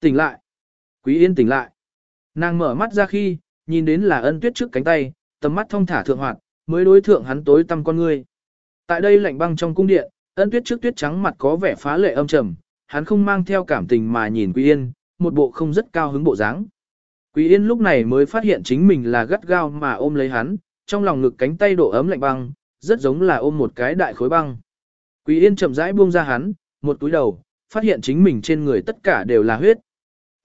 Tỉnh lại. Quý Yên tỉnh lại. Nàng mở mắt ra khi, nhìn đến là ân tuyết trước cánh tay, tầm mắt thông thả thượng hoạt, mới đối thượng hắn tối tăm con ngươi. Tại đây lạnh băng trong cung điện, ân tuyết trước tuyết trắng mặt có vẻ phá lệ âm trầm, hắn không mang theo cảm tình mà nhìn Quý Yên, một bộ không rất cao hứng bộ dáng. Quý Yên lúc này mới phát hiện chính mình là gắt gao mà ôm lấy hắn, trong lòng ngực cánh tay độ ấm lạnh băng, rất giống là ôm một cái đại khối băng. Quý Yên chậm rãi buông ra hắn, một túi đầu, phát hiện chính mình trên người tất cả đều là huyết.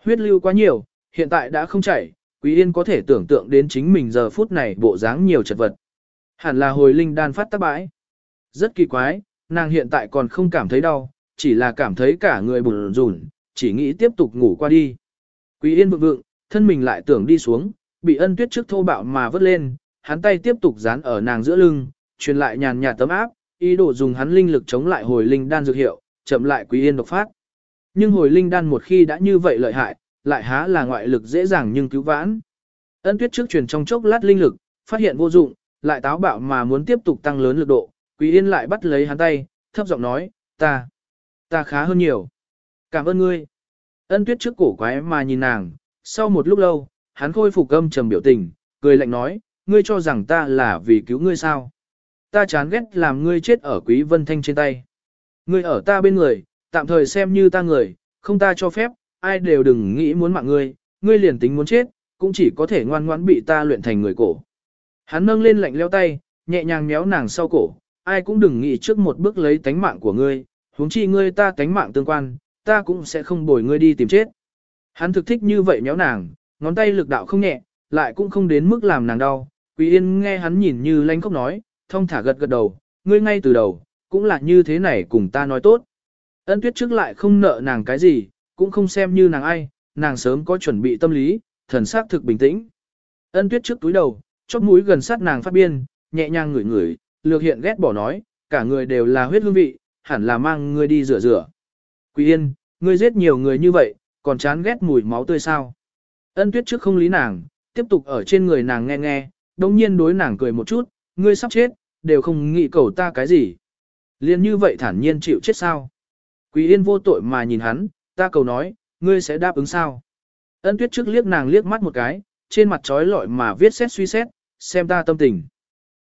Huyết lưu quá nhiều, hiện tại đã không chảy, Quý Yên có thể tưởng tượng đến chính mình giờ phút này bộ dáng nhiều chật vật. Hẳn là hồi linh đan phát tác bãi. Rất kỳ quái, nàng hiện tại còn không cảm thấy đau, chỉ là cảm thấy cả người bùn rùn, chỉ nghĩ tiếp tục ngủ qua đi. Quý Yên vượng vượng, thân mình lại tưởng đi xuống, bị ân tuyết trước thô bạo mà vớt lên, hắn tay tiếp tục dán ở nàng giữa lưng, truyền lại nhàn nhạt tấm áp, ý đồ dùng hắn linh lực chống lại hồi linh đan dược hiệu, chậm lại Quý Yên độc phát. Nhưng hồi linh đan một khi đã như vậy lợi hại, lại há là ngoại lực dễ dàng nhưng cứu vãn. Ân tuyết trước truyền trong chốc lát linh lực, phát hiện vô dụng, lại táo bạo mà muốn tiếp tục tăng lớn lực độ, Quý Yên lại bắt lấy hắn tay, thấp giọng nói, ta, ta khá hơn nhiều. Cảm ơn ngươi. Ân tuyết trước cổ quái mà nhìn nàng, sau một lúc lâu, hắn khôi phục âm trầm biểu tình, cười lạnh nói, ngươi cho rằng ta là vì cứu ngươi sao. Ta chán ghét làm ngươi chết ở quý vân thanh trên tay. Ngươi ở ta bên người, tạm thời xem như ta người, không ta cho phép, ai đều đừng nghĩ muốn mạng ngươi, ngươi liền tính muốn chết, cũng chỉ có thể ngoan ngoãn bị ta luyện thành người cổ. Hắn nâng lên lạnh leo tay, nhẹ nhàng méo nàng sau cổ, ai cũng đừng nghĩ trước một bước lấy tánh mạng của ngươi, huống chi ngươi ta tánh mạng tương quan, ta cũng sẽ không bồi ngươi đi tìm chết. Hắn thực thích như vậy méo nàng, ngón tay lực đạo không nhẹ, lại cũng không đến mức làm nàng đau. Quý Yên nghe hắn nhìn như lanh khóc nói, thông thả gật gật đầu, ngươi ngay từ đầu, cũng là như thế này cùng ta nói tốt. Ân tuyết trước lại không nợ nàng cái gì, cũng không xem như nàng ai, nàng sớm có chuẩn bị tâm lý, thần sắc thực bình tĩnh. Ân tuyết trước túi đầu, chóp mũi gần sát nàng phát biên, nhẹ nhàng ngửi ngửi, lược hiện ghét bỏ nói, cả người đều là huyết hương vị, hẳn là mang ngươi đi rửa rửa. Quý Yên, ngươi giết nhiều người như vậy, còn chán ghét mùi máu tươi sao. Ân tuyết trước không lý nàng, tiếp tục ở trên người nàng nghe nghe, đồng nhiên đối nàng cười một chút, ngươi sắp chết, đều không nghĩ cầu ta cái gì. Liên như vậy thản nhiên chịu chết sao. Quý yên vô tội mà nhìn hắn, ta cầu nói, ngươi sẽ đáp ứng sao. Ân tuyết trước liếc nàng liếc mắt một cái, trên mặt trói lọi mà viết xét suy xét, xem ta tâm tình.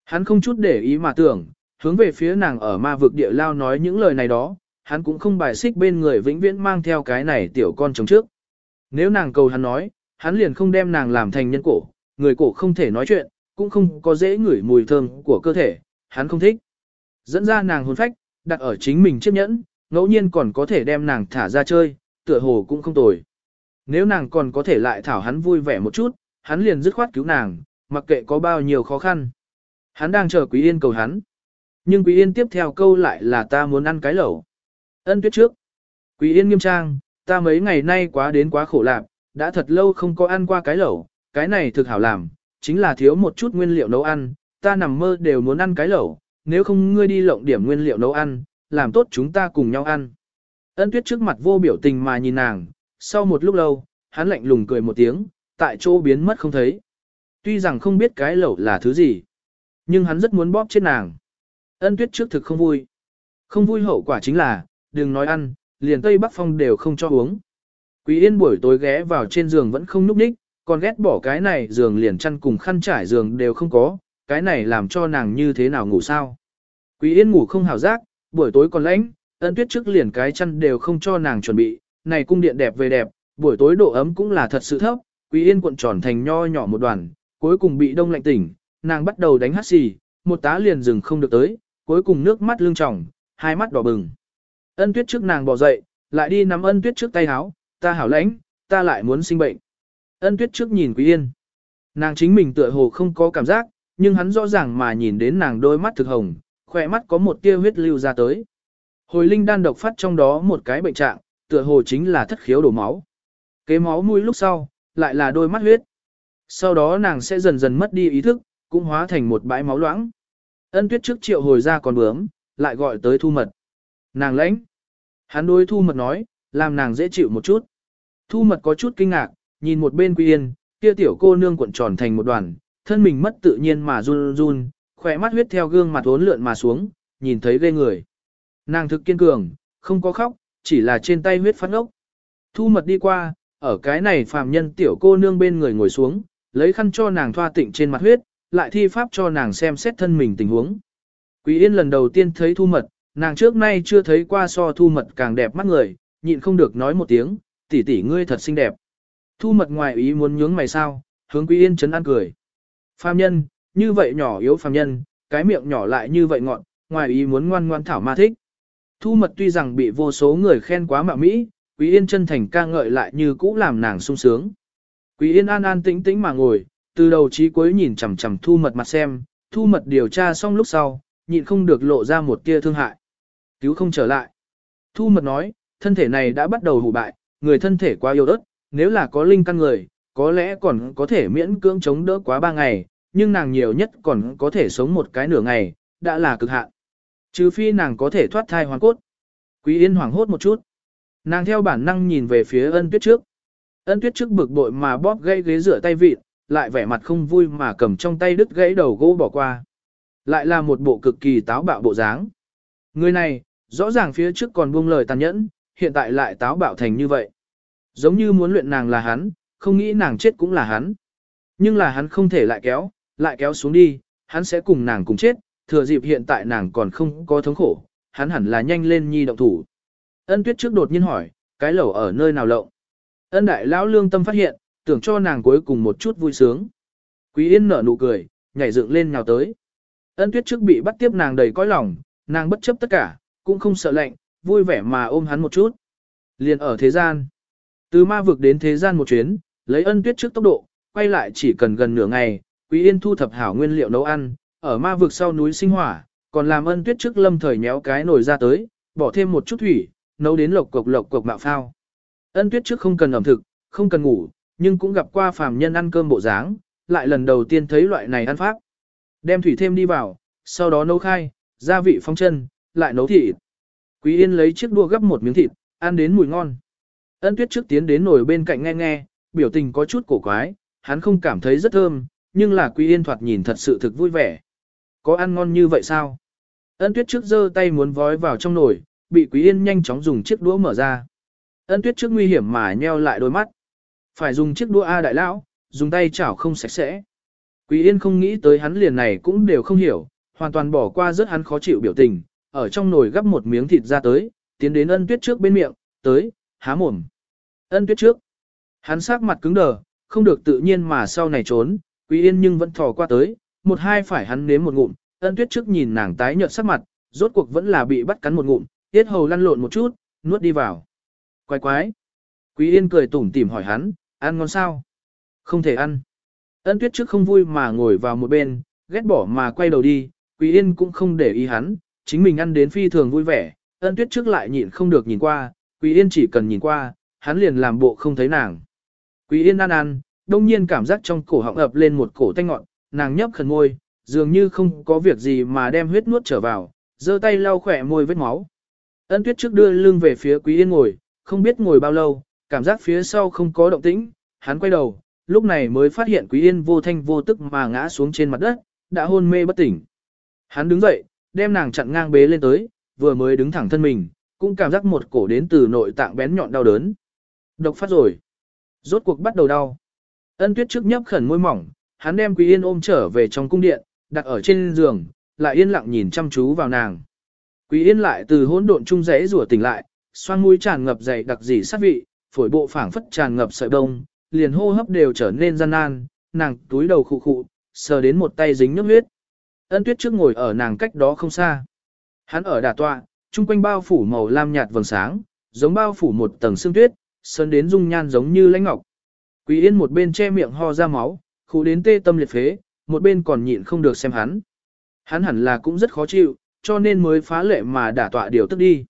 Hắn không chút để ý mà tưởng, hướng về phía nàng ở ma vực địa lao nói những lời này đó, hắn cũng không bài xích bên người vĩnh viễn mang theo cái này tiểu con chồng trước. Nếu nàng cầu hắn nói, hắn liền không đem nàng làm thành nhân cổ, người cổ không thể nói chuyện, cũng không có dễ ngửi mùi thơm của cơ thể, hắn không thích. Dẫn ra nàng hồn phách, đặt ở chính mình chiếc nhẫn, ngẫu nhiên còn có thể đem nàng thả ra chơi, tựa hồ cũng không tồi. Nếu nàng còn có thể lại thảo hắn vui vẻ một chút, hắn liền dứt khoát cứu nàng, mặc kệ có bao nhiêu khó khăn. Hắn đang chờ Quý Yên cầu hắn. Nhưng Quý Yên tiếp theo câu lại là ta muốn ăn cái lẩu. Ân tuyết trước. Quý Yên nghiêm trang, ta mấy ngày nay quá đến quá khổ lạc, đã thật lâu không có ăn qua cái lẩu, cái này thực hảo làm, chính là thiếu một chút nguyên liệu nấu ăn, ta nằm mơ đều muốn ăn cái lẩu, nếu không ngươi đi lộng điểm nguyên liệu nấu ăn, làm tốt chúng ta cùng nhau ăn. Ân tuyết trước mặt vô biểu tình mà nhìn nàng, sau một lúc lâu, hắn lạnh lùng cười một tiếng, tại chỗ biến mất không thấy. Tuy rằng không biết cái lẩu là thứ gì, nhưng hắn rất muốn bóp chết nàng. Ân tuyết trước thực không vui. Không vui hậu quả chính là, đừng nói ăn, liền Tây Bắc Phong đều không cho uống. Quý Yên buổi tối ghé vào trên giường vẫn không núp đích, còn ghét bỏ cái này giường liền chăn cùng khăn trải giường đều không có, cái này làm cho nàng như thế nào ngủ sao. Quý Yên ngủ không hào giác, buổi tối còn lạnh, ân tuyết trước liền cái chăn đều không cho nàng chuẩn bị, này cung điện đẹp về đẹp, buổi tối độ ấm cũng là thật sự thấp, Quý Yên cuộn tròn thành nho nhỏ một đoàn, cuối cùng bị đông lạnh tỉnh, nàng bắt đầu đánh hắt xì, một tá liền dừng không được tới, cuối cùng nước mắt lưng tròng, hai mắt đỏ bừng. Ân tuyết trước nàng bỏ dậy, lại đi nắm ân tuyết trước tay háo, ta hảo lãnh, ta lại muốn sinh bệnh. Ân tuyết trước nhìn Quý Yên. Nàng chính mình tựa hồ không có cảm giác, nhưng hắn rõ ràng mà nhìn đến nàng đôi mắt thực hồng, khỏe mắt có một tia huyết lưu ra tới. Hồi linh đan độc phát trong đó một cái bệnh trạng, tựa hồ chính là thất khiếu đổ máu. Kế máu mũi lúc sau, lại là đôi mắt huyết. Sau đó nàng sẽ dần dần mất đi ý thức, cũng hóa thành một bãi máu loãng. Ân tuyết trước triệu hồi ra còn bướm, lại gọi tới thu mật. Nàng lãnh. Hắn đối thu mật nói, làm nàng dễ chịu một chút. Thu mật có chút kinh ngạc, nhìn một bên quy yên, kia tiểu cô nương cuộn tròn thành một đoàn, thân mình mất tự nhiên mà run run, khỏe mắt huyết theo gương mặt uốn lượn mà xuống, nhìn thấy ghê người. Nàng thực kiên cường, không có khóc, chỉ là trên tay huyết phát ốc. Thu mật đi qua, ở cái này phàm nhân tiểu cô nương bên người ngồi xuống, lấy khăn cho nàng thoa tịnh trên mặt huyết, lại thi pháp cho nàng xem xét thân mình tình huống. Quý Yên lần đầu tiên thấy thu mật, nàng trước nay chưa thấy qua so thu mật càng đẹp mắt người, nhịn không được nói một tiếng, tỷ tỷ ngươi thật xinh đẹp. Thu mật ngoài ý muốn nhướng mày sao, hướng Quý Yên chấn an cười. Phàm nhân, như vậy nhỏ yếu phàm nhân, cái miệng nhỏ lại như vậy ngọn, ngoài ý muốn ngoan ngoan thảo ma thích. Thu mật tuy rằng bị vô số người khen quá mạo mỹ, Quý Yên chân thành ca ngợi lại như cũ làm nàng sung sướng. Quý Yên an an tĩnh tĩnh mà ngồi, từ đầu chí cuối nhìn chằm chằm thu mật mặt xem, thu mật điều tra xong lúc sau, nhịn không được lộ ra một tia thương hại. Cứu không trở lại. Thu mật nói, thân thể này đã bắt đầu hủ bại, người thân thể quá yếu ớt, nếu là có linh căn người, có lẽ còn có thể miễn cưỡng chống đỡ quá ba ngày, nhưng nàng nhiều nhất còn có thể sống một cái nửa ngày, đã là cực hạn. Trừ phi nàng có thể thoát thai hoàn cốt. Quý Yên hoảng hốt một chút. Nàng theo bản năng nhìn về phía ân tuyết trước. Ân tuyết trước bực bội mà bóp gãy ghế rửa tay vịt, lại vẻ mặt không vui mà cầm trong tay đứt gãy đầu gỗ bỏ qua. Lại là một bộ cực kỳ táo bạo bộ dáng. Người này, rõ ràng phía trước còn buông lời tàn nhẫn, hiện tại lại táo bạo thành như vậy. Giống như muốn luyện nàng là hắn, không nghĩ nàng chết cũng là hắn. Nhưng là hắn không thể lại kéo, lại kéo xuống đi, hắn sẽ cùng nàng cùng chết, thừa dịp hiện tại nàng còn không có thống khổ, hắn hẳn là nhanh lên nhi động thủ. Ân tuyết trước đột nhiên hỏi, cái lẩu ở nơi nào lộng? Ân đại lão lương tâm phát hiện, tưởng cho nàng cuối cùng một chút vui sướng. Quý yên nở nụ cười, nhảy dựng lên nhào tới. Ân tuyết trước bị bắt tiếp nàng đầy cõi lòng, nàng bất chấp tất cả, cũng không sợ lạnh, vui vẻ mà ôm hắn một chút. Liền ở thế gian. Từ ma vực đến thế gian một chuyến, lấy ân tuyết trước tốc độ, quay lại chỉ cần gần nửa ngày, Quý Yên thu thập hảo nguyên liệu nấu ăn, ở ma vực sau núi sinh hỏa, còn làm ân tuyết trước lâm thời nhéo cái nồi ra tới, bỏ thêm một chút thủy, nấu đến lộc cục lộc cục mạo phao. Ân tuyết trước không cần ẩm thực, không cần ngủ, nhưng cũng gặp qua phàm nhân ăn cơm bộ dáng, lại lần đầu tiên thấy loại này ăn pháp. Đem thủy thêm đi vào, sau đó nấu khai, gia vị phong chân, lại nấu thịt. Quý Yên lấy chiếc đũa gấp một miếng thịt, ăn đến mùi ngon. Ân Tuyết trước tiến đến nồi bên cạnh nghe nghe, biểu tình có chút cổ quái, hắn không cảm thấy rất thơm, nhưng là Quý Yên thoạt nhìn thật sự thực vui vẻ. Có ăn ngon như vậy sao? Ân Tuyết trước giơ tay muốn vói vào trong nồi, bị Quý Yên nhanh chóng dùng chiếc đũa mở ra. Ân Tuyết trước nguy hiểm mà nheo lại đôi mắt. Phải dùng chiếc đũa A đại lão, dùng tay chảo không sạch sẽ. Quý Yên không nghĩ tới hắn liền này cũng đều không hiểu, hoàn toàn bỏ qua rất hắn khó chịu biểu tình, ở trong nồi gắp một miếng thịt ra tới, tiến đến ân tuyết trước bên miệng, tới, há mồm. Ân tuyết trước. Hắn sắc mặt cứng đờ, không được tự nhiên mà sau này trốn, Quý Yên nhưng vẫn thò qua tới, một hai phải hắn nếm một ngụm, ân tuyết trước nhìn nàng tái nhợt sắc mặt, rốt cuộc vẫn là bị bắt cắn một ngụm, tiết hầu lăn lộn một chút, nuốt đi vào. Quái quái. Quý Yên cười tủm tỉm hỏi hắn, ăn ngon sao? Không thể ăn. Ân tuyết trước không vui mà ngồi vào một bên, ghét bỏ mà quay đầu đi, Quý Yên cũng không để ý hắn, chính mình ăn đến phi thường vui vẻ, ân tuyết trước lại nhịn không được nhìn qua, Quý Yên chỉ cần nhìn qua, hắn liền làm bộ không thấy nàng. Quý Yên ăn ăn, đông nhiên cảm giác trong cổ họng ập lên một cổ tanh ngọn, nàng nhấp khẩn môi, dường như không có việc gì mà đem huyết nuốt trở vào, giơ tay lau khỏe môi vết máu. Ân tuyết trước đưa lưng về phía Quý Yên ngồi, không biết ngồi bao lâu, cảm giác phía sau không có động tĩnh, hắn quay đầu, lúc này mới phát hiện Quý Yên vô thanh vô tức mà ngã xuống trên mặt đất, đã hôn mê bất tỉnh. Hắn đứng dậy, đem nàng chặn ngang bế lên tới, vừa mới đứng thẳng thân mình, cũng cảm giác một cổ đến từ nội tạng bén nhọn đau đớn. Độc phát rồi. Rốt cuộc bắt đầu đau. Ân tuyết trước nhấp khẩn môi mỏng, hắn đem Quý Yên ôm trở về trong cung điện, đặt ở trên giường, lại yên lặng nhìn chăm chú vào nàng. Quý Yên lại từ hỗn độn trung rẽ rủa tỉnh lại, xoang mũi tràn ngập dày đặc dị sát vị, phổi bộ phảng phất tràn ngập sợi đông, liền hô hấp đều trở nên gian nan, nàng túi đầu khụ khụ, sờ đến một tay dính nước huyết. Ân tuyết trước ngồi ở nàng cách đó không xa. Hắn ở đà tọa, trung quanh bao phủ màu lam nhạt vầng sáng, giống bao phủ một tầng sương tuyết, sơn đến dung nhan giống như lãnh ngọc. Quý yên một bên che miệng ho ra máu, khu đến tê tâm liệt phế, một bên còn nhịn không được xem hắn. Hắn hẳn là cũng rất khó chịu, cho nên mới phá lệ mà đả tọa điều tức đi.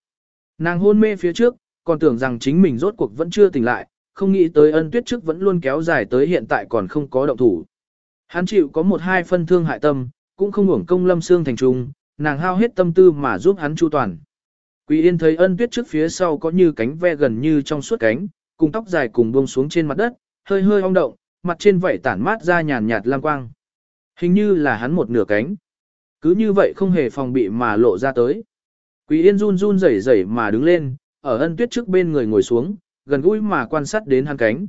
Nàng hôn mê phía trước, còn tưởng rằng chính mình rốt cuộc vẫn chưa tỉnh lại, không nghĩ tới ân tuyết trước vẫn luôn kéo dài tới hiện tại còn không có động thủ. Hắn chịu có một hai phân thương hại tâm, cũng không hưởng công lâm xương thành trung, nàng hao hết tâm tư mà giúp hắn chu toàn. Quý Yên thấy ân tuyết trước phía sau có như cánh ve gần như trong suốt cánh, cùng tóc dài cùng buông xuống trên mặt đất, hơi hơi ong động, mặt trên vảy tản mát ra nhàn nhạt lam quang. Hình như là hắn một nửa cánh. Cứ như vậy không hề phòng bị mà lộ ra tới. Quý Yên run run rẩy rẩy mà đứng lên, ở ân tuyết trước bên người ngồi xuống, gần gũi mà quan sát đến hắn cánh.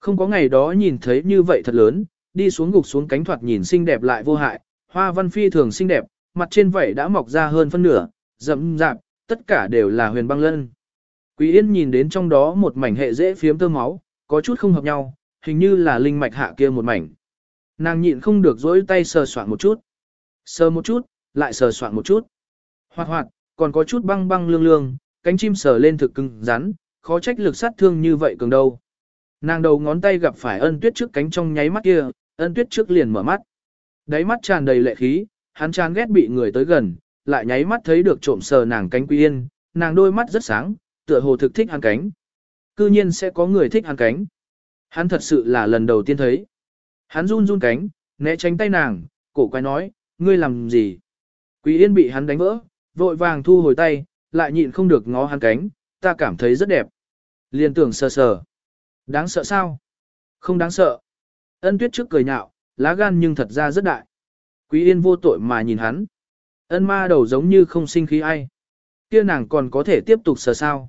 Không có ngày đó nhìn thấy như vậy thật lớn, đi xuống gục xuống cánh thoạt nhìn xinh đẹp lại vô hại, hoa văn phi thường xinh đẹp, mặt trên vảy đã mọc ra hơn phân nửa, rậm rạp, tất cả đều là huyền băng lân. Quý Yên nhìn đến trong đó một mảnh hệ dễ phiếm tơ máu, có chút không hợp nhau, hình như là linh mạch hạ kia một mảnh. Nàng nhịn không được dỗi tay sờ soạn một chút. Sờ một chút, lại sờ soạn một chút. Hoạt hoạt, còn có chút băng băng lương lương, cánh chim sờ lên thực cứng rắn, khó trách lực sát thương như vậy cường đâu. Nàng đầu ngón tay gặp phải ân tuyết trước cánh trong nháy mắt kia, ân tuyết trước liền mở mắt. Đáy mắt tràn đầy lệ khí, hắn chán ghét bị người tới gần, lại nháy mắt thấy được trộm sờ nàng cánh quy yên, nàng đôi mắt rất sáng, tựa hồ thực thích hắn cánh. Cư nhiên sẽ có người thích hắn cánh. Hắn thật sự là lần đầu tiên thấy. Hắn run run cánh, né tránh tay nàng, cổ quay nói, ngươi làm gì? Quý yên bị hắn đánh vỡ, vội vàng thu hồi tay, lại nhịn không được ngó hắn cánh, ta cảm thấy rất đẹp. Liên tưởng sờ sờ. Đáng sợ sao? Không đáng sợ. Ân tuyết trước cười nhạo, lá gan nhưng thật ra rất đại. Quý yên vô tội mà nhìn hắn. Ân ma đầu giống như không sinh khí ai. Kia nàng còn có thể tiếp tục sờ sao.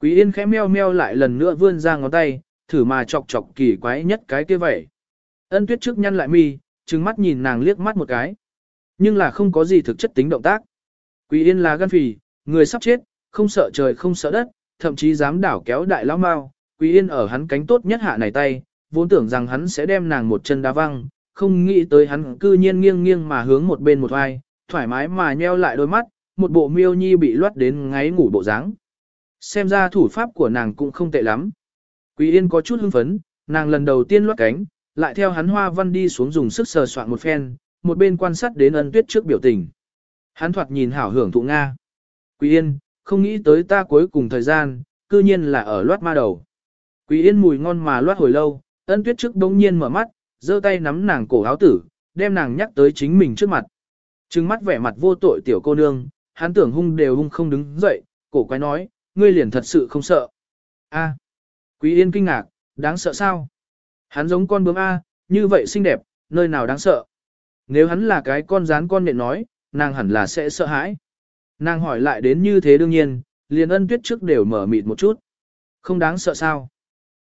Quý yên khẽ meo meo lại lần nữa vươn ra ngón tay, thử mà chọc chọc kỳ quái nhất cái kia vậy. Ân tuyết trước nhăn lại mi, trừng mắt nhìn nàng liếc mắt một cái. Nhưng là không có gì thực chất tính động tác. Quý yên là gan phì, người sắp chết, không sợ trời không sợ đất, thậm chí dám đảo kéo đại lão mao. Quý yên ở hắn cánh tốt nhất hạ này tay, vốn tưởng rằng hắn sẽ đem nàng một chân đá văng, không nghĩ tới hắn cư nhiên nghiêng nghiêng mà hướng một bên một vai, thoải mái mà nheo lại đôi mắt, một bộ miêu nhi bị loát đến ngáy ngủ bộ dáng. Xem ra thủ pháp của nàng cũng không tệ lắm. Quý Yên có chút hưng phấn, nàng lần đầu tiên loát cánh, lại theo hắn hoa văn đi xuống dùng sức sờ soạn một phen, một bên quan sát đến ân tuyết trước biểu tình. Hắn thoạt nhìn hảo hưởng thụ Nga. Quý Yên, không nghĩ tới ta cuối cùng thời gian, cư nhiên là ở loát ma đầu. Quý Yên mùi ngon mà loát hồi lâu, ân tuyết trước đống nhiên mở mắt, giơ tay nắm nàng cổ áo tử, đem nàng nhắc tới chính mình trước mặt. Trừng mắt vẻ mặt vô tội tiểu cô nương, hắn tưởng hung đều hung không đứng dậy, cổ quái nói, ngươi liền thật sự không sợ. A. Quý Yên kinh ngạc, đáng sợ sao? Hắn giống con bướm A, như vậy xinh đẹp, nơi nào đáng sợ? Nếu hắn là cái con rán con nện nói, nàng hẳn là sẽ sợ hãi. Nàng hỏi lại đến như thế đương nhiên, liền ân tuyết trước đều mở mịt một chút. Không đáng sợ sao?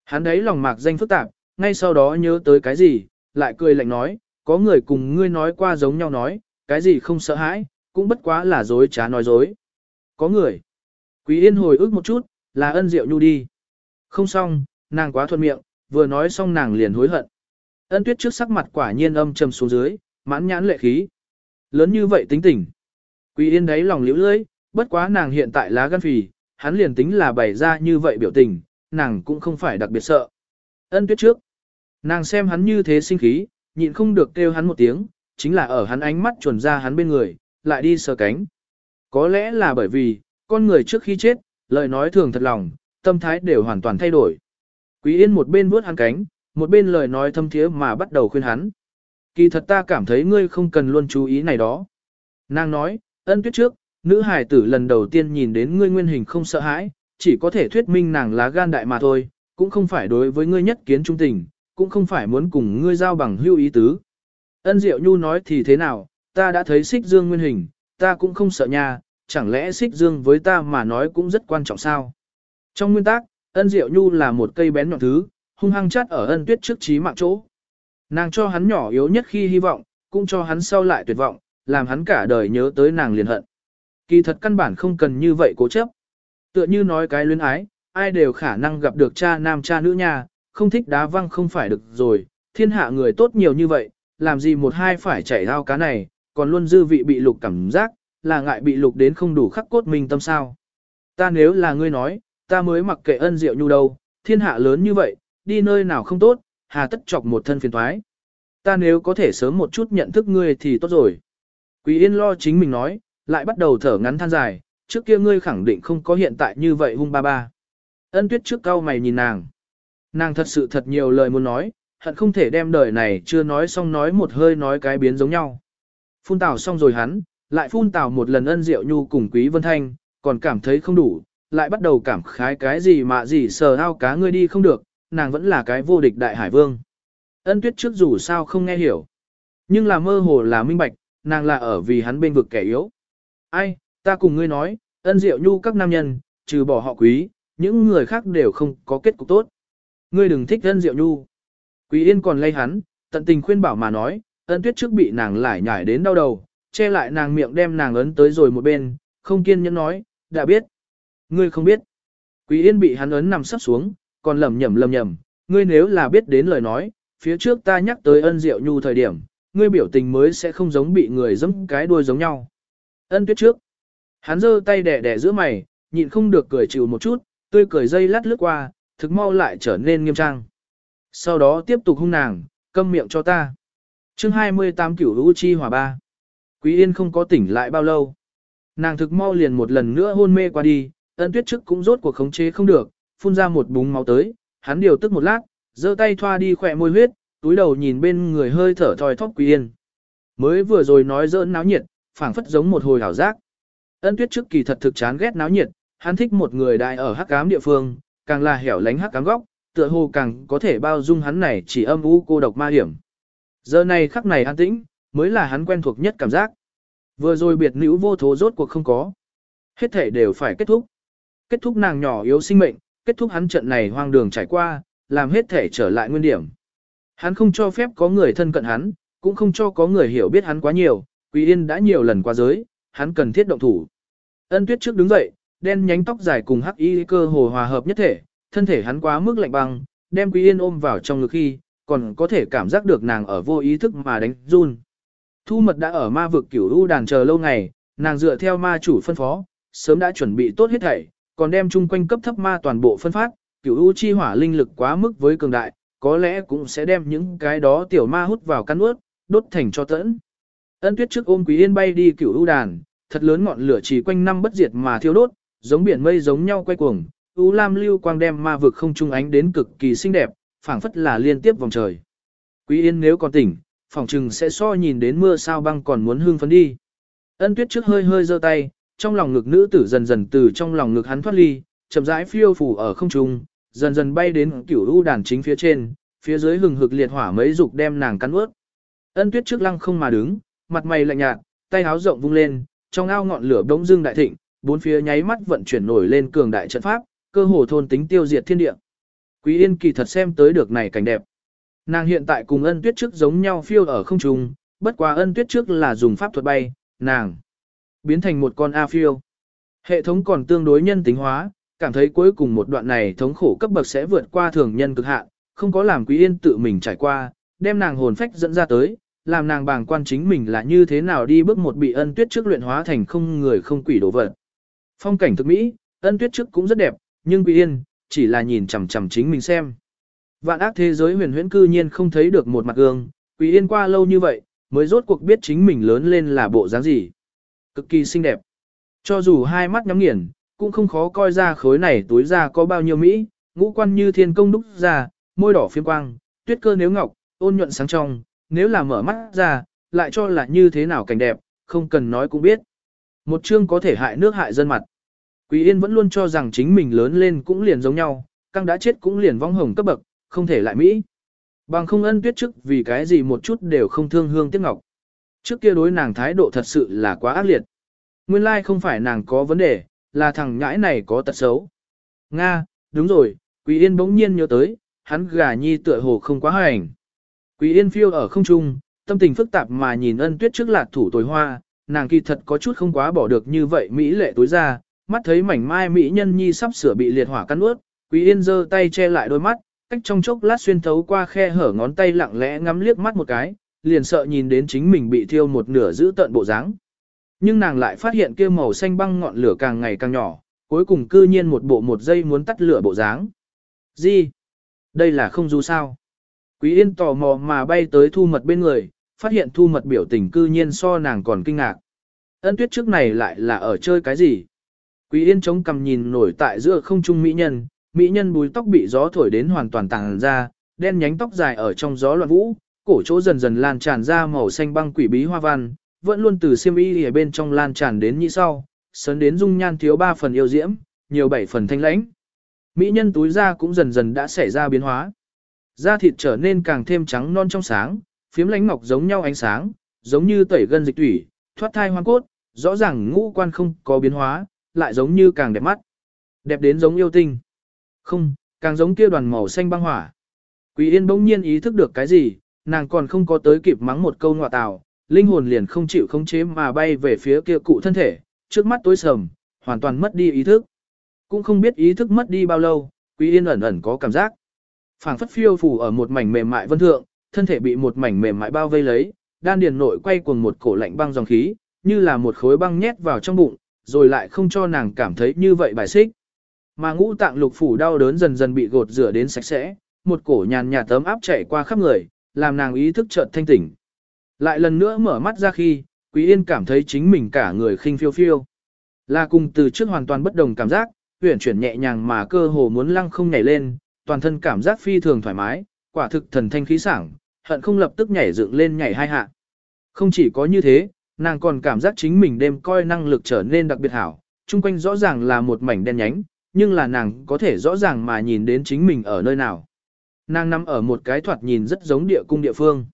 Hắn đấy lòng mạc danh phức tạp, ngay sau đó nhớ tới cái gì, lại cười lạnh nói, có người cùng ngươi nói qua giống nhau nói, cái gì không sợ hãi, cũng bất quá là dối trá nói dối. Có người. Quý Yên hồi ức một chút, là ân diệu nhu đi. Không xong, nàng quá thuận miệng, vừa nói xong nàng liền hối hận. Ân tuyết trước sắc mặt quả nhiên âm trầm xuống dưới, mãn nhãn lệ khí. Lớn như vậy tính tình. Quý Yên đấy lòng liễu lưỡi, bất quá nàng hiện tại lá gan phì, hắn liền tính là bày ra như vậy biểu tình, nàng cũng không phải đặc biệt sợ. Ân tuyết trước. Nàng xem hắn như thế sinh khí, nhịn không được kêu hắn một tiếng, chính là ở hắn ánh mắt chuẩn ra hắn bên người, lại đi sờ cánh. Có lẽ là bởi vì, con người trước khi chết, lời nói thường thật lòng, tâm thái đều hoàn toàn thay đổi. Quý Yên một bên vuốt hắn cánh, một bên lời nói thâm thiế mà bắt đầu khuyên hắn. Kỳ thật ta cảm thấy ngươi không cần luôn chú ý này đó. Nàng nói, ân tuyết trước, nữ hải tử lần đầu tiên nhìn đến ngươi nguyên hình không sợ hãi, chỉ có thể thuyết minh nàng lá gan đại mà thôi, cũng không phải đối với ngươi nhất kiến trung tình, cũng không phải muốn cùng ngươi giao bằng hữu ý tứ. Ân Diệu Nhu nói thì thế nào, ta đã thấy xích dương nguyên hình, ta cũng không sợ nha, chẳng lẽ xích dương với ta mà nói cũng rất quan trọng sao? Trong nguyên tắc, ân Diệu Nhu là một cây bén nhọn thứ, hung hăng chắt ở ân tuyết trước trí mạng chỗ. Nàng cho hắn nhỏ yếu nhất khi hy vọng, cũng cho hắn sau lại tuyệt vọng, làm hắn cả đời nhớ tới nàng liền hận. Kỳ thật căn bản không cần như vậy cố chấp. Tựa như nói cái luyến ái, ai đều khả năng gặp được cha nam cha nữ nha, không thích đá văng không phải được rồi, thiên hạ người tốt nhiều như vậy, làm gì một hai phải chảy rao cá này, còn luôn dư vị bị lục cảm giác, là ngại bị lục đến không đủ khắc cốt mình tâm sao. Ta nếu là ngươi nói, ta mới mặc kệ ân diệu nhu đâu, thiên hạ lớn như vậy, đi nơi nào không tốt, hà tất chọc một thân phiền thoái. Ta nếu có thể sớm một chút nhận thức ngươi thì tốt rồi. Quý Yên lo chính mình nói, lại bắt đầu thở ngắn than dài, trước kia ngươi khẳng định không có hiện tại như vậy hung ba ba. Ân tuyết trước cao mày nhìn nàng. Nàng thật sự thật nhiều lời muốn nói, hận không thể đem đời này chưa nói xong nói một hơi nói cái biến giống nhau. Phun tảo xong rồi hắn, lại phun tào một lần ân diệu nhu cùng quý vân thanh, còn cảm thấy không đủ, lại bắt đầu cảm khái cái gì mà gì sờ ao cá ngươi đi không được, nàng vẫn là cái vô địch đại hải vương. Ân tuyết trước dù sao không nghe hiểu, nhưng là mơ hồ là minh bạch, nàng là ở vì hắn bên vực kẻ yếu. Ai, ta cùng ngươi nói, ân diệu nhu các nam nhân, trừ bỏ họ quý, những người khác đều không có kết cục tốt. Ngươi đừng thích ân diệu nhu. Quý yên còn lay hắn, tận tình khuyên bảo mà nói, ân tuyết trước bị nàng lại nhảy đến đau đầu, che lại nàng miệng đem nàng ấn tới rồi một bên, không kiên nhẫn nói, đã biết. Ngươi không biết. Quý yên bị hắn ấn nằm sắp xuống, còn lầm nhầm lầm nhầm, ngươi nếu là biết đến lời nói, phía trước ta nhắc tới ân diệu nhu thời điểm, ngươi biểu tình mới sẽ không giống bị người giẫm cái đuôi giống nhau. Ân tuyết trước. Hắn giơ tay đẻ đẻ giữa mày, nhịn không được cười chịu một chút, tươi cười dây lát lướt qua, thực mau lại trở nên nghiêm trang. Sau đó tiếp tục hung nàng, câm miệng cho ta. chương 28 cửu Vũ chi hỏa ba. Quý yên không có tỉnh lại bao lâu. Nàng thực mau liền một lần nữa hôn mê qua đi, ân tuyết trước cũng rốt cuộc khống chế không được, phun ra một búng máu tới, hắn điều tức một lát, giơ tay thoa đi khỏe môi huyết, túi đầu nhìn bên người hơi thở thoi thóp quý yên. Mới vừa rồi nói dỡn náo nhiệt, phảng phất giống một hồi hảo giác. Ân tuyết trước kỳ thật thực chán ghét náo nhiệt, hắn thích một người đại ở hắc ám địa phương, càng là hẻo lánh hắc ám góc, tựa hồ càng có thể bao dung hắn này chỉ âm u cô độc ma hiểm. Giờ này khắc này an tĩnh, mới là hắn quen thuộc nhất cảm giác. Vừa rồi biệt nữ vô thố rốt cuộc không có. Hết thể đều phải kết thúc. Kết thúc nàng nhỏ yếu sinh mệnh, kết thúc hắn trận này hoang đường trải qua, làm hết thể trở lại nguyên điểm. Hắn không cho phép có người thân cận hắn, cũng không cho có người hiểu biết hắn quá nhiều, Quý Yên đã nhiều lần qua giới, hắn cần thiết động thủ. Ân Tuyết trước đứng dậy, đen nhánh tóc dài cùng hắc y cơ hồ hòa hợp nhất thể, thân thể hắn quá mức lạnh băng, đem Quý Yên ôm vào trong ngực khi, còn có thể cảm giác được nàng ở vô ý thức mà đánh run. Thu mật đã ở ma vực cửu u đàn chờ lâu ngày, nàng dựa theo ma chủ phân phó, sớm đã chuẩn bị tốt hết thảy, còn đem chung quanh cấp thấp ma toàn bộ phân phát, cửu u chi hỏa linh lực quá mức với cường đại, có lẽ cũng sẽ đem những cái đó tiểu ma hút vào căn ướt, đốt thành cho tẫn. Ân tuyết trước ôm quý yên bay đi cửu u đàn, thật lớn ngọn lửa chỉ quanh năm bất diệt mà thiêu đốt, giống biển mây giống nhau quay cuồng, u lam lưu quang đem ma vực không trung ánh đến cực kỳ xinh đẹp, phảng phất là liên tiếp vòng trời. Quý yên nếu còn tỉnh, phỏng chừng sẽ so nhìn đến mưa sao băng còn muốn hương phấn đi. Ân tuyết trước hơi hơi giơ tay, trong lòng ngực nữ tử dần dần từ trong lòng ngực hắn thoát ly, chậm rãi phiêu phủ ở không trung, dần dần bay đến cửu u đàn chính phía trên, phía dưới hừng hực liệt hỏa mấy dục đem nàng cắn ướt. Ân tuyết trước lăng không mà đứng, mặt mày lạnh nhạt, tay áo rộng vung lên, trong ao ngọn lửa bỗng dưng đại thịnh, bốn phía nháy mắt vận chuyển nổi lên cường đại trận pháp, cơ hồ thôn tính tiêu diệt thiên địa. Quý Yên kỳ thật xem tới được này cảnh đẹp. Nàng hiện tại cùng ân tuyết trước giống nhau phiêu ở không trung, bất quá ân tuyết trước là dùng pháp thuật bay, nàng biến thành một con A phiêu. Hệ thống còn tương đối nhân tính hóa, cảm thấy cuối cùng một đoạn này thống khổ cấp bậc sẽ vượt qua thường nhân cực hạn, không có làm Quý Yên tự mình trải qua, đem nàng hồn phách dẫn ra tới, làm nàng bàng quan chính mình là như thế nào đi bước một bị ân tuyết trước luyện hóa thành không người không quỷ đồ vật. Phong cảnh thực mỹ, ân tuyết trước cũng rất đẹp, nhưng Quý Yên chỉ là nhìn chằm chằm chính mình xem. Vạn ác thế giới huyền huyễn cư nhiên không thấy được một mặt gương, Quý Yên qua lâu như vậy, mới rốt cuộc biết chính mình lớn lên là bộ dáng gì. Cực kỳ xinh đẹp. Cho dù hai mắt nhắm nghiền, cũng không khó coi ra khối này túi ra có bao nhiêu Mỹ, ngũ quan như thiên công đúc ra, môi đỏ phiêm quang, tuyết cơ nếu ngọc, ôn nhuận sáng trong, nếu là mở mắt ra, lại cho là như thế nào cảnh đẹp, không cần nói cũng biết. Một chương có thể hại nước hại dân mặt. Quý Yên vẫn luôn cho rằng chính mình lớn lên cũng liền giống nhau, căng đã chết cũng liền vong hồng cấp bậc, không thể lại Mỹ. Bằng không ân tuyết trước vì cái gì một chút đều không thương hương tiếc ngọc. Trước kia đối nàng thái độ thật sự là quá ác liệt. Nguyên lai like không phải nàng có vấn đề, là thằng nhãi này có tật xấu. Nga, đúng rồi, Quý Yên bỗng nhiên nhớ tới, hắn gà nhi tựa hồ không quá hành. Quý Yên phiêu ở không trung, tâm tình phức tạp mà nhìn ân tuyết trước lạc thủ tối hoa, nàng kỳ thật có chút không quá bỏ được như vậy Mỹ lệ tối ra, mắt thấy mảnh mai Mỹ nhân nhi sắp sửa bị liệt hỏa cắn ướt, Quý Yên giơ tay che lại đôi mắt, cách trong chốc lát xuyên thấu qua khe hở ngón tay lặng lẽ ngắm liếc mắt một cái, liền sợ nhìn đến chính mình bị thiêu một nửa giữ tận bộ dáng. Nhưng nàng lại phát hiện kia màu xanh băng ngọn lửa càng ngày càng nhỏ, cuối cùng cư nhiên một bộ một giây muốn tắt lửa bộ dáng. Gì? Đây là không du sao? Quý Yên tò mò mà bay tới thu mật bên người, phát hiện thu mật biểu tình cư nhiên so nàng còn kinh ngạc. Ân tuyết trước này lại là ở chơi cái gì? Quý Yên chống cầm nhìn nổi tại giữa không trung mỹ nhân, mỹ nhân bùi tóc bị gió thổi đến hoàn toàn tàng ra, đen nhánh tóc dài ở trong gió loạn vũ, cổ chỗ dần dần lan tràn ra màu xanh băng quỷ bí hoa văn, vẫn luôn từ xiêm y ở bên trong lan tràn đến như sau, sấn đến dung nhan thiếu ba phần yêu diễm, nhiều bảy phần thanh lãnh. Mỹ nhân túi da cũng dần dần đã xảy ra biến hóa. Da thịt trở nên càng thêm trắng non trong sáng, phiếm lánh ngọc giống nhau ánh sáng, giống như tẩy gân dịch thủy, thoát thai hoang cốt, rõ ràng ngũ quan không có biến hóa, lại giống như càng đẹp mắt. Đẹp đến giống yêu tinh. Không, càng giống kia đoàn màu xanh băng hỏa. Quý Yên bỗng nhiên ý thức được cái gì, nàng còn không có tới kịp mắng một câu ngọa tào, linh hồn liền không chịu khống chế mà bay về phía kia cụ thân thể, trước mắt tối sầm, hoàn toàn mất đi ý thức. Cũng không biết ý thức mất đi bao lâu, Quý Yên ẩn ẩn có cảm giác. phảng phất phiêu phù ở một mảnh mềm mại vân thượng, thân thể bị một mảnh mềm mại bao vây lấy, đan điền nội quay cuồng một cổ lạnh băng dòng khí, như là một khối băng nhét vào trong bụng, rồi lại không cho nàng cảm thấy như vậy bài xích. Mà ngũ tạng lục phủ đau đớn dần dần bị gột rửa đến sạch sẽ, một cổ nhàn nhạt tấm áp chảy qua khắp người, làm nàng ý thức chợt thanh tỉnh. Lại lần nữa mở mắt ra khi, Quý Yên cảm thấy chính mình cả người khinh phiêu phiêu. Là cùng từ trước hoàn toàn bất đồng cảm giác, huyển chuyển nhẹ nhàng mà cơ hồ muốn lăng không nhảy lên, toàn thân cảm giác phi thường thoải mái, quả thực thần thanh khí sảng, hận không lập tức nhảy dựng lên nhảy hai hạ. Không chỉ có như thế, nàng còn cảm giác chính mình đêm coi năng lực trở nên đặc biệt hảo, chung quanh rõ ràng là một mảnh đen nhánh, nhưng là nàng có thể rõ ràng mà nhìn đến chính mình ở nơi nào. Nàng nằm ở một cái thoạt nhìn rất giống địa cung địa phương.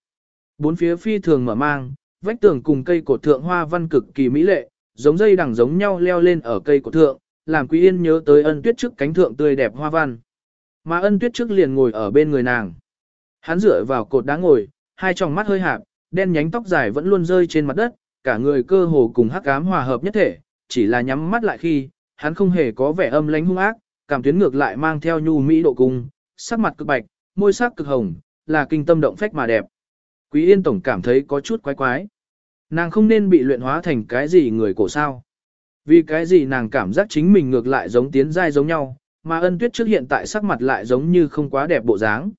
Bốn phía phi thường mở mang, vách tường cùng cây cột thượng hoa văn cực kỳ mỹ lệ, giống dây đằng giống nhau leo lên ở cây cột thượng, làm Quý Yên nhớ tới ân tuyết trước cánh thượng tươi đẹp hoa văn. Mà ân tuyết trước liền ngồi ở bên người nàng. Hắn dựa vào cột đá ngồi, hai tròng mắt hơi hạp, đen nhánh tóc dài vẫn luôn rơi trên mặt đất, cả người cơ hồ cùng hắc ám hòa hợp nhất thể, chỉ là nhắm mắt lại khi, hắn không hề có vẻ âm lãnh hung ác, cảm tuyến ngược lại mang theo nhu mỹ độ cung, sắc mặt cực bạch, môi sắc cực hồng, là kinh tâm động phách mà đẹp. Quý Yên tổng cảm thấy có chút quái quái. Nàng không nên bị luyện hóa thành cái gì người cổ sao. Vì cái gì nàng cảm giác chính mình ngược lại giống tiến giai giống nhau, mà ân tuyết trước hiện tại sắc mặt lại giống như không quá đẹp bộ dáng.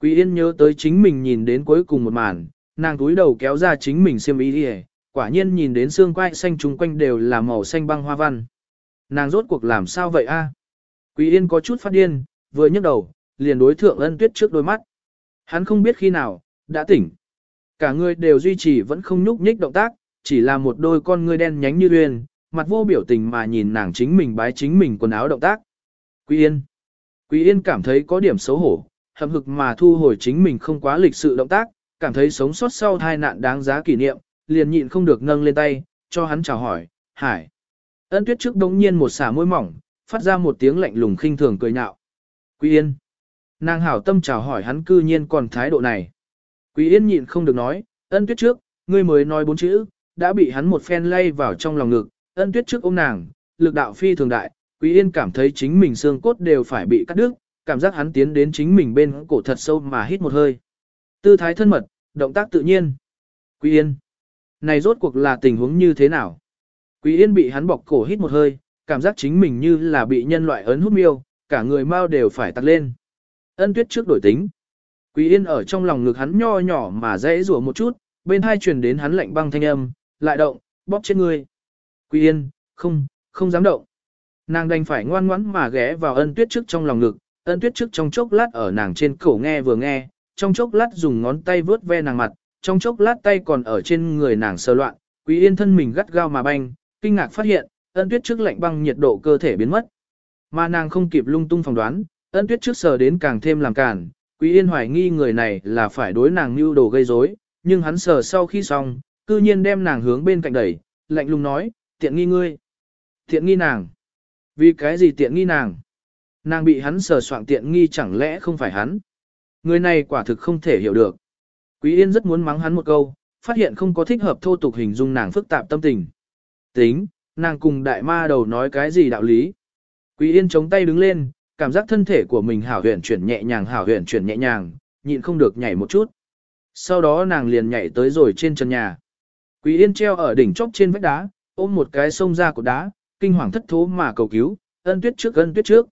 Quý Yên nhớ tới chính mình nhìn đến cuối cùng một màn, nàng túi đầu kéo ra chính mình xiêm y đi quả nhiên nhìn đến xương quai xanh chúng quanh đều là màu xanh băng hoa văn. Nàng rốt cuộc làm sao vậy a? Quý Yên có chút phát điên, vừa nhấc đầu, liền đối thượng ân tuyết trước đôi mắt. Hắn không biết khi nào, đã tỉnh. Cả người đều duy trì vẫn không nhúc nhích động tác, chỉ là một đôi con ngươi đen nhánh như uyên, mặt vô biểu tình mà nhìn nàng chính mình bái chính mình quần áo động tác. Quý Yên. Quý Yên cảm thấy có điểm xấu hổ, hậm hực mà thu hồi chính mình không quá lịch sự động tác, cảm thấy sống sót sau tai nạn đáng giá kỷ niệm, liền nhịn không được nâng lên tay, cho hắn chào hỏi, "Hải." Ân Tuyết trước đống nhiên một xả môi mỏng, phát ra một tiếng lạnh lùng khinh thường cười nhạo. "Quý Yên." Nàng hảo tâm chào hỏi hắn cư nhiên còn thái độ này. Quý Yên nhịn không được nói, "Ân Tuyết trước, ngươi mới nói bốn chữ, đã bị hắn một phen lay vào trong lòng ngực." Ân Tuyết trước ôm nàng, lực đạo phi thường đại, Quý Yên cảm thấy chính mình xương cốt đều phải bị cắt đứt, cảm giác hắn tiến đến chính mình bên cổ thật sâu mà hít một hơi. Tư thái thân mật, động tác tự nhiên. Quý Yên. Này rốt cuộc là tình huống như thế nào? Quý Yên bị hắn bọc cổ hít một hơi, cảm giác chính mình như là bị nhân loại ấn hút miêu, cả người mau đều phải tắt lên. Ân tuyết trước đổi tính. Quý Yên ở trong lòng ngực hắn nho nhỏ mà dễ rủa một chút, bên hai truyền đến hắn lạnh băng thanh âm, lại động, bóp trên người. Quý Yên, không, không dám động. Nàng đành phải ngoan ngoãn mà ghé vào ân tuyết trước trong lòng ngực, ân tuyết trước trong chốc lát ở nàng trên cổ nghe vừa nghe, trong chốc lát dùng ngón tay vướt ve nàng mặt, trong chốc lát tay còn ở trên người nàng sờ loạn, quý yên thân mình gắt gao mà banh, kinh ngạc phát hiện, ân tuyết trước lạnh băng nhiệt độ cơ thể biến mất. Mà nàng không kịp lung tung phỏng đoán, ân tuyết trước sờ đến càng thêm làm cản, quý yên hoài nghi người này là phải đối nàng mưu đồ gây rối, nhưng hắn sờ sau khi xong, cư nhiên đem nàng hướng bên cạnh đẩy, lạnh lùng nói, tiện nghi ngươi. Tiện nghi nàng. Vì cái gì tiện nghi nàng? Nàng bị hắn sờ soạn tiện nghi chẳng lẽ không phải hắn? Người này quả thực không thể hiểu được. Quý Yên rất muốn mắng hắn một câu, phát hiện không có thích hợp thô tục hình dung nàng phức tạp tâm tình. Tính, nàng cùng đại ma đầu nói cái gì đạo lý. Quý Yên chống tay đứng lên, cảm giác thân thể của mình hảo huyền chuyển nhẹ nhàng hảo huyền chuyển nhẹ nhàng, nhịn không được nhảy một chút. Sau đó nàng liền nhảy tới rồi trên chân nhà. Quý Yên treo ở đỉnh chóp trên vách đá, ôm một cái sông ra của đá, kinh hoàng thất thố mà cầu cứu, ân tuyết trước ân tuyết trước.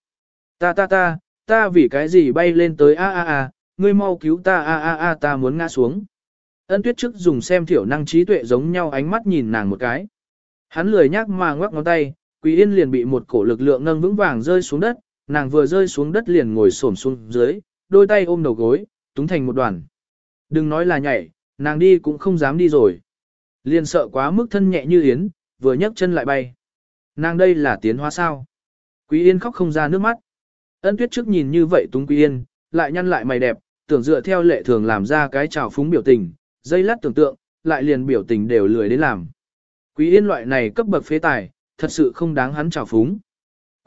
Ta ta ta, ta vì cái gì bay lên tới a a a, ngươi mau cứu ta a a a ta muốn ngã xuống. Ân tuyết trước dùng xem thiểu năng trí tuệ giống nhau ánh mắt nhìn nàng một cái. Hắn lười nhác mà ngoắc ngón tay, Quý Yên liền bị một cổ lực lượng nâng vững vàng rơi xuống đất, nàng vừa rơi xuống đất liền ngồi xổm xuống dưới, đôi tay ôm đầu gối, túng thành một đoàn. Đừng nói là nhảy, nàng đi cũng không dám đi rồi. Liền sợ quá mức thân nhẹ như yến, vừa nhấc chân lại bay. Nàng đây là tiến hóa sao? Quý Yên khóc không ra nước mắt. Ân tuyết trước nhìn như vậy túng Quý Yên, lại nhăn lại mày đẹp, tưởng dựa theo lệ thường làm ra cái trào phúng biểu tình, dây lát tưởng tượng, lại liền biểu tình đều lười đến làm. Quý Yên loại này cấp bậc phế tài, thật sự không đáng hắn trào phúng.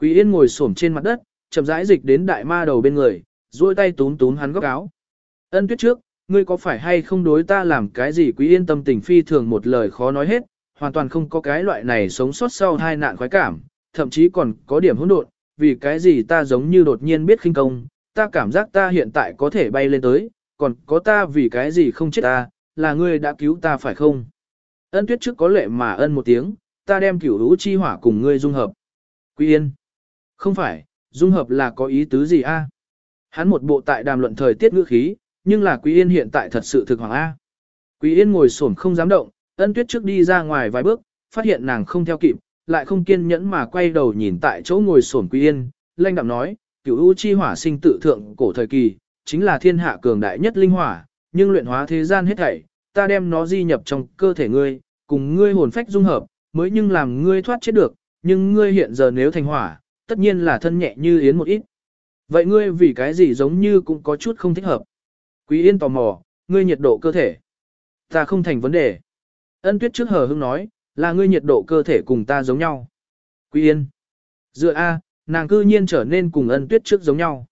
Quý Yên ngồi xổm trên mặt đất, chậm rãi dịch đến đại ma đầu bên người, duỗi tay túm túm hắn góc áo. Ân tuyết trước, ngươi có phải hay không đối ta làm cái gì quý yên tâm tình phi thường một lời khó nói hết, hoàn toàn không có cái loại này sống sót sau hai nạn khoái cảm, thậm chí còn có điểm hỗn độn, vì cái gì ta giống như đột nhiên biết khinh công, ta cảm giác ta hiện tại có thể bay lên tới, còn có ta vì cái gì không chết ta, là ngươi đã cứu ta phải không? Ân tuyết trước có lệ mà ân một tiếng, ta đem cửu lũ chi hỏa cùng ngươi dung hợp. Quý yên. Không phải, dung hợp là có ý tứ gì a? Hắn một bộ tại đàm luận thời tiết ngữ khí, nhưng là Quý Yên hiện tại thật sự thực hoàng A. Quý Yên ngồi xổm không dám động, ân tuyết trước đi ra ngoài vài bước, phát hiện nàng không theo kịp, lại không kiên nhẫn mà quay đầu nhìn tại chỗ ngồi xổm Quý Yên, lanh đạm nói, cửu u chi hỏa sinh tự thượng cổ thời kỳ, chính là thiên hạ cường đại nhất linh hỏa, nhưng luyện hóa thế gian hết thảy, ta đem nó di nhập trong cơ thể ngươi, cùng ngươi hồn phách dung hợp, mới nhưng làm ngươi thoát chết được, nhưng ngươi hiện giờ nếu thành hỏa, tất nhiên là thân nhẹ như yến một ít. Vậy ngươi vì cái gì giống như cũng có chút không thích hợp. Quý Yên tò mò, ngươi nhiệt độ cơ thể. Ta không thành vấn đề. Ân tuyết trước hờ hững nói, là ngươi nhiệt độ cơ thể cùng ta giống nhau. Quý Yên. Dựa A, nàng cư nhiên trở nên cùng ân tuyết trước giống nhau.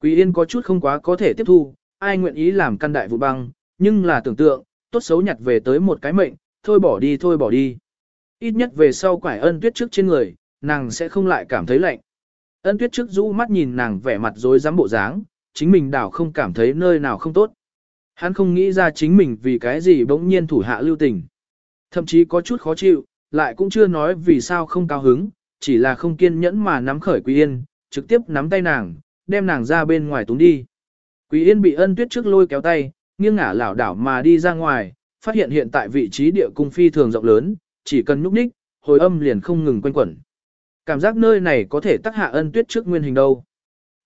Quý Yên có chút không quá có thể tiếp thu, ai nguyện ý làm căn đại vụ băng, nhưng là tưởng tượng, tốt xấu nhặt về tới một cái mệnh, thôi bỏ đi thôi bỏ đi. Ít nhất về sau quải ân tuyết trước trên người, nàng sẽ không lại cảm thấy lạnh. Ân tuyết trước rũ mắt nhìn nàng vẻ mặt rối rắm bộ dáng, chính mình đảo không cảm thấy nơi nào không tốt. Hắn không nghĩ ra chính mình vì cái gì bỗng nhiên thủ hạ lưu tình. Thậm chí có chút khó chịu, lại cũng chưa nói vì sao không cao hứng, chỉ là không kiên nhẫn mà nắm khởi Quý Yên, trực tiếp nắm tay nàng, đem nàng ra bên ngoài túng đi. Quý Yên bị ân tuyết trước lôi kéo tay, nghiêng ngả lảo đảo mà đi ra ngoài, phát hiện hiện tại vị trí địa cung phi thường rộng lớn, chỉ cần nhúc nhích, hồi âm liền không ngừng quanh quẩn. Cảm giác nơi này có thể tác hạ ân tuyết trước nguyên hình đâu.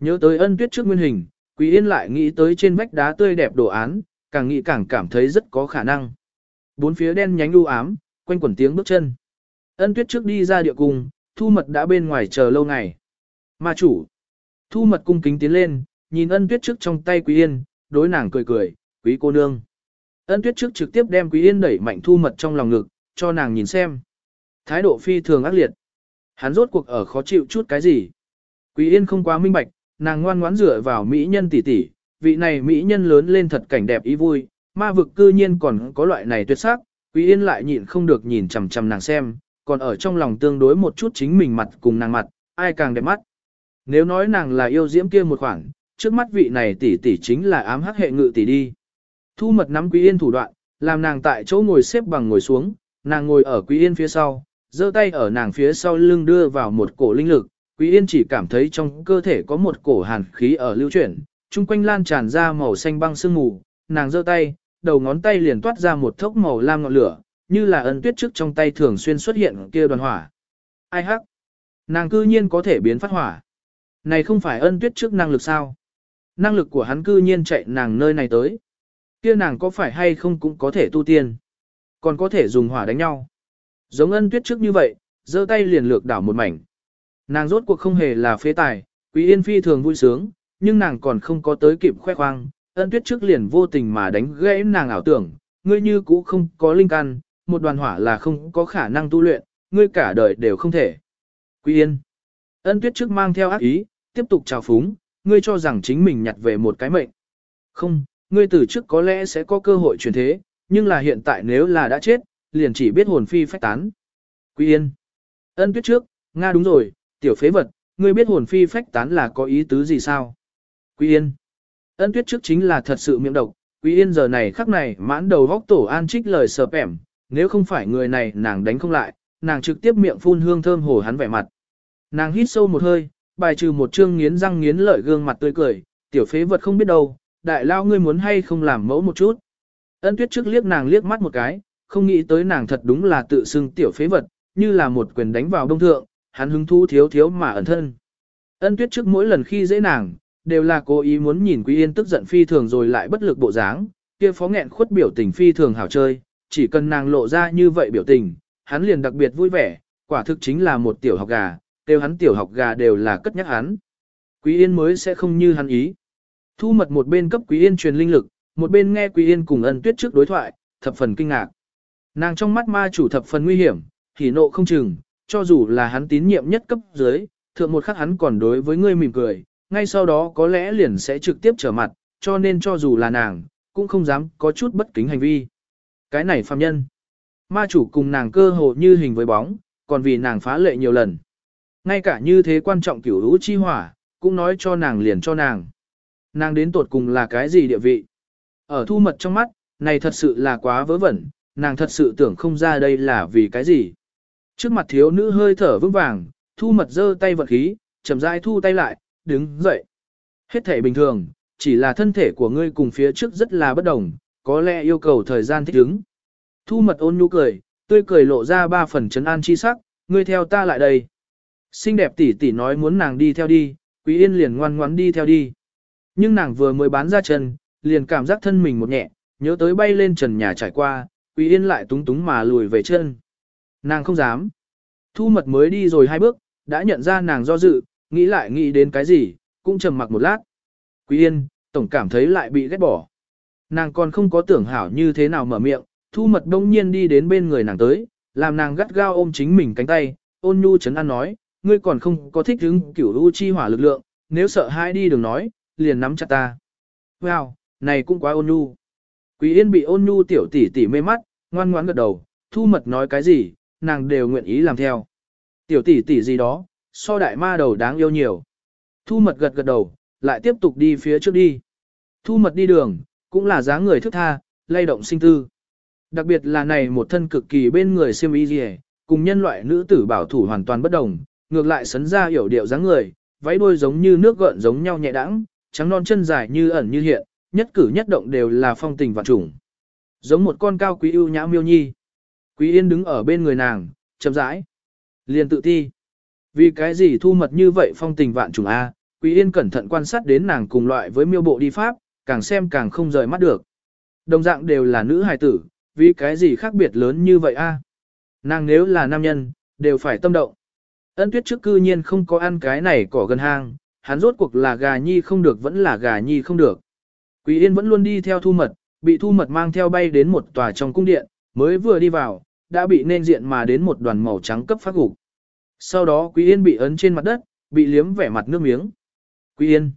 Nhớ tới ân tuyết trước nguyên hình, Quý Yên lại nghĩ tới trên vách đá tươi đẹp đồ án, càng nghĩ càng cảm thấy rất có khả năng. Bốn phía đen nhánh u ám, quanh quẩn tiếng bước chân. Ân tuyết trước đi ra địa cung, thu mật đã bên ngoài chờ lâu ngày. Ma chủ. Thu mật cung kính tiến lên, nhìn ân tuyết trước trong tay Quý Yên, đối nàng cười cười, quý cô nương. Ân tuyết trước trực tiếp đem Quý Yên đẩy mạnh thu mật trong lòng ngực, cho nàng nhìn xem. Thái độ phi thường ác liệt. Hắn rốt cuộc ở khó chịu chút cái gì. Quý Yên không quá minh bạch, nàng ngoan ngoãn dựa vào mỹ nhân tỷ tỷ, vị này mỹ nhân lớn lên thật cảnh đẹp ý vui, ma vực cư nhiên còn có loại này tuyệt sắc, Quý Yên lại nhịn không được nhìn chằm chằm nàng xem, còn ở trong lòng tương đối một chút chính mình mặt cùng nàng mặt, ai càng đẹp mắt. Nếu nói nàng là yêu diễm kia một khoảng, trước mắt vị này tỷ tỷ chính là ám hắc hệ ngự tỷ đi. Thu mật nắm Quý Yên thủ đoạn, làm nàng tại chỗ ngồi xếp bằng ngồi xuống, nàng ngồi ở Quý Yên phía sau, giơ tay ở nàng phía sau lưng đưa vào một cổ linh lực, Quý Yên chỉ cảm thấy trong cơ thể có một cổ hàn khí ở lưu chuyển, chung quanh lan tràn ra màu xanh băng sương mù, nàng giơ tay, đầu ngón tay liền toát ra một thốc màu lam ngọn lửa, như là ân tuyết trước trong tay thường xuyên xuất hiện kia đoàn hỏa. Ai hắc? Nàng cư nhiên có thể biến phát hỏa. Này không phải ân tuyết trước năng lực sao? Năng lực của hắn cư nhiên chạy nàng nơi này tới. Kia nàng có phải hay không cũng có thể tu tiên. Còn có thể dùng hỏa đánh nhau. Giống ân tuyết trước như vậy, giơ tay liền lược đảo một mảnh. Nàng rốt cuộc không hề là phế tài, Quý Yên Phi thường vui sướng, nhưng nàng còn không có tới kịp khoe khoang, ân tuyết trước liền vô tình mà đánh gãy nàng ảo tưởng, ngươi như cũ không có linh căn, một đoàn hỏa là không có khả năng tu luyện, ngươi cả đời đều không thể. Quý Yên, ân tuyết trước mang theo ác ý, tiếp tục chào phúng, ngươi cho rằng chính mình nhặt về một cái mệnh. Không, ngươi từ trước có lẽ sẽ có cơ hội chuyển thế, nhưng là hiện tại nếu là đã chết, liền chỉ biết hồn phi phách tán. Quý Yên, ân tuyết trước, Nga đúng rồi, tiểu phế vật, ngươi biết hồn phi phách tán là có ý tứ gì sao? Quý Yên. Ân tuyết trước chính là thật sự miệng độc, Quý Yên giờ này khắc này mãn đầu vóc tổ an trích lời sờ ẻm, nếu không phải người này nàng đánh không lại, nàng trực tiếp miệng phun hương thơm hổ hắn vẻ mặt. Nàng hít sâu một hơi, bài trừ một trương nghiến răng nghiến lợi gương mặt tươi cười, tiểu phế vật không biết đâu, đại lao ngươi muốn hay không làm mẫu một chút. Ân tuyết trước liếc nàng liếc mắt một cái, không nghĩ tới nàng thật đúng là tự xưng tiểu phế vật, như là một quyền đánh vào đông thượng, hắn hứng thú thiếu thiếu mà ẩn thân. Ân tuyết trước mỗi lần khi dễ nàng, đều là cố ý muốn nhìn Quý Yên tức giận phi thường rồi lại bất lực bộ dáng, kia phó nghẹn khuất biểu tình phi thường hảo chơi, chỉ cần nàng lộ ra như vậy biểu tình, hắn liền đặc biệt vui vẻ, quả thực chính là một tiểu học gà, kêu hắn tiểu học gà đều là cất nhắc hắn. Quý Yên mới sẽ không như hắn ý. Thu mật một bên cấp Quý Yên truyền linh lực, một bên nghe Quý Yên cùng ân tuyết trước đối thoại, thập phần kinh ngạc. Nàng trong mắt ma chủ thập phần nguy hiểm, hỉ nộ không chừng, cho dù là hắn tín nhiệm nhất cấp dưới, thượng một khắc hắn còn đối với ngươi mỉm cười, ngay sau đó có lẽ liền sẽ trực tiếp trở mặt, cho nên cho dù là nàng, cũng không dám có chút bất kính hành vi. Cái này phàm nhân. Ma chủ cùng nàng cơ hồ như hình với bóng, còn vì nàng phá lệ nhiều lần. Ngay cả như thế quan trọng kiểu hữu chi hỏa, cũng nói cho nàng liền cho nàng. Nàng đến tột cùng là cái gì địa vị? Ở thu mật trong mắt, này thật sự là quá vớ vẩn, nàng thật sự tưởng không ra đây là vì cái gì. Trước mặt thiếu nữ hơi thở vững vàng, thu mật giơ tay vật khí, chậm rãi thu tay lại, đứng dậy. Hết thể bình thường, chỉ là thân thể của ngươi cùng phía trước rất là bất đồng, có lẽ yêu cầu thời gian thích ứng. Thu mật ôn nhu cười, tươi cười lộ ra ba phần chấn an chi sắc, ngươi theo ta lại đây. Xinh đẹp tỷ tỷ nói muốn nàng đi theo đi, Quý Yên liền ngoan ngoãn đi theo đi. Nhưng nàng vừa mới bán ra chân, liền cảm giác thân mình một nhẹ, nhớ tới bay lên trần nhà trải qua, Quý Yên lại túng túng mà lùi về chân. Nàng không dám. Thu mật mới đi rồi hai bước, đã nhận ra nàng do dự, nghĩ lại nghĩ đến cái gì, cũng trầm mặc một lát. Quý Yên, tổng cảm thấy lại bị ghét bỏ. Nàng còn không có tưởng hảo như thế nào mở miệng, thu mật đông nhiên đi đến bên người nàng tới, làm nàng gắt gao ôm chính mình cánh tay, ôn nhu chấn an nói, ngươi còn không có thích hứng kiểu u chi hỏa lực lượng, nếu sợ hãi đi đừng nói, liền nắm chặt ta. Wow, này cũng quá ôn nhu. Quý Yên bị ôn nhu tiểu tỷ tỷ mê mắt, ngoan ngoãn gật đầu, thu mật nói cái gì, nàng đều nguyện ý làm theo. Tiểu tỷ tỷ gì đó, so đại ma đầu đáng yêu nhiều. Thu mật gật gật đầu, lại tiếp tục đi phía trước đi. Thu mật đi đường, cũng là dáng người thức tha, lay động sinh tư. Đặc biệt là này một thân cực kỳ bên người siêm y gì cùng nhân loại nữ tử bảo thủ hoàn toàn bất đồng, ngược lại sấn ra hiểu điệu dáng người, váy đuôi giống như nước gợn giống nhau nhẹ đãng, trắng non chân dài như ẩn như hiện, nhất cử nhất động đều là phong tình vạn trùng. Giống một con cao quý ưu nhã miêu nhi. Quý Yên đứng ở bên người nàng, chậm rãi, liền tự ti. Vì cái gì thu mật như vậy phong tình vạn trùng a? Quý Yên cẩn thận quan sát đến nàng cùng loại với miêu bộ đi pháp, càng xem càng không rời mắt được. Đồng dạng đều là nữ hài tử, vì cái gì khác biệt lớn như vậy a? Nàng nếu là nam nhân, đều phải tâm động. Ân tuyết trước cư nhiên không có ăn cái này cỏ gần hang, hắn rốt cuộc là gà nhi không được vẫn là gà nhi không được. Quý Yên vẫn luôn đi theo thu mật, bị thu mật mang theo bay đến một tòa trong cung điện, mới vừa đi vào, đã bị nên diện mà đến một đoàn màu trắng cấp phát gục. Sau đó Quý Yên bị ấn trên mặt đất, bị liếm vẻ mặt nước miếng. Quý Yên,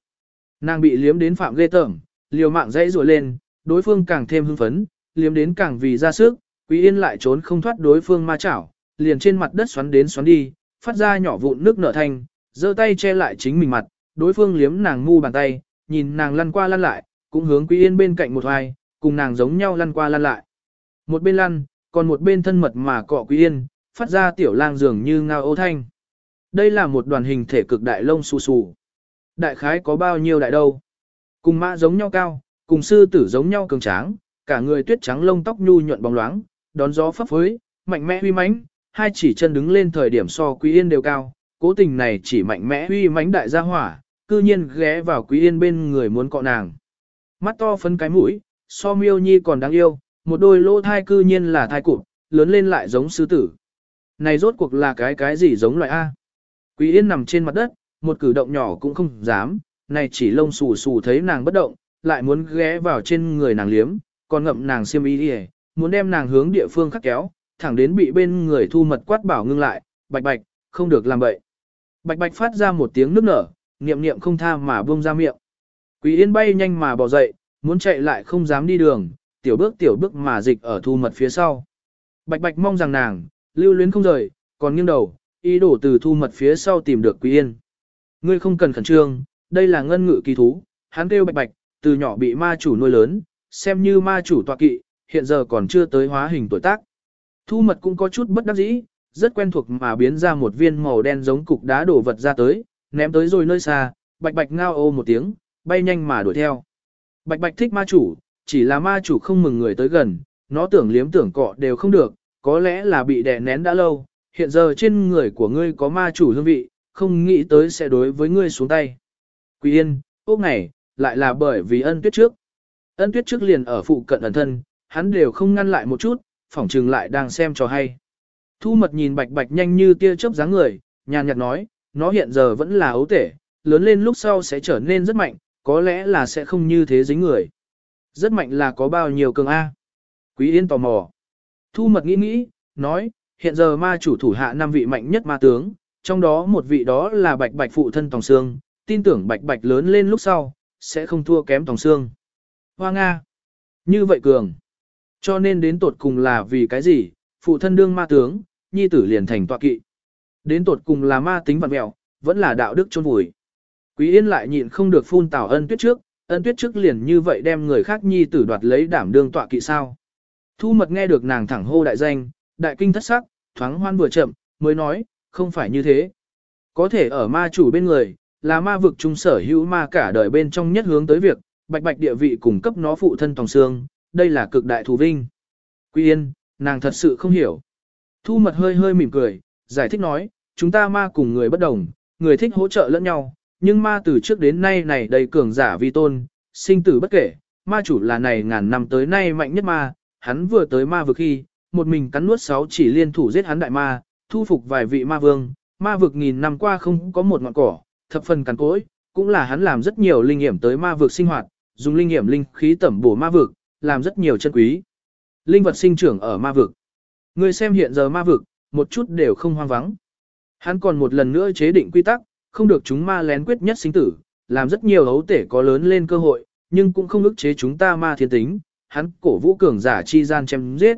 nàng bị liếm đến phạm ghê tởm, liều mạng dãy rùa lên, đối phương càng thêm hưng phấn, liếm đến càng vì ra sức, Quý Yên lại trốn không thoát đối phương ma chảo, liền trên mặt đất xoắn đến xoắn đi, phát ra nhỏ vụn nước nở thanh, giơ tay che lại chính mình mặt, đối phương liếm nàng ngu bàn tay, nhìn nàng lăn qua lăn lại, cũng hướng Quý Yên bên cạnh một hoài, cùng nàng giống nhau lăn qua lăn lại. Một bên lăn, còn một bên thân mật mà cọ Quý Yên, phát ra tiểu lang dường như ngao ô thanh. Đây là một đoàn hình thể cực đại lông xù xù. Đại khái có bao nhiêu đại đâu? Cùng mã giống nhau cao, cùng sư tử giống nhau cường tráng, cả người tuyết trắng lông tóc nhu nhuận bóng loáng, đón gió phấp phới, mạnh mẽ huy mãnh, hai chỉ chân đứng lên thời điểm so Quý Yên đều cao, cố tình này chỉ mạnh mẽ huy mãnh đại gia hỏa, cư nhiên ghé vào Quý Yên bên người muốn cọ nàng. Mắt to phấn cái mũi, so miêu nhi còn đáng yêu, một đôi lỗ thai cư nhiên là thai cụp, lớn lên lại giống sư tử. Này rốt cuộc là cái cái gì giống loại A? Quý Yên nằm trên mặt đất, một cử động nhỏ cũng không dám, này chỉ lông xù xù thấy nàng bất động, lại muốn ghé vào trên người nàng liếm, còn ngậm nàng xiêm y đi muốn đem nàng hướng địa phương khắc kéo, thẳng đến bị bên người thu mật quát bảo ngưng lại, bạch bạch, không được làm bậy. Bạch bạch phát ra một tiếng nước nở, niệm niệm không tha mà buông ra miệng. Quý yên bay nhanh mà bỏ dậy, muốn chạy lại không dám đi đường, tiểu bước tiểu bước mà dịch ở thu mật phía sau. Bạch bạch mong rằng nàng, lưu luyến không rời, còn nghiêng đầu, ý đổ từ thu mật phía sau tìm được quý yên. Ngươi không cần khẩn trương, đây là ngân ngự kỳ thú, hắn kêu bạch bạch, từ nhỏ bị ma chủ nuôi lớn, xem như ma chủ tọa kỵ, hiện giờ còn chưa tới hóa hình tuổi tác. Thu mật cũng có chút bất đắc dĩ, rất quen thuộc mà biến ra một viên màu đen giống cục đá đổ vật ra tới, ném tới rồi nơi xa, bạch bạch ngao ô một tiếng, bay nhanh mà đuổi theo. Bạch bạch thích ma chủ, chỉ là ma chủ không mừng người tới gần, nó tưởng liếm tưởng cọ đều không được, có lẽ là bị đè nén đã lâu, hiện giờ trên người của ngươi có ma chủ hương vị, không nghĩ tới sẽ đối với ngươi xuống tay. Quỳ yên, ốc này, lại là bởi vì ân tuyết trước. Ân tuyết trước liền ở phụ cận ẩn thân, hắn đều không ngăn lại một chút, phỏng trừng lại đang xem cho hay. Thu mật nhìn bạch bạch nhanh như tia chớp dáng người, nhàn nhạt nói, nó hiện giờ vẫn là ấu tể, lớn lên lúc sau sẽ trở nên rất mạnh, có lẽ là sẽ không như thế dính người. Rất mạnh là có bao nhiêu cường A. Quý Yên tò mò. Thu mật nghĩ nghĩ, nói, hiện giờ ma chủ thủ hạ năm vị mạnh nhất ma tướng, trong đó một vị đó là bạch bạch phụ thân Tòng Sương, tin tưởng bạch bạch lớn lên lúc sau, sẽ không thua kém Tòng Sương. Hoa Nga. Như vậy cường. Cho nên đến tột cùng là vì cái gì, phụ thân đương ma tướng, nhi tử liền thành tọa kỵ. Đến tột cùng là ma tính vặn mẹo, vẫn là đạo đức chôn vùi. Quý Yên lại nhịn không được phun tảo ân tuyết trước, ân tuyết trước liền như vậy đem người khác nhi tử đoạt lấy đảm đương tọa kỵ sao. Thu mật nghe được nàng thẳng hô đại danh, đại kinh thất sắc, thoáng hoan vừa chậm, mới nói, không phải như thế. Có thể ở ma chủ bên người, là ma vực trung sở hữu ma cả đời bên trong nhất hướng tới việc, bạch bạch địa vị cung cấp nó phụ thân tòng xương, đây là cực đại thù vinh. Quý yên, nàng thật sự không hiểu. Thu mật hơi hơi mỉm cười, giải thích nói, chúng ta ma cùng người bất đồng, người thích hỗ trợ lẫn nhau, nhưng ma từ trước đến nay này đầy cường giả vi tôn, sinh tử bất kể, ma chủ là này ngàn năm tới nay mạnh nhất ma, hắn vừa tới ma vực khi, một mình cắn nuốt sáu chỉ liên thủ giết hắn đại ma, thu phục vài vị ma vương, ma vực nghìn năm qua không có một ngọn cỏ, thập phần cắn cối, cũng là hắn làm rất nhiều linh nghiệm tới ma vực sinh hoạt, dùng linh nghiệm linh khí tẩm bổ ma vực, làm rất nhiều chân quý. Linh vật sinh trưởng ở ma vực. Người xem hiện giờ ma vực, một chút đều không hoang vắng. Hắn còn một lần nữa chế định quy tắc, không được chúng ma lén quyết nhất sinh tử, làm rất nhiều hấu tể có lớn lên cơ hội, nhưng cũng không ức chế chúng ta ma thiên tính, hắn cổ vũ cường giả chi gian chém giết.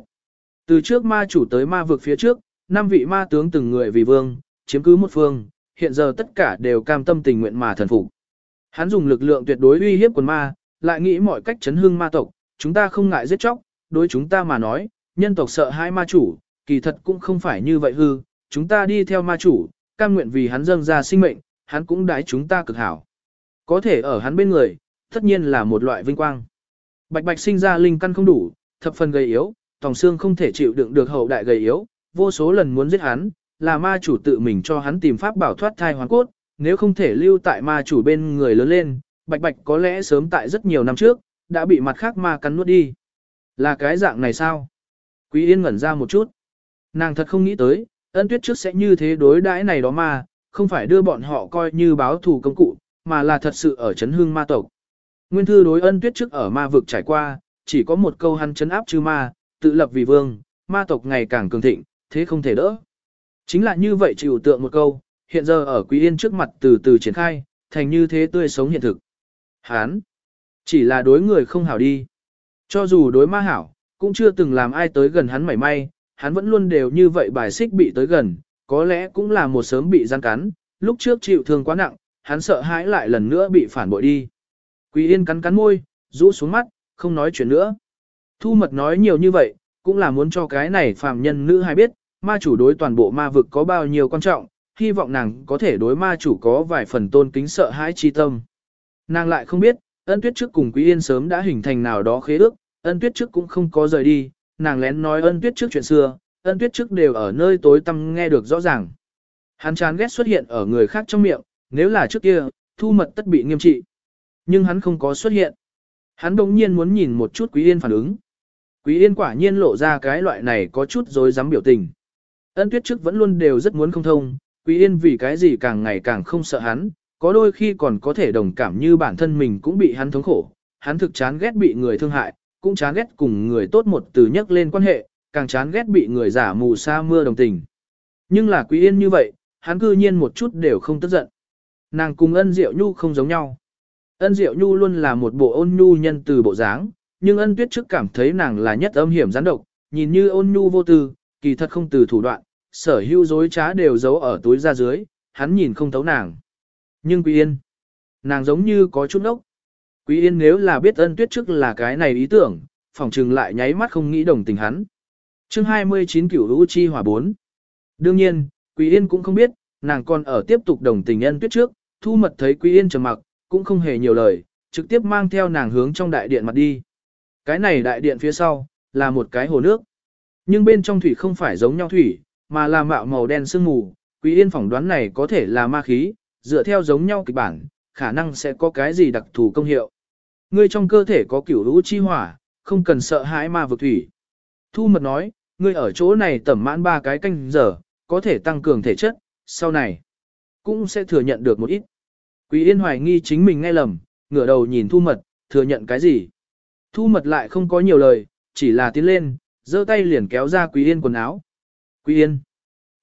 Từ trước ma chủ tới ma vực phía trước, năm vị ma tướng từng người vì vương, chiếm cứ một phương, hiện giờ tất cả đều cam tâm tình nguyện mà thần phục. Hắn dùng lực lượng tuyệt đối uy hiếp quần ma, lại nghĩ mọi cách chấn hưng ma tộc, chúng ta không ngại giết chóc, đối chúng ta mà nói, nhân tộc sợ hai ma chủ, kỳ thật cũng không phải như vậy hư, chúng ta đi theo ma chủ, cam nguyện vì hắn dâng ra sinh mệnh, hắn cũng đái chúng ta cực hảo. Có thể ở hắn bên người, tất nhiên là một loại vinh quang. Bạch bạch sinh ra linh căn không đủ, thập phần gầy yếu, tòng xương không thể chịu đựng được hậu đại gầy yếu, vô số lần muốn giết hắn, là ma chủ tự mình cho hắn tìm pháp bảo thoát thai hoàn cốt, nếu không thể lưu tại ma chủ bên người lớn lên, bạch bạch có lẽ sớm tại rất nhiều năm trước, đã bị mặt khác ma cắn nuốt đi. Là cái dạng này sao? Quý Yên ngẩn ra một chút. Nàng thật không nghĩ tới, ân tuyết trước sẽ như thế đối đãi này đó mà, không phải đưa bọn họ coi như báo thù công cụ, mà là thật sự ở chấn hương ma tộc. Nguyên thư đối ân tuyết trước ở ma vực trải qua, chỉ có một câu hắn chấn áp chư ma, tự lập vì vương, ma tộc ngày càng cường thịnh, thế không thể đỡ. Chính là như vậy chịu tượng một câu, hiện giờ ở Quý Yên trước mặt từ từ triển khai, thành như thế tươi sống hiện thực. Hán, chỉ là đối người không hảo đi. Cho dù đối ma hảo, cũng chưa từng làm ai tới gần hắn mảy may, hắn vẫn luôn đều như vậy bài xích bị tới gần, có lẽ cũng là một sớm bị gian cắn, lúc trước chịu thương quá nặng, hắn sợ hãi lại lần nữa bị phản bội đi. Quý Yên cắn cắn môi, rũ xuống mắt, không nói chuyện nữa. Thu mật nói nhiều như vậy, cũng là muốn cho cái này phàm nhân nữ hay biết, ma chủ đối toàn bộ ma vực có bao nhiêu quan trọng, hy vọng nàng có thể đối ma chủ có vài phần tôn kính sợ hãi chi tâm. Nàng lại không biết, ân tuyết trước cùng Quý Yên sớm đã hình thành nào đó khế ước, ân tuyết trước cũng không có rời đi, nàng lén nói ân tuyết trước chuyện xưa, ân tuyết trước đều ở nơi tối tăm nghe được rõ ràng. Hắn chán ghét xuất hiện ở người khác trong miệng, nếu là trước kia, thu mật tất bị nghiêm trị. Nhưng hắn không có xuất hiện. Hắn đồng nhiên muốn nhìn một chút Quý Yên phản ứng. Quý Yên quả nhiên lộ ra cái loại này có chút dối dám biểu tình. Ân tuyết trước vẫn luôn đều rất muốn không thông, Quý Yên vì cái gì càng ngày càng không sợ hắn, có đôi khi còn có thể đồng cảm như bản thân mình cũng bị hắn thống khổ. Hắn thực chán ghét bị người thương hại, cũng chán ghét cùng người tốt một từ nhắc lên quan hệ, càng chán ghét bị người giả mù sa mưa đồng tình. Nhưng là Quý Yên như vậy, hắn cư nhiên một chút đều không tức giận. Nàng cùng ân diệu nhu không giống nhau. Ân diệu nhu luôn là một bộ ôn nhu nhân từ bộ dáng, nhưng ân tuyết trước cảm thấy nàng là nhất âm hiểm gián độc, nhìn như ôn nhu vô tư, kỳ thật không từ thủ đoạn, sở hữu dối trá đều giấu ở túi ra dưới, hắn nhìn không thấu nàng. Nhưng Quý Yên, nàng giống như có chút ốc. Quý Yên nếu là biết ân tuyết trước là cái này ý tưởng, phòng trừng lại nháy mắt không nghĩ đồng tình hắn. chương 29 cửu hữu chi Hòa 4. Đương nhiên, Quý Yên cũng không biết, nàng còn ở tiếp tục đồng tình ân tuyết trước, thu mật thấy Quý Yên trầm mặc, cũng không hề nhiều lời, trực tiếp mang theo nàng hướng trong đại điện mặt đi. Cái này đại điện phía sau, là một cái hồ nước. Nhưng bên trong thủy không phải giống nhau thủy, mà là mạo màu đen sương mù, Quý Yên phỏng đoán này có thể là ma khí, dựa theo giống nhau kịch bản, khả năng sẽ có cái gì đặc thù công hiệu. Ngươi trong cơ thể có cửu lũ chi hỏa, không cần sợ hãi ma vực thủy. Thu mật nói, ngươi ở chỗ này tẩm mãn ba cái canh giờ, có thể tăng cường thể chất, sau này cũng sẽ thừa nhận được một ít. Quý Yên hoài nghi chính mình nghe lầm, ngửa đầu nhìn Thu mật, thừa nhận cái gì. Thu mật lại không có nhiều lời, chỉ là tiến lên, giơ tay liền kéo ra Quý Yên quần áo. Quý Yên.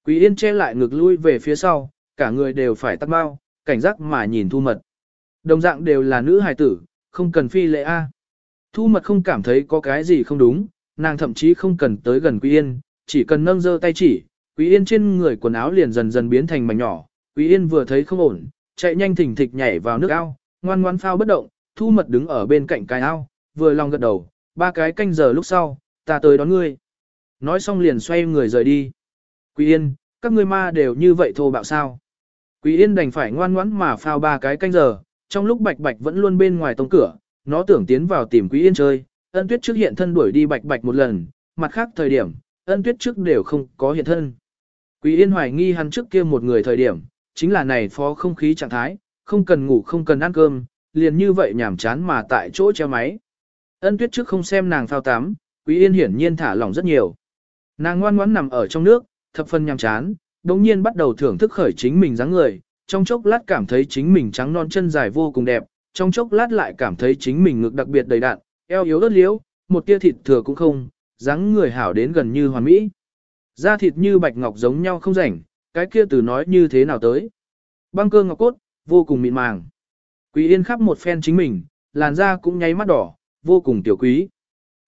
Quý Yên che lại ngực lui về phía sau, cả người đều phải tắt bao, cảnh giác mà nhìn thu mật. Đồng dạng đều là nữ hài tử, không cần phi lệ A. Thu mật không cảm thấy có cái gì không đúng, nàng thậm chí không cần tới gần Quý Yên, chỉ cần nâng giơ tay chỉ, Quý Yên trên người quần áo liền dần dần biến thành mảnh nhỏ. Quý Yên vừa thấy không ổn, chạy nhanh thỉnh thịch nhảy vào nước ao, ngoan ngoan phao bất động, thu mật đứng ở bên cạnh cái ao, vừa lòng gật đầu, ba cái canh giờ lúc sau, ta tới đón ngươi. Nói xong liền xoay người rời đi. Quý Yên, các ngươi ma đều như vậy thô bạo sao? Quý Yên đành phải ngoan ngoãn mà phao ba cái canh giờ, trong lúc Bạch Bạch vẫn luôn bên ngoài tông cửa, nó tưởng tiến vào tìm Quý Yên chơi, ân tuyết trước hiện thân đuổi đi Bạch Bạch một lần, mặt khác thời điểm, ân tuyết trước đều không có hiện thân. Quý Yên hoài nghi hắn trước kia một người thời điểm, chính là này phó không khí trạng thái, không cần ngủ không cần ăn cơm, liền như vậy nhảm chán mà tại chỗ treo máy. Ân tuyết trước không xem nàng phao tắm, Quý Yên hiển nhiên thả lỏng rất nhiều. Nàng ngoan ngoãn nằm ở trong nước, thập phần nhàm chán, đồng nhiên bắt đầu thưởng thức khởi chính mình dáng người, trong chốc lát cảm thấy chính mình trắng non chân dài vô cùng đẹp, trong chốc lát lại cảm thấy chính mình ngực đặc biệt đầy đạn, eo yếu ớt liếu, một tia thịt thừa cũng không, dáng người hảo đến gần như hoàn mỹ. Da thịt như bạch ngọc giống nhau không rảnh, cái kia từ nói như thế nào tới. Băng cơ ngọc cốt, vô cùng mịn màng. Quý yên khắp một phen chính mình, làn da cũng nháy mắt đỏ, vô cùng tiểu quý.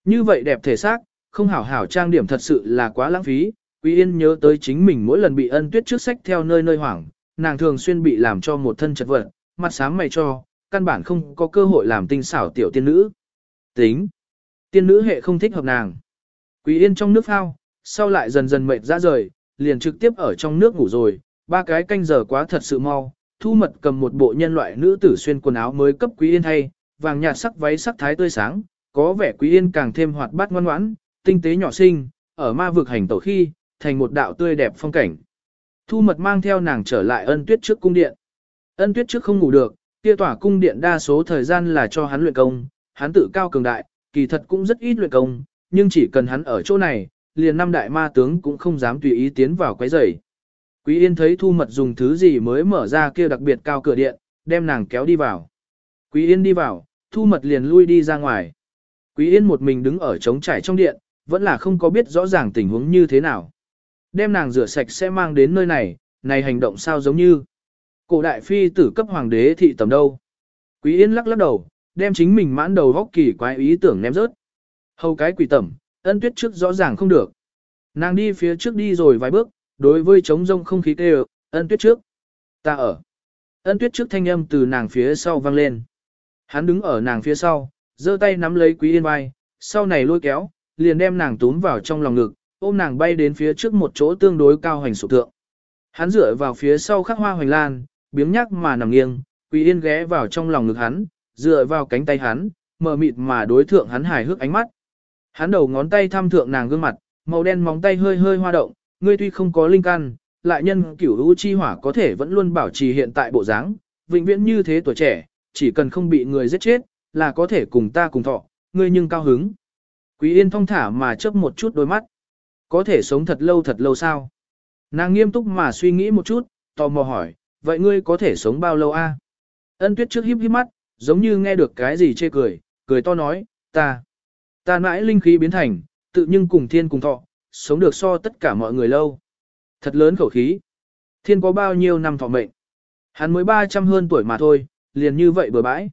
Như vậy đẹp thể xác, không hảo hảo trang điểm thật sự là quá lãng phí. Quý yên nhớ tới chính mình mỗi lần bị ân tuyết trước sách theo nơi nơi hoảng, nàng thường xuyên bị làm cho một thân chật vật, mặt sáng mày cho, căn bản không có cơ hội làm tinh xảo tiểu tiên nữ. Tính. Tiên nữ hệ không thích hợp nàng. Quý yên trong nước phao, sau lại dần dần mệt ra rời, liền trực tiếp ở trong nước ngủ rồi, ba cái canh giờ quá thật sự mau. Thu mật cầm một bộ nhân loại nữ tử xuyên quần áo mới cấp quý yên thay, vàng nhạt sắc váy sắc thái tươi sáng, có vẻ quý yên càng thêm hoạt bát ngoan ngoãn, tinh tế nhỏ xinh, ở ma vực hành tẩu khi, thành một đạo tươi đẹp phong cảnh. Thu mật mang theo nàng trở lại ân tuyết trước cung điện. Ân tuyết trước không ngủ được, kia tỏa cung điện đa số thời gian là cho hắn luyện công, hắn tự cao cường đại, kỳ thật cũng rất ít luyện công, nhưng chỉ cần hắn ở chỗ này, liền năm đại ma tướng cũng không dám tùy ý tiến vào quấy rầy. Quý Yên thấy Thu Mật dùng thứ gì mới mở ra kia đặc biệt cao cửa điện, đem nàng kéo đi vào. Quý Yên đi vào, Thu Mật liền lui đi ra ngoài. Quý Yên một mình đứng ở trống trải trong điện, vẫn là không có biết rõ ràng tình huống như thế nào. Đem nàng rửa sạch sẽ mang đến nơi này, này hành động sao giống như. Cổ đại phi tử cấp hoàng đế thị tầm đâu. Quý Yên lắc lắc đầu, đem chính mình mãn đầu góc kỳ quái ý tưởng ném rớt. Hầu cái quỷ tẩm, ân tuyết trước rõ ràng không được. Nàng đi phía trước đi rồi vài bước, đối với trống rông không khí kêu, ân tuyết trước. Ta ở. Ân tuyết trước thanh âm từ nàng phía sau vang lên. Hắn đứng ở nàng phía sau, giơ tay nắm lấy quý yên vai, sau này lôi kéo, liền đem nàng túm vào trong lòng ngực, ôm nàng bay đến phía trước một chỗ tương đối cao hành sụp tượng. Hắn dựa vào phía sau khắc hoa hoành lan, biếng nhắc mà nằm nghiêng, quý yên ghé vào trong lòng ngực hắn, dựa vào cánh tay hắn, mờ mịt mà đối thượng hắn hài hước ánh mắt. Hắn đầu ngón tay thăm thượng nàng gương mặt, màu đen móng tay hơi hơi hoa động, ngươi tuy không có linh căn, lại nhân cửu u chi hỏa có thể vẫn luôn bảo trì hiện tại bộ dáng, vĩnh viễn như thế tuổi trẻ, chỉ cần không bị người giết chết, là có thể cùng ta cùng thọ, ngươi nhưng cao hứng. Quý Yên thong thả mà chớp một chút đôi mắt. Có thể sống thật lâu thật lâu sao? Nàng nghiêm túc mà suy nghĩ một chút, tò mò hỏi, vậy ngươi có thể sống bao lâu a? Ân tuyết trước híp híp mắt, giống như nghe được cái gì chê cười, cười to nói, ta, ta mãi linh khí biến thành, tự nhưng cùng thiên cùng thọ, sống được so tất cả mọi người lâu. Thật lớn khẩu khí. Thiên có bao nhiêu năm thọ mệnh? Hắn mới 300 hơn tuổi mà thôi, liền như vậy bừa bãi.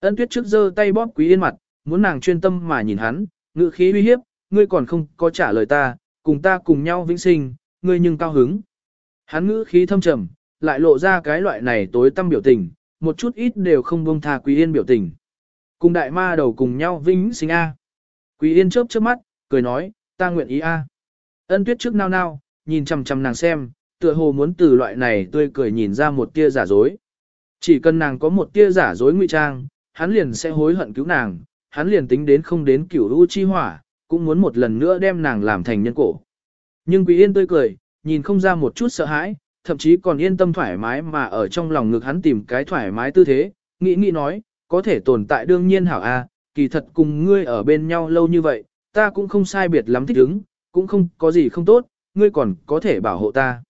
Ân tuyết trước giơ tay bóp quý yên mặt, muốn nàng chuyên tâm mà nhìn hắn, ngự khí uy hiếp, ngươi còn không có trả lời ta, cùng ta cùng nhau vĩnh sinh, ngươi nhưng cao hứng. Hắn ngữ khí thâm trầm, lại lộ ra cái loại này tối tâm biểu tình, một chút ít đều không buông tha quý yên biểu tình. Cùng đại ma đầu cùng nhau vĩnh sinh A. Quý yên chớp chớp mắt, cười nói, ta nguyện ý A. Ân tuyết trước nao nao, nhìn chằm chằm nàng xem, tựa hồ muốn từ loại này tươi cười nhìn ra một tia giả dối. Chỉ cần nàng có một tia giả dối ngụy trang, hắn liền sẽ hối hận cứu nàng, hắn liền tính đến không đến cửu u chi hỏa, cũng muốn một lần nữa đem nàng làm thành nhân cổ. Nhưng Quý Yên tươi cười, nhìn không ra một chút sợ hãi, thậm chí còn yên tâm thoải mái mà ở trong lòng ngực hắn tìm cái thoải mái tư thế, nghĩ nghĩ nói, có thể tồn tại đương nhiên hảo a, kỳ thật cùng ngươi ở bên nhau lâu như vậy, ta cũng không sai biệt lắm thích ứng, cũng không có gì không tốt, ngươi còn có thể bảo hộ ta.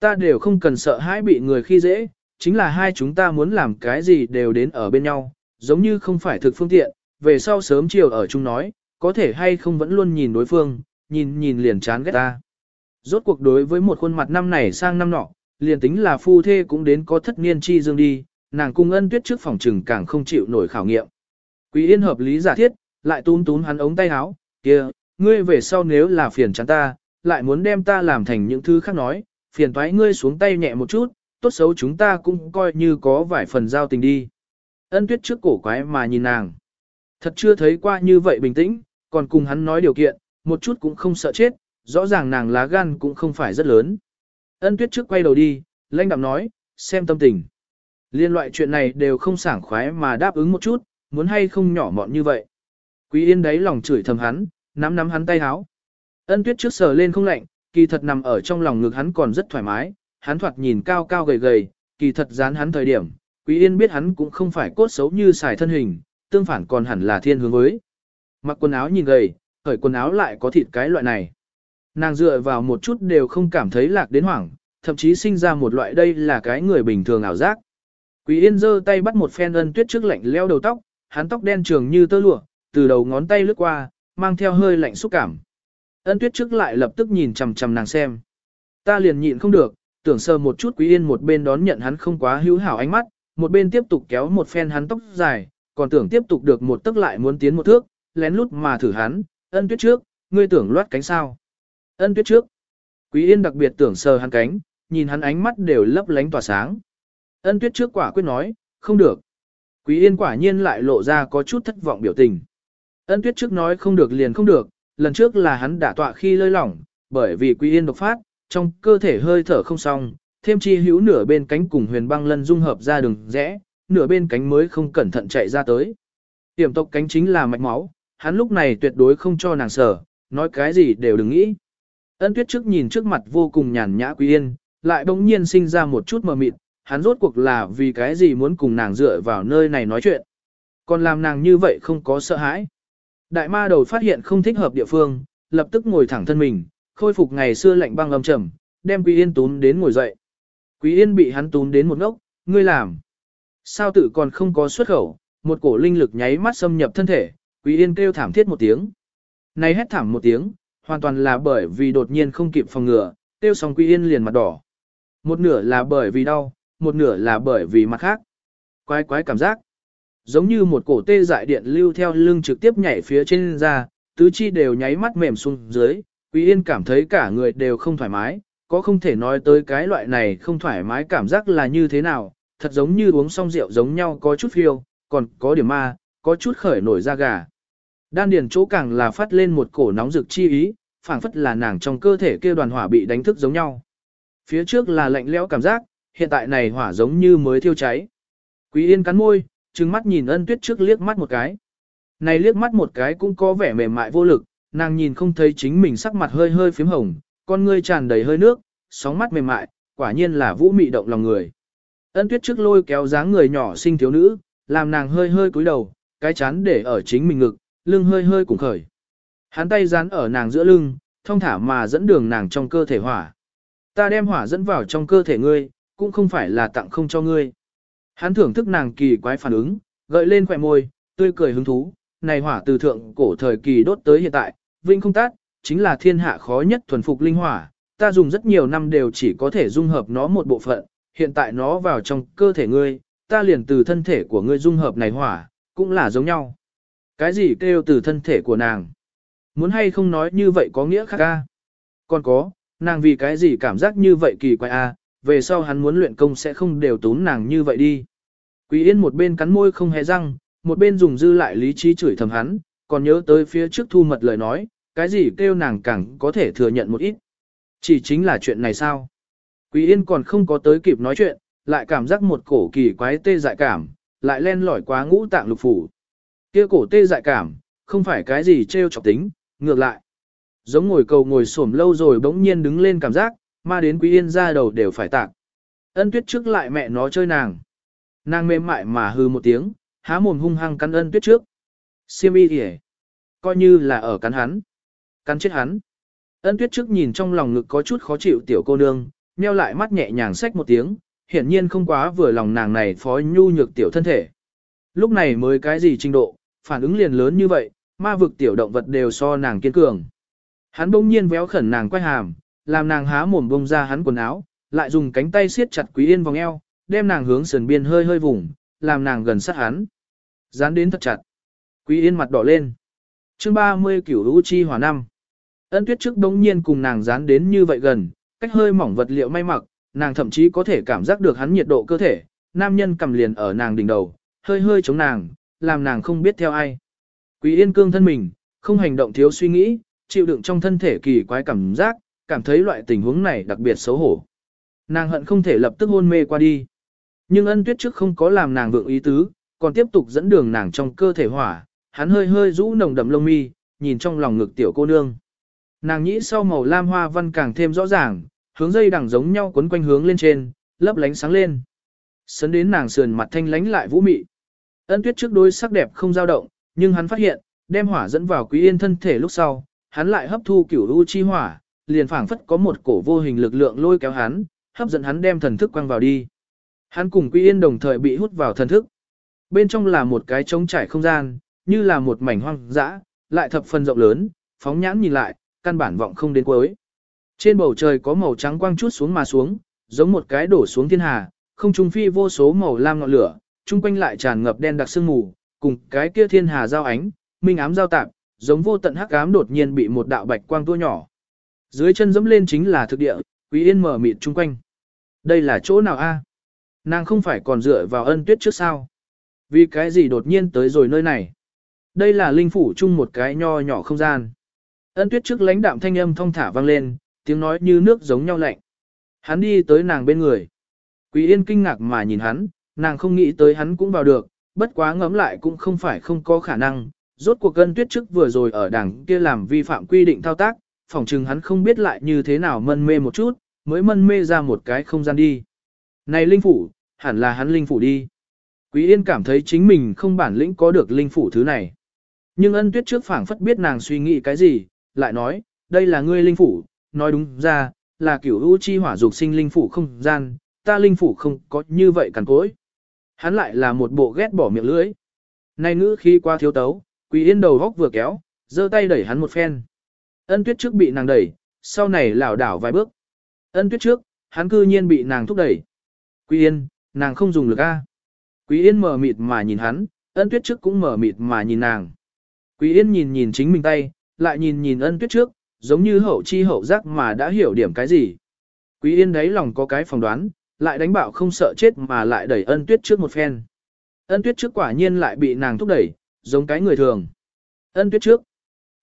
Ta đều không cần sợ hãi bị người khi dễ, chính là hai chúng ta muốn làm cái gì đều đến ở bên nhau, giống như không phải thực phương tiện, về sau sớm chiều ở chung nói, có thể hay không vẫn luôn nhìn đối phương, nhìn nhìn liền chán ghét ta. Rốt cuộc đối với một khuôn mặt năm này sang năm nọ, liền tính là phu thê cũng đến có thất niên chi dương đi, nàng cung ân tuyết trước phòng trừng càng không chịu nổi khảo nghiệm. Quý yên hợp lý giả thiết, lại túm túm hắn ống tay áo, kia, ngươi về sau nếu là phiền chán ta, lại muốn đem ta làm thành những thứ khác nói, phiền toái ngươi xuống tay nhẹ một chút, tốt xấu chúng ta cũng coi như có vài phần giao tình đi. Ân tuyết trước cổ quái mà nhìn nàng. Thật chưa thấy qua như vậy bình tĩnh, còn cùng hắn nói điều kiện, một chút cũng không sợ chết, rõ ràng nàng lá gan cũng không phải rất lớn. Ân tuyết trước quay đầu đi, lãnh đạm nói, xem tâm tình. Liên loại chuyện này đều không sảng khoái mà đáp ứng một chút, muốn hay không nhỏ mọn như vậy. Quý yên đấy lòng chửi thầm hắn, nắm nắm hắn tay háo. Ân tuyết trước sờ lên không lạnh, kỳ thật nằm ở trong lòng ngực hắn còn rất thoải mái, hắn thoạt nhìn cao cao gầy gầy, kỳ thật dán hắn thời điểm, Quý Yên biết hắn cũng không phải cốt xấu như xài thân hình, tương phản còn hẳn là thiên hướng với. Mặc quần áo nhìn gầy, khởi quần áo lại có thịt cái loại này. Nàng dựa vào một chút đều không cảm thấy lạc đến hoảng, thậm chí sinh ra một loại đây là cái người bình thường ảo giác. Quý Yên giơ tay bắt một phen ân tuyết trước lạnh leo đầu tóc, hắn tóc đen trường như tơ lụa, từ đầu ngón tay lướt qua, mang theo hơi lạnh xúc cảm. Ân tuyết trước lại lập tức nhìn chằm chằm nàng xem. Ta liền nhịn không được, tưởng sờ một chút Quý Yên một bên đón nhận hắn không quá hữu hảo ánh mắt, một bên tiếp tục kéo một phen hắn tóc dài, còn tưởng tiếp tục được một tức lại muốn tiến một thước, lén lút mà thử hắn, ân tuyết trước, ngươi tưởng loát cánh sao. Ân tuyết trước. Quý Yên đặc biệt tưởng sờ hắn cánh, nhìn hắn ánh mắt đều lấp lánh tỏa sáng. Ân tuyết trước quả quyết nói, không được. Quý Yên quả nhiên lại lộ ra có chút thất vọng biểu tình. Ân tuyết trước nói không được liền không được, lần trước là hắn đã tọa khi lơi lỏng, bởi vì Quý Yên độc phát, trong cơ thể hơi thở không xong, thêm chi hữu nửa bên cánh cùng huyền băng lân dung hợp ra đường rẽ, nửa bên cánh mới không cẩn thận chạy ra tới. Tiềm tộc cánh chính là mạch máu, hắn lúc này tuyệt đối không cho nàng sở, nói cái gì đều đừng nghĩ. Ân tuyết trước nhìn trước mặt vô cùng nhàn nhã quý yên, lại bỗng nhiên sinh ra một chút mờ mịt, hắn rốt cuộc là vì cái gì muốn cùng nàng dựa vào nơi này nói chuyện. Còn làm nàng như vậy không có sợ hãi. Đại ma đầu phát hiện không thích hợp địa phương, lập tức ngồi thẳng thân mình, khôi phục ngày xưa lạnh băng âm trầm, đem Quý Yên túm đến ngồi dậy. Quý Yên bị hắn túm đến một ngốc, ngươi làm. Sao tự còn không có xuất khẩu, một cổ linh lực nháy mắt xâm nhập thân thể, Quý Yên kêu thảm thiết một tiếng. Này hét thảm một tiếng, hoàn toàn là bởi vì đột nhiên không kịp phòng ngừa, kêu xong Quý Yên liền mặt đỏ. Một nửa là bởi vì đau, một nửa là bởi vì mặt khác. Quái quái cảm giác. Giống như một cổ tê dại điện lưu theo lưng trực tiếp nhảy phía trên ra, tứ chi đều nháy mắt mềm xuống dưới, Quý Yên cảm thấy cả người đều không thoải mái, có không thể nói tới cái loại này không thoải mái cảm giác là như thế nào, thật giống như uống xong rượu giống nhau có chút phiêu, còn có điểm ma, có chút khởi nổi da gà. Đan điền chỗ càng là phát lên một cổ nóng rực chi ý, phảng phất là nàng trong cơ thể kia đoàn hỏa bị đánh thức giống nhau. Phía trước là lạnh lẽo cảm giác, hiện tại này hỏa giống như mới thiêu cháy. Quý Yên cắn môi, trừng mắt nhìn ân tuyết trước liếc mắt một cái. Này liếc mắt một cái cũng có vẻ mềm mại vô lực, nàng nhìn không thấy chính mình sắc mặt hơi hơi phím hồng, con ngươi tràn đầy hơi nước, sóng mắt mềm mại, quả nhiên là vũ mị động lòng người. Ân tuyết trước lôi kéo dáng người nhỏ xinh thiếu nữ, làm nàng hơi hơi cúi đầu, cái chán để ở chính mình ngực, lưng hơi hơi cùng khởi. Hắn tay dán ở nàng giữa lưng, thông thả mà dẫn đường nàng trong cơ thể hỏa. Ta đem hỏa dẫn vào trong cơ thể ngươi, cũng không phải là tặng không cho ngươi. Hắn thưởng thức nàng kỳ quái phản ứng, gợi lên khỏe môi, tươi cười hứng thú, này hỏa từ thượng cổ thời kỳ đốt tới hiện tại, vinh không tát, chính là thiên hạ khó nhất thuần phục linh hỏa, ta dùng rất nhiều năm đều chỉ có thể dung hợp nó một bộ phận, hiện tại nó vào trong cơ thể ngươi, ta liền từ thân thể của ngươi dung hợp này hỏa, cũng là giống nhau. Cái gì kêu từ thân thể của nàng? Muốn hay không nói như vậy có nghĩa khác a? Còn có, nàng vì cái gì cảm giác như vậy kỳ quái a? về sau hắn muốn luyện công sẽ không đều tốn nàng như vậy đi. Quý Yên một bên cắn môi không hề răng, một bên dùng dư lại lý trí chửi thầm hắn, còn nhớ tới phía trước thu mật lời nói, cái gì kêu nàng càng có thể thừa nhận một ít. Chỉ chính là chuyện này sao? Quý Yên còn không có tới kịp nói chuyện, lại cảm giác một cổ kỳ quái tê dại cảm, lại len lỏi quá ngũ tạng lục phủ. Kia cổ tê dại cảm, không phải cái gì trêu chọc tính, ngược lại. Giống ngồi cầu ngồi xổm lâu rồi bỗng nhiên đứng lên cảm giác, mà đến Quý Yên ra đầu đều phải tạc. Ân tuyết trước lại mẹ nó chơi nàng. Nàng mềm mại mà hư một tiếng, há mồm hung hăng cắn ân tuyết trước. Siêm y kìa. Coi như là ở cắn hắn. Cắn chết hắn. Ân tuyết trước nhìn trong lòng ngực có chút khó chịu tiểu cô nương, nheo lại mắt nhẹ nhàng xách một tiếng, hiển nhiên không quá vừa lòng nàng này phó nhu nhược tiểu thân thể. Lúc này mới cái gì trình độ, phản ứng liền lớn như vậy, ma vực tiểu động vật đều so nàng kiên cường. Hắn bỗng nhiên véo khẩn nàng quay hàm, làm nàng há mồm bông ra hắn quần áo, lại dùng cánh tay siết chặt Quý Yên vòng eo, đem nàng hướng sườn biên hơi hơi vùng, làm nàng gần sát hắn. Dán đến thật chặt. Quý Yên mặt đỏ lên. Chương 30 Cửu Vũ Chi Hỏa năm. Ân Tuyết trước bỗng nhiên cùng nàng dán đến như vậy gần, cách hơi mỏng vật liệu may mặc, nàng thậm chí có thể cảm giác được hắn nhiệt độ cơ thể, nam nhân cầm liền ở nàng đỉnh đầu, hơi hơi chống nàng, làm nàng không biết theo ai. Quý Yên cương thân mình, không hành động thiếu suy nghĩ, chịu đựng trong thân thể kỳ quái cảm giác, cảm thấy loại tình huống này đặc biệt xấu hổ. Nàng hận không thể lập tức hôn mê qua đi. Nhưng ân tuyết trước không có làm nàng vượng ý tứ, còn tiếp tục dẫn đường nàng trong cơ thể hỏa, hắn hơi hơi rũ nồng đậm lông mi, nhìn trong lòng ngực tiểu cô nương. Nàng nhĩ sau màu lam hoa văn càng thêm rõ ràng, hướng dây đằng giống nhau quấn quanh hướng lên trên, lấp lánh sáng lên. Sấn đến nàng sườn mặt thanh lánh lại vũ mị. Ân tuyết trước đôi sắc đẹp không dao động, nhưng hắn phát hiện, đem hỏa dẫn vào quý yên thân thể lúc sau, hắn lại hấp thu cửu u chi hỏa, liền phảng phất có một cổ vô hình lực lượng lôi kéo hắn, hấp dẫn hắn đem thần thức quăng vào đi. Hắn cùng quý yên đồng thời bị hút vào thần thức. Bên trong là một cái trống trải không gian, như là một mảnh hoang dã, lại thập phần rộng lớn, phóng nhãn nhìn lại, căn bản vọng không đến cuối. Trên bầu trời có màu trắng quang chút xuống mà xuống, giống một cái đổ xuống thiên hà, không trung phi vô số màu lam ngọn lửa, chung quanh lại tràn ngập đen đặc sương mù, cùng cái kia thiên hà giao ánh, minh ám giao tạp, giống vô tận hắc ám đột nhiên bị một đạo bạch quang tua nhỏ. Dưới chân dẫm lên chính là thực địa, Quý Yên mở mịt chung quanh. Đây là chỗ nào a? Nàng không phải còn dựa vào ân tuyết trước sao? Vì cái gì đột nhiên tới rồi nơi này? Đây là linh phủ chung một cái nho nhỏ không gian. Ân tuyết trước lãnh đạm thanh âm thong thả vang lên, tiếng nói như nước giống nhau lạnh. Hắn đi tới nàng bên người. Quý Yên kinh ngạc mà nhìn hắn, nàng không nghĩ tới hắn cũng vào được, bất quá ngẫm lại cũng không phải không có khả năng. Rốt cuộc gân tuyết trước vừa rồi ở đảng kia làm vi phạm quy định thao tác, phỏng chừng hắn không biết lại như thế nào mân mê một chút, mới mân mê ra một cái không gian đi. Này linh phủ, hẳn là hắn linh phủ đi. Quý Yên cảm thấy chính mình không bản lĩnh có được linh phủ thứ này. Nhưng ân tuyết trước phảng phất biết nàng suy nghĩ cái gì, lại nói, đây là ngươi linh phủ, nói đúng ra, là kiểu u chi hỏa dục sinh linh phủ không gian, ta linh phủ không có như vậy cằn cối. Hắn lại là một bộ ghét bỏ miệng lưỡi. Này ngữ khi qua thiếu tấu, Quý Yên đầu góc vừa kéo, giơ tay đẩy hắn một phen. Ân tuyết trước bị nàng đẩy, sau này lảo đảo vài bước. Ân tuyết trước, hắn cư nhiên bị nàng thúc đẩy. Quý Yên, nàng không dùng lực a. Quý Yên mở mịt mà nhìn hắn, ân tuyết trước cũng mở mịt mà nhìn nàng. Quý Yên nhìn nhìn chính mình tay, lại nhìn nhìn ân tuyết trước, giống như hậu chi hậu giác mà đã hiểu điểm cái gì. Quý Yên đấy lòng có cái phỏng đoán, lại đánh bạo không sợ chết mà lại đẩy ân tuyết trước một phen. Ân tuyết trước quả nhiên lại bị nàng thúc đẩy, giống cái người thường. Ân tuyết trước.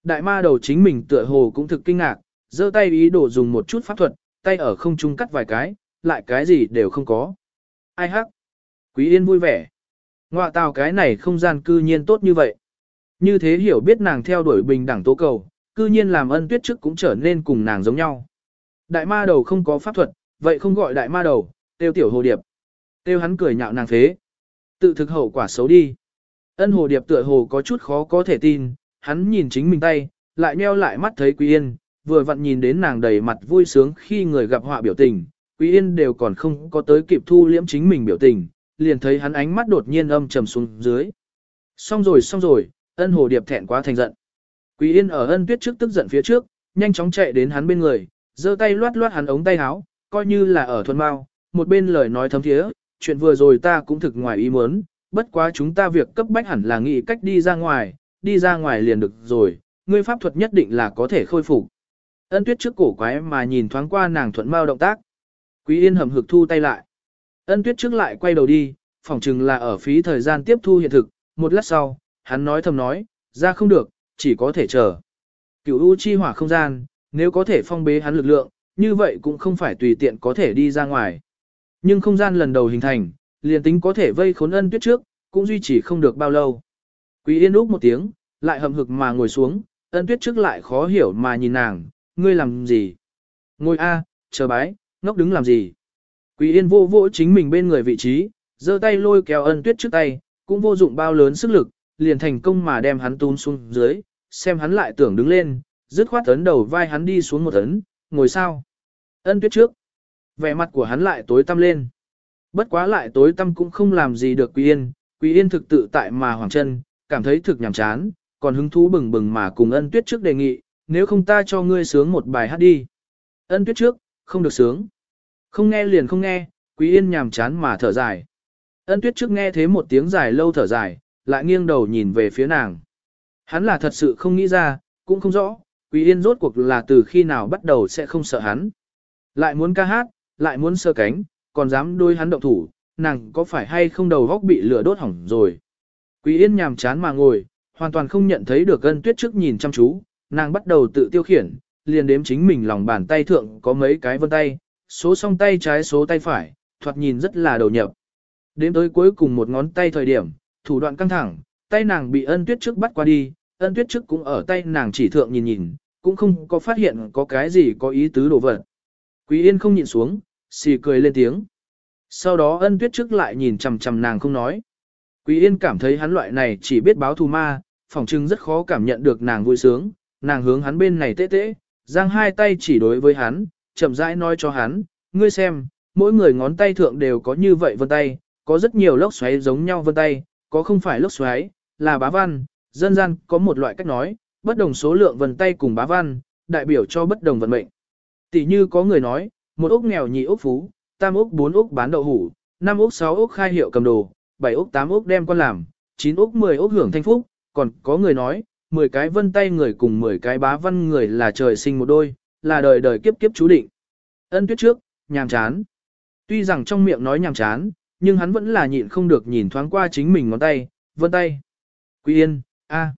Đại ma đầu chính mình tựa hồ cũng thực kinh ngạc, giơ tay ý đồ dùng một chút pháp thuật, tay ở không trung cắt vài cái, lại cái gì đều không có. Ai hắc? Quý Yên vui vẻ. Ngoạ tào cái này không gian cư nhiên tốt như vậy. Như thế hiểu biết nàng theo đuổi bình đẳng tố cầu, cư nhiên làm ân tuyết trước cũng trở nên cùng nàng giống nhau. Đại ma đầu không có pháp thuật, vậy không gọi đại ma đầu, tiêu tiểu hồ điệp. Tiêu hắn cười nhạo nàng phế. Tự thực hậu quả xấu đi. Ân hồ điệp tựa hồ có chút khó có thể tin, hắn nhìn chính mình tay, lại nheo lại mắt thấy Quý Yên, vừa vặn nhìn đến nàng đầy mặt vui sướng khi người gặp họa biểu tình, Quý Yên đều còn không có tới kịp thu liễm chính mình biểu tình, liền thấy hắn ánh mắt đột nhiên âm trầm xuống dưới. Xong rồi xong rồi, ân hồ điệp thẹn quá thành giận. Quý Yên ở ân tuyết trước tức giận phía trước, nhanh chóng chạy đến hắn bên người, giơ tay loát loát hắn ống tay áo, coi như là ở thuần bao, một bên lời nói thấm thiế, chuyện vừa rồi ta cũng thực ngoài ý muốn, bất quá chúng ta việc cấp bách hẳn là nghĩ cách đi ra ngoài, đi ra ngoài liền được rồi, ngươi pháp thuật nhất định là có thể khôi phục. Ân tuyết trước cổ quái mà nhìn thoáng qua nàng thuận mau động tác. Quý yên hầm hực thu tay lại. Ân tuyết trước lại quay đầu đi, phỏng chừng là ở phí thời gian tiếp thu hiện thực, một lát sau, hắn nói thầm nói, ra không được, chỉ có thể chờ. Cửu u chi hỏa không gian, nếu có thể phong bế hắn lực lượng, như vậy cũng không phải tùy tiện có thể đi ra ngoài. Nhưng không gian lần đầu hình thành, liền tính có thể vây khốn ân tuyết trước, cũng duy trì không được bao lâu. Quý yên úc một tiếng, lại hầm hực mà ngồi xuống, ân tuyết trước lại khó hiểu mà nhìn nàng, ngươi làm gì? Ngồi a, chờ bái, ngốc đứng làm gì? Quý yên vô vỗ chính mình bên người vị trí, giơ tay lôi kéo ân tuyết trước tay, cũng vô dụng bao lớn sức lực, liền thành công mà đem hắn tún xuống dưới, xem hắn lại tưởng đứng lên, dứt khoát ấn đầu vai hắn đi xuống một ấn, ngồi sao? Ân tuyết trước. Vẻ mặt của hắn lại tối tăm lên. Bất quá lại tối tăm cũng không làm gì được Quý Yên, Quý Yên thực tự tại mà hoàng chân, cảm thấy thực nhàm chán, còn hứng thú bừng bừng mà cùng ân tuyết trước đề nghị, nếu không ta cho ngươi sướng một bài hát đi. Ân tuyết trước, không được sướng. Không nghe liền không nghe, Quý Yên nhàm chán mà thở dài. Ân tuyết trước nghe thế một tiếng dài lâu thở dài, lại nghiêng đầu nhìn về phía nàng. Hắn là thật sự không nghĩ ra, cũng không rõ, Quý Yên rốt cuộc là từ khi nào bắt đầu sẽ không sợ hắn. Lại muốn ca hát, lại muốn sơ cánh, còn dám đôi hắn động thủ, nàng có phải hay không đầu góc bị lửa đốt hỏng rồi. Quý Yên nhàm chán mà ngồi, hoàn toàn không nhận thấy được ân tuyết trước nhìn chăm chú, nàng bắt đầu tự tiêu khiển, liền đếm chính mình lòng bàn tay thượng có mấy cái vân tay, số song tay trái số tay phải, thoạt nhìn rất là đầu nhập. Đếm tới cuối cùng một ngón tay thời điểm, thủ đoạn căng thẳng, tay nàng bị ân tuyết trước bắt qua đi, ân tuyết trước cũng ở tay nàng chỉ thượng nhìn nhìn, cũng không có phát hiện có cái gì có ý tứ đồ vật. Quý yên không nhịn xuống, xì cười lên tiếng. Sau đó ân tuyết trước lại nhìn chằm chằm nàng không nói. Quý yên cảm thấy hắn loại này chỉ biết báo thù ma, phỏng chừng rất khó cảm nhận được nàng vui sướng, nàng hướng hắn bên này tê tê, giang hai tay chỉ đối với hắn, chậm rãi nói cho hắn, ngươi xem, mỗi người ngón tay thượng đều có như vậy vân tay, có rất nhiều lốc xoáy giống nhau vân tay, có không phải lốc xoáy, là bá văn, dân gian có một loại cách nói, bất đồng số lượng vân tay cùng bá văn, đại biểu cho bất đồng vận mệnh. Tỷ như có người nói, một ốc nghèo nhị ốc phú, tam ốc bốn ốc bán đậu hủ, năm ốc sáu ốc khai hiệu cầm đồ, bảy ốc tám ốc đem con làm, chín ốc mười ốc hưởng thanh phúc, còn có người nói, mười cái vân tay người cùng mười cái bá văn người là trời sinh một đôi, là đời đời kiếp kiếp chú định. Ân tuyết trước, nhàm chán. Tuy rằng trong miệng nói nhàm chán, nhưng hắn vẫn là nhịn không được nhìn thoáng qua chính mình ngón tay, vân tay. Quý yên, a.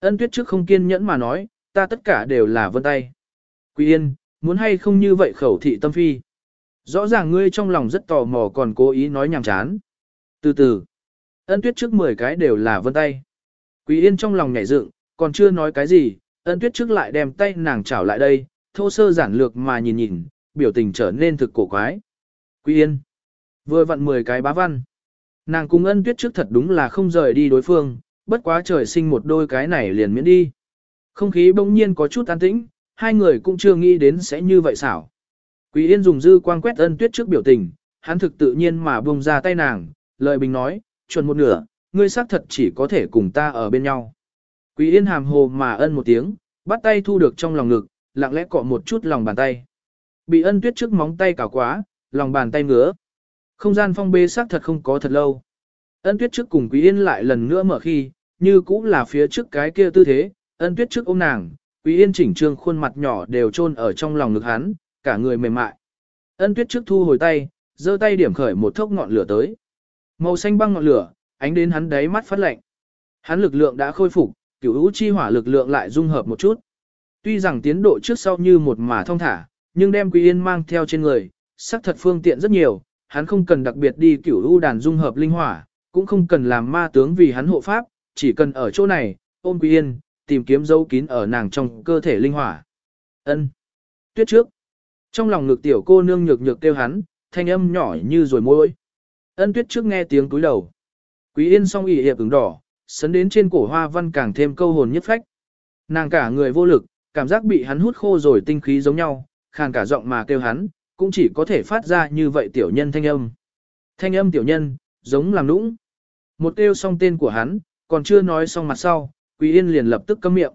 Ân tuyết trước không kiên nhẫn mà nói, ta tất cả đều là vân tay. Quý yên, muốn hay không như vậy khẩu thị tâm phi. Rõ ràng ngươi trong lòng rất tò mò còn cố ý nói nhàm chán. Từ từ, ân tuyết trước 10 cái đều là vân tay. Quý yên trong lòng nhảy dựng, còn chưa nói cái gì, ân tuyết trước lại đem tay nàng chảo lại đây, thô sơ giản lược mà nhìn nhìn, biểu tình trở nên thực cổ quái. Quý yên, vừa vặn 10 cái bá văn. Nàng cùng ân tuyết trước thật đúng là không rời đi đối phương, bất quá trời sinh một đôi cái này liền miễn đi. Không khí bỗng nhiên có chút an tĩnh, hai người cũng chưa nghĩ đến sẽ như vậy xảo. Quý Yên dùng dư quang quét ân tuyết trước biểu tình, hắn thực tự nhiên mà buông ra tay nàng, lời bình nói, chuẩn một nửa, ngươi xác thật chỉ có thể cùng ta ở bên nhau. Quý Yên hàm hồ mà ân một tiếng, bắt tay thu được trong lòng ngực, lặng lẽ cọ một chút lòng bàn tay. Bị ân tuyết trước móng tay cào quá, lòng bàn tay ngứa. Không gian phong bê xác thật không có thật lâu. Ân tuyết trước cùng Quý Yên lại lần nữa mở khi, như cũng là phía trước cái kia tư thế, ân tuyết trước ôm nàng, Quý Yên chỉnh trương khuôn mặt nhỏ đều chôn ở trong lòng ngực hắn, cả người mềm mại. Ân tuyết trước thu hồi tay, giơ tay điểm khởi một thốc ngọn lửa tới. Màu xanh băng ngọn lửa, ánh đến hắn đáy mắt phát lạnh. Hắn lực lượng đã khôi phục, cửu hữu chi hỏa lực lượng lại dung hợp một chút. Tuy rằng tiến độ trước sau như một mà thông thả, nhưng đem Quý Yên mang theo trên người, sắc thật phương tiện rất nhiều, hắn không cần đặc biệt đi cửu u đàn dung hợp linh hỏa, cũng không cần làm ma tướng vì hắn hộ pháp, chỉ cần ở chỗ này, ôm Quý Yên, tìm kiếm dấu kín ở nàng trong cơ thể linh hỏa. Ân. Tuyết trước. Trong lòng ngực tiểu cô nương nhược nhược kêu hắn, thanh âm nhỏ như rồi môi. Ân tuyết trước nghe tiếng túi đầu. Quý yên song ỉ hiệp ứng đỏ, sấn đến trên cổ hoa văn càng thêm câu hồn nhất phách. Nàng cả người vô lực, cảm giác bị hắn hút khô rồi tinh khí giống nhau, khàn cả giọng mà kêu hắn, cũng chỉ có thể phát ra như vậy tiểu nhân thanh âm. Thanh âm tiểu nhân, giống làm nũng. Một kêu xong tên của hắn, còn chưa nói xong mặt sau, Quý Yên liền lập tức câm miệng.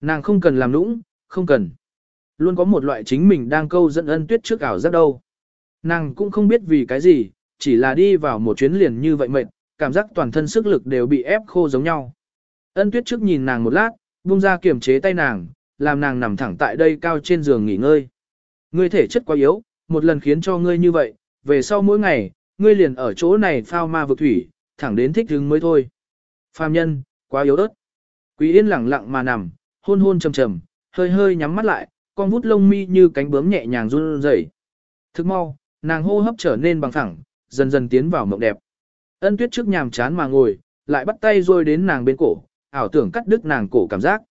Nàng không cần làm nũng, không cần. Luôn có một loại chính mình đang câu dẫn ân tuyết trước ảo giác đâu. Nàng cũng không biết vì cái gì, chỉ là đi vào một chuyến liền như vậy mệt, cảm giác toàn thân sức lực đều bị ép khô giống nhau. Ân tuyết trước nhìn nàng một lát, buông ra kiềm chế tay nàng, làm nàng nằm thẳng tại đây cao trên giường nghỉ ngơi. Ngươi thể chất quá yếu, một lần khiến cho ngươi như vậy, về sau mỗi ngày, ngươi liền ở chỗ này phao ma vực thủy, thẳng đến thích hứng mới thôi. Phàm nhân, quá yếu ớt. Quý yên lặng lặng mà nằm, hôn hôn trầm trầm, hơi hơi nhắm mắt lại, con vút lông mi như cánh bướm nhẹ nhàng run rẩy. Thức mau, nàng hô hấp trở nên bằng thẳng, dần dần tiến vào mộng đẹp. Ân tuyết trước nhàm chán mà ngồi, lại bắt tay rồi đến nàng bên cổ, ảo tưởng cắt đứt nàng cổ cảm giác.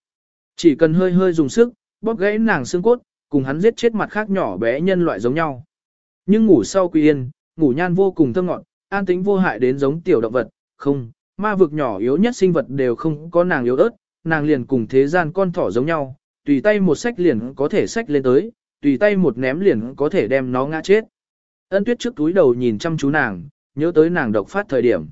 Chỉ cần hơi hơi dùng sức, bóp gãy nàng xương cốt, cùng hắn giết chết mặt khác nhỏ bé nhân loại giống nhau. Nhưng ngủ sau quý yên, ngủ nhan vô cùng thơm ngọt, an tĩnh vô hại đến giống tiểu động vật, không, ma vực nhỏ yếu nhất sinh vật đều không có nàng yếu ớt, nàng liền cùng thế gian con thỏ giống nhau, tùy tay một sách liền có thể sách lên tới, tùy tay một ném liền có thể đem nó ngã chết. Ân tuyết trước túi đầu nhìn chăm chú nàng, nhớ tới nàng độc phát thời điểm.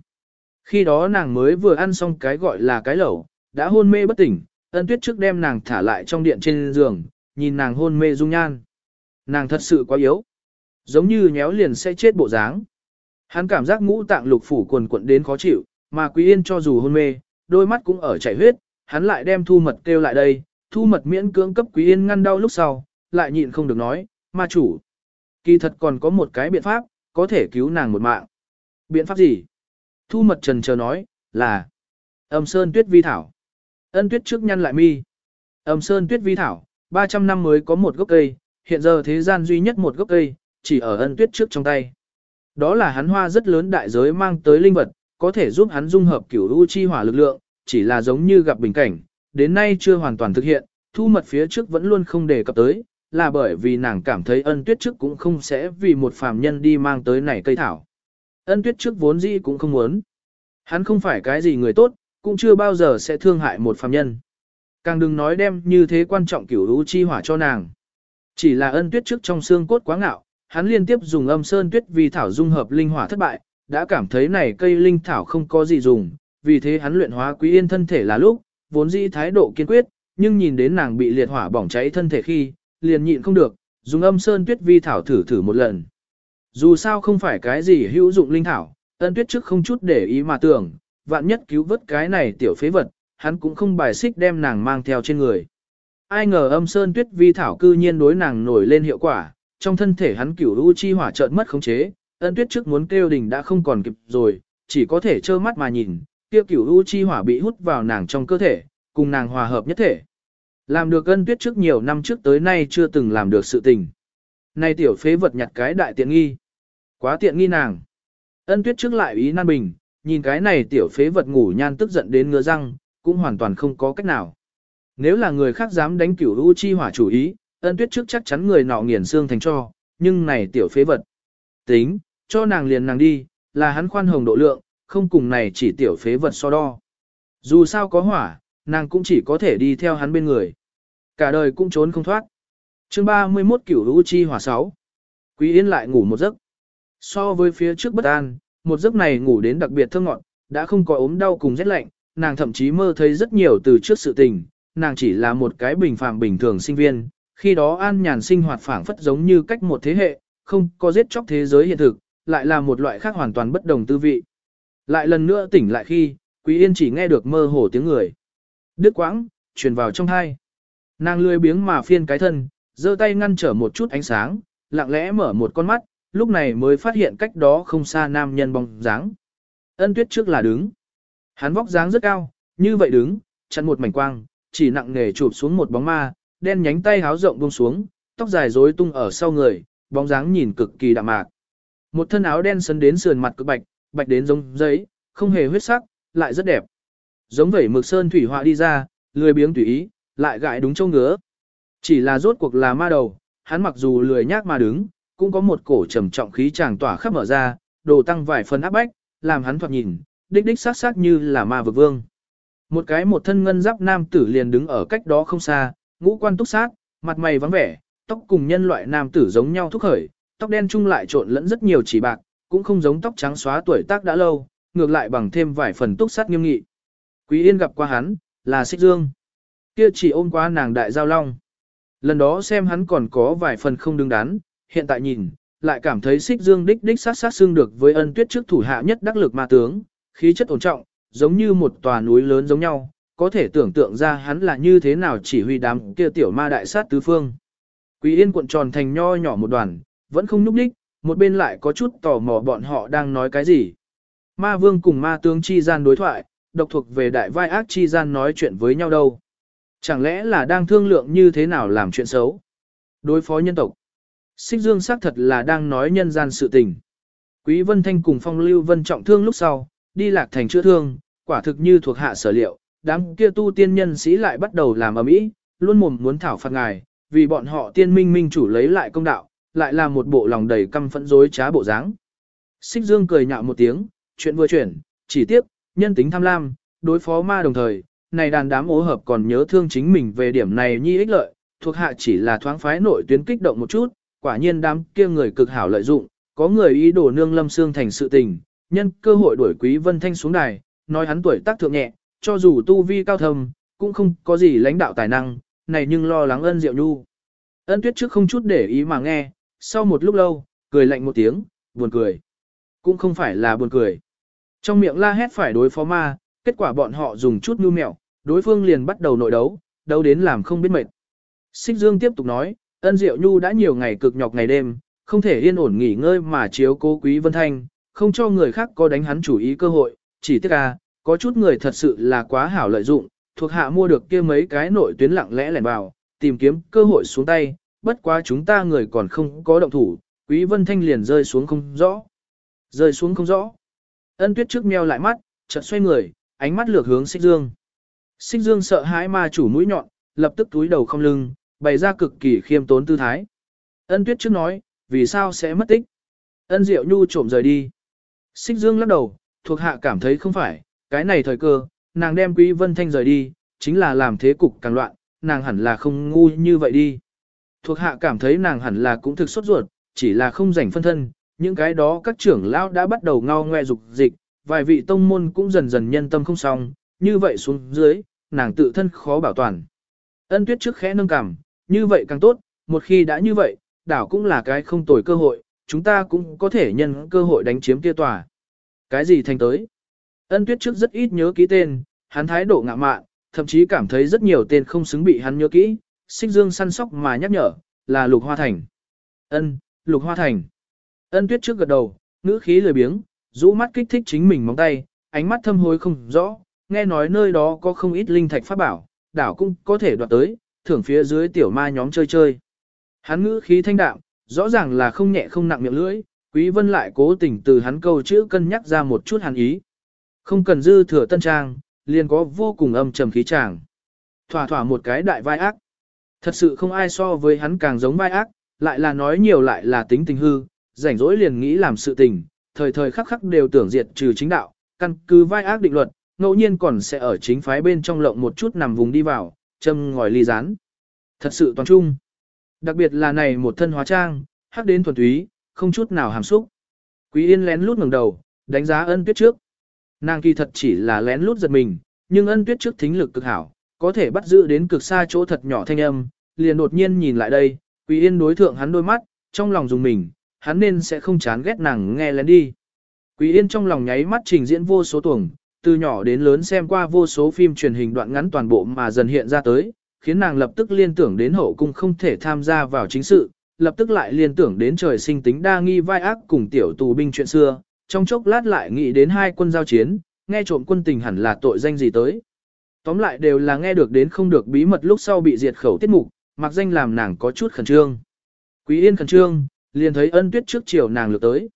Khi đó nàng mới vừa ăn xong cái gọi là cái lẩu, đã hôn mê bất tỉnh, ân tuyết trước đem nàng thả lại trong điện trên giường, nhìn nàng hôn mê dung nhan. Nàng thật sự quá yếu. Giống như nhéo liền sẽ chết bộ dáng. Hắn cảm giác ngũ tạng lục phủ quần quận đến khó chịu, mà Quý Yên cho dù hôn mê, đôi mắt cũng ở chảy huyết, hắn lại đem thu mật kêu lại đây, thu mật miễn cưỡng cấp Quý Yên ngăn đau lúc sau, lại nhịn không được nói, ma chủ. Kỳ thật còn có một cái biện pháp, có thể cứu nàng một mạng. Biện pháp gì? Thu mật trần chờ nói, là âm sơn tuyết vi thảo. Ân tuyết trước nhăn lại mi. Âm sơn tuyết vi thảo, 300 năm mới có một gốc cây, hiện giờ thế gian duy nhất một gốc cây, chỉ ở ân tuyết trước trong tay. Đó là hắn hoa rất lớn đại giới mang tới linh vật, có thể giúp hắn dung hợp cửu u chi hỏa lực lượng, chỉ là giống như gặp bình cảnh, đến nay chưa hoàn toàn thực hiện, thu mật phía trước vẫn luôn không đề cập tới, là bởi vì nàng cảm thấy ân tuyết trước cũng không sẽ vì một phàm nhân đi mang tới này cây thảo. Ân tuyết trước vốn dĩ cũng không muốn. Hắn không phải cái gì người tốt, cũng chưa bao giờ sẽ thương hại một phàm nhân. Càng đừng nói đem như thế quan trọng cửu u chi hỏa cho nàng. Chỉ là ân tuyết trước trong xương cốt quá ngạo, hắn liên tiếp dùng âm sơn tuyết vì thảo dung hợp linh hỏa thất bại, đã cảm thấy này cây linh thảo không có gì dùng, vì thế hắn luyện hóa quý yên thân thể là lúc, vốn dĩ thái độ kiên quyết, nhưng nhìn đến nàng bị liệt hỏa bỏng cháy thân thể khi, liền nhịn không được, dùng âm sơn tuyết vi thảo thử thử một lần. Dù sao không phải cái gì hữu dụng linh thảo, ân tuyết trước không chút để ý mà tưởng, vạn nhất cứu vớt cái này tiểu phế vật, hắn cũng không bài xích đem nàng mang theo trên người. Ai ngờ âm sơn tuyết vi thảo cư nhiên đối nàng nổi lên hiệu quả, trong thân thể hắn cửu u chi hỏa chợt mất khống chế, ân tuyết trước muốn kêu đình đã không còn kịp rồi, chỉ có thể trơ mắt mà nhìn, kia cửu u chi hỏa bị hút vào nàng trong cơ thể, cùng nàng hòa hợp nhất thể. Làm được ân tuyết trước nhiều năm trước tới nay chưa từng làm được sự tình. Nay tiểu phế vật nhặt cái đại tiện nghi. Quá tiện nghi nàng. Ân tuyết trước lại ý nan bình, nhìn cái này tiểu phế vật ngủ nhan tức giận đến ngứa răng, cũng hoàn toàn không có cách nào. Nếu là người khác dám đánh cửu u chi hỏa chủ ý, ân tuyết trước chắc chắn người nọ nghiền xương thành cho, nhưng này tiểu phế vật. Tính, cho nàng liền nàng đi, là hắn khoan hồng độ lượng, không cùng này chỉ tiểu phế vật so đo. Dù sao có hỏa, nàng cũng chỉ có thể đi theo hắn bên người. Cả đời cũng trốn không thoát. chương 31 cửu lũ chi hỏa 6. Quý Yên lại ngủ một giấc. So với phía trước bất an, một giấc này ngủ đến đặc biệt thơ ngọn, đã không có ốm đau cùng rét lạnh, nàng thậm chí mơ thấy rất nhiều từ trước sự tình, nàng chỉ là một cái bình phàm bình thường sinh viên, khi đó an nhàn sinh hoạt phảng phất giống như cách một thế hệ, không có giết chóc thế giới hiện thực, lại là một loại khác hoàn toàn bất đồng tư vị. Lại lần nữa tỉnh lại khi, Quý Yên chỉ nghe được mơ hồ tiếng người. Đứt quãng, truyền vào trong hai. Nàng lười biếng mà phiên cái thân, giơ tay ngăn trở một chút ánh sáng, lặng lẽ mở một con mắt, lúc này mới phát hiện cách đó không xa nam nhân bóng dáng. Ân tuyết trước là đứng. Hắn vóc dáng rất cao, như vậy đứng, chặn một mảnh quang, chỉ nặng nề chụp xuống một bóng ma, đen nhánh tay háo rộng buông xuống, tóc dài rối tung ở sau người, bóng dáng nhìn cực kỳ đạm mạc. Một thân áo đen sấn đến sườn mặt cực bạch, bạch đến giống giấy, không hề huyết sắc, lại rất đẹp. Giống vẩy mực sơn thủy họa đi ra, lười biếng tùy ý, lại gãi đúng châu ngứa. Chỉ là rốt cuộc là ma đầu, hắn mặc dù lười nhác mà đứng, cũng có một cổ trầm trọng khí chàng tỏa khắp mở ra, đồ tăng vài phần áp bách, làm hắn thoạt nhìn, đích đích sát sát như là ma vực vương. Một cái một thân ngân giáp nam tử liền đứng ở cách đó không xa, ngũ quan túc sát, mặt mày vắng vẻ, tóc cùng nhân loại nam tử giống nhau thúc khởi, tóc đen chung lại trộn lẫn rất nhiều chỉ bạc, cũng không giống tóc trắng xóa tuổi tác đã lâu, ngược lại bằng thêm vài phần túc sát nghiêm nghị. Quý Yên gặp qua hắn, là Sích Dương. Kia chỉ ôm qua nàng đại giao long. Lần đó xem hắn còn có vài phần không đứng đắn, hiện tại nhìn, lại cảm thấy Sích Dương đích đích sát sát xương được với ân tuyết trước thủ hạ nhất đắc lực ma tướng, khí chất ổn trọng, giống như một tòa núi lớn giống nhau, có thể tưởng tượng ra hắn là như thế nào chỉ huy đám kia tiểu ma đại sát tứ phương. Quý Yên cuộn tròn thành nho nhỏ một đoàn, vẫn không núp đích, một bên lại có chút tò mò bọn họ đang nói cái gì. Ma vương cùng ma tướng chi gian đối thoại, độc thuộc về đại vai ác chi gian nói chuyện với nhau đâu. Chẳng lẽ là đang thương lượng như thế nào làm chuyện xấu? Đối phó nhân tộc. Xích dương xác thật là đang nói nhân gian sự tình. Quý Vân Thanh cùng Phong Lưu Vân trọng thương lúc sau, đi lạc thành chữa thương, quả thực như thuộc hạ sở liệu, đám kia tu tiên nhân sĩ lại bắt đầu làm ầm ĩ, luôn mồm muốn thảo phạt ngài, vì bọn họ tiên minh minh chủ lấy lại công đạo, lại là một bộ lòng đầy căm phẫn dối trá bộ dáng. Xích Dương cười nhạo một tiếng, chuyện vừa chuyển, chỉ tiếc, nhân tính tham lam, đối phó ma đồng thời, này đàn đám ố hợp còn nhớ thương chính mình về điểm này nhi ích lợi, thuộc hạ chỉ là thoáng phái nội tuyến kích động một chút, quả nhiên đám kia người cực hảo lợi dụng, có người ý đồ nương lâm xương thành sự tình, nhân cơ hội đuổi Quý Vân Thanh xuống đài, nói hắn tuổi tác thượng nhẹ, cho dù tu vi cao thâm, cũng không có gì lãnh đạo tài năng, này nhưng lo lắng ân diệu nhu. Ân tuyết trước không chút để ý mà nghe, sau một lúc lâu, cười lạnh một tiếng, buồn cười. Cũng không phải là buồn cười. Trong miệng la hét phải đối phó ma, kết quả bọn họ dùng chút mưu mẹo, đối phương liền bắt đầu nội đấu, đấu đến làm không biết mệt. Xích Dương tiếp tục nói, ân diệu nhu đã nhiều ngày cực nhọc ngày đêm, không thể yên ổn nghỉ ngơi mà chiếu cố quý vân thanh, không cho người khác có đánh hắn chủ ý cơ hội, chỉ tiếc à, có chút người thật sự là quá hảo lợi dụng, thuộc hạ mua được kia mấy cái nội tuyến lặng lẽ lẻn vào, tìm kiếm cơ hội xuống tay, bất quá chúng ta người còn không có động thủ, quý vân thanh liền rơi xuống không rõ. Rơi xuống không rõ. Ân tuyết trước meo lại mắt, chợt xoay người, ánh mắt lược hướng xích dương. Xích dương sợ hãi ma chủ mũi nhọn, lập tức túi đầu không lưng, bày ra cực kỳ khiêm tốn tư thái. Ân tuyết trước nói, vì sao sẽ mất tích? Ân diệu nhu trộm rời đi. Xích dương lắc đầu, thuộc hạ cảm thấy không phải, cái này thời cơ, nàng đem quý vân thanh rời đi, chính là làm thế cục càng loạn, nàng hẳn là không ngu như vậy đi. Thuộc hạ cảm thấy nàng hẳn là cũng thực sốt ruột, chỉ là không rảnh phân thân, những cái đó các trưởng lão đã bắt đầu ngao ngoe dục dịch, vài vị tông môn cũng dần dần nhân tâm không xong, như vậy xuống dưới, nàng tự thân khó bảo toàn. Ân tuyết trước khẽ nâng cằm, như vậy càng tốt, một khi đã như vậy, đảo cũng là cái không tồi cơ hội, chúng ta cũng có thể nhân cơ hội đánh chiếm kia tòa. Cái gì thành tới? Ân tuyết trước rất ít nhớ ký tên, hắn thái độ ngạ mạn, thậm chí cảm thấy rất nhiều tên không xứng bị hắn nhớ kỹ, xích dương săn sóc mà nhắc nhở, là lục hoa thành. Ân, lục hoa thành. Ân tuyết trước gật đầu, ngữ khí lười biếng, rũ mắt kích thích chính mình móng tay, ánh mắt thâm hối không rõ, nghe nói nơi đó có không ít linh thạch pháp bảo, đảo cũng có thể đoạt tới, thưởng phía dưới tiểu ma nhóm chơi chơi. Hắn ngữ khí thanh đạm, rõ ràng là không nhẹ không nặng miệng lưỡi, Quý Vân lại cố tình từ hắn câu chữ cân nhắc ra một chút hàn ý. Không cần dư thừa tân trang, liền có vô cùng âm trầm khí tràng. Thỏa thỏa một cái đại vai ác. Thật sự không ai so với hắn càng giống vai ác, lại là nói nhiều lại là tính tình hư, rảnh rỗi liền nghĩ làm sự tình, thời thời khắc khắc đều tưởng diệt trừ chính đạo, căn cứ vai ác định luật, ngẫu nhiên còn sẽ ở chính phái bên trong lộng một chút nằm vùng đi vào, châm ngòi ly rán. Thật sự toàn trung. Đặc biệt là này một thân hóa trang, hắc đến thuần túy, không chút nào hàm xúc. Quý Yên lén lút ngẩng đầu, đánh giá ân tuyết trước. Nàng kỳ thật chỉ là lén lút giật mình, nhưng ân tuyết trước thính lực cực hảo, có thể bắt giữ đến cực xa chỗ thật nhỏ thanh âm, liền đột nhiên nhìn lại đây, Quý Yên đối thượng hắn đôi mắt, trong lòng dùng mình, hắn nên sẽ không chán ghét nàng nghe lén đi. Quý Yên trong lòng nháy mắt trình diễn vô số tuồng, từ nhỏ đến lớn xem qua vô số phim truyền hình đoạn ngắn toàn bộ mà dần hiện ra tới, khiến nàng lập tức liên tưởng đến hậu cung không thể tham gia vào chính sự, lập tức lại liên tưởng đến trời sinh tính đa nghi vai ác cùng tiểu tù binh chuyện xưa, trong chốc lát lại nghĩ đến hai quân giao chiến, nghe trộm quân tình hẳn là tội danh gì tới. Tóm lại đều là nghe được đến không được bí mật lúc sau bị diệt khẩu tiết mục, mặc danh làm nàng có chút khẩn trương. Quý yên khẩn trương, liền thấy ân tuyết trước chiều nàng lược tới.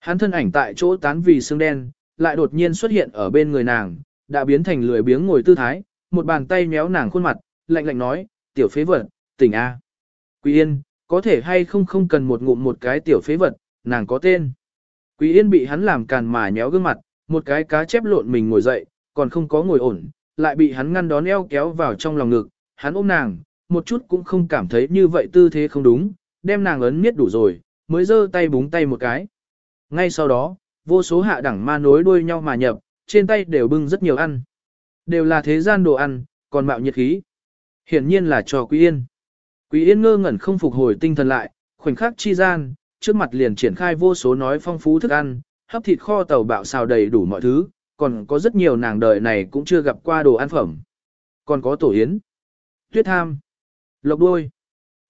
Hắn thân ảnh tại chỗ tán vì xương đen, lại đột nhiên xuất hiện ở bên người nàng, đã biến thành lười biếng ngồi tư thái, một bàn tay méo nàng khuôn mặt, lạnh lạnh nói, tiểu phế vật, tỉnh A. Quý yên, có thể hay không không cần một ngụm một cái tiểu phế vật, nàng có tên. Quý yên bị hắn làm càn mà nhéo gương mặt, một cái cá chép lộn mình ngồi dậy, còn không có ngồi ổn, lại bị hắn ngăn đón eo kéo vào trong lòng ngực, hắn ôm nàng, một chút cũng không cảm thấy như vậy tư thế không đúng, đem nàng ấn miết đủ rồi, mới giơ tay búng tay một cái. Ngay sau đó, vô số hạ đẳng ma nối đuôi nhau mà nhập, trên tay đều bưng rất nhiều ăn. Đều là thế gian đồ ăn, còn mạo nhiệt khí. Hiển nhiên là cho Quý Yên. Quý Yên ngơ ngẩn không phục hồi tinh thần lại, khoảnh khắc chi gian, trước mặt liền triển khai vô số nói phong phú thức ăn, hấp thịt kho tàu bạo xào đầy đủ mọi thứ, còn có rất nhiều nàng đời này cũng chưa gặp qua đồ ăn phẩm. Còn có tổ yến, tuyết tham, lộc đuôi,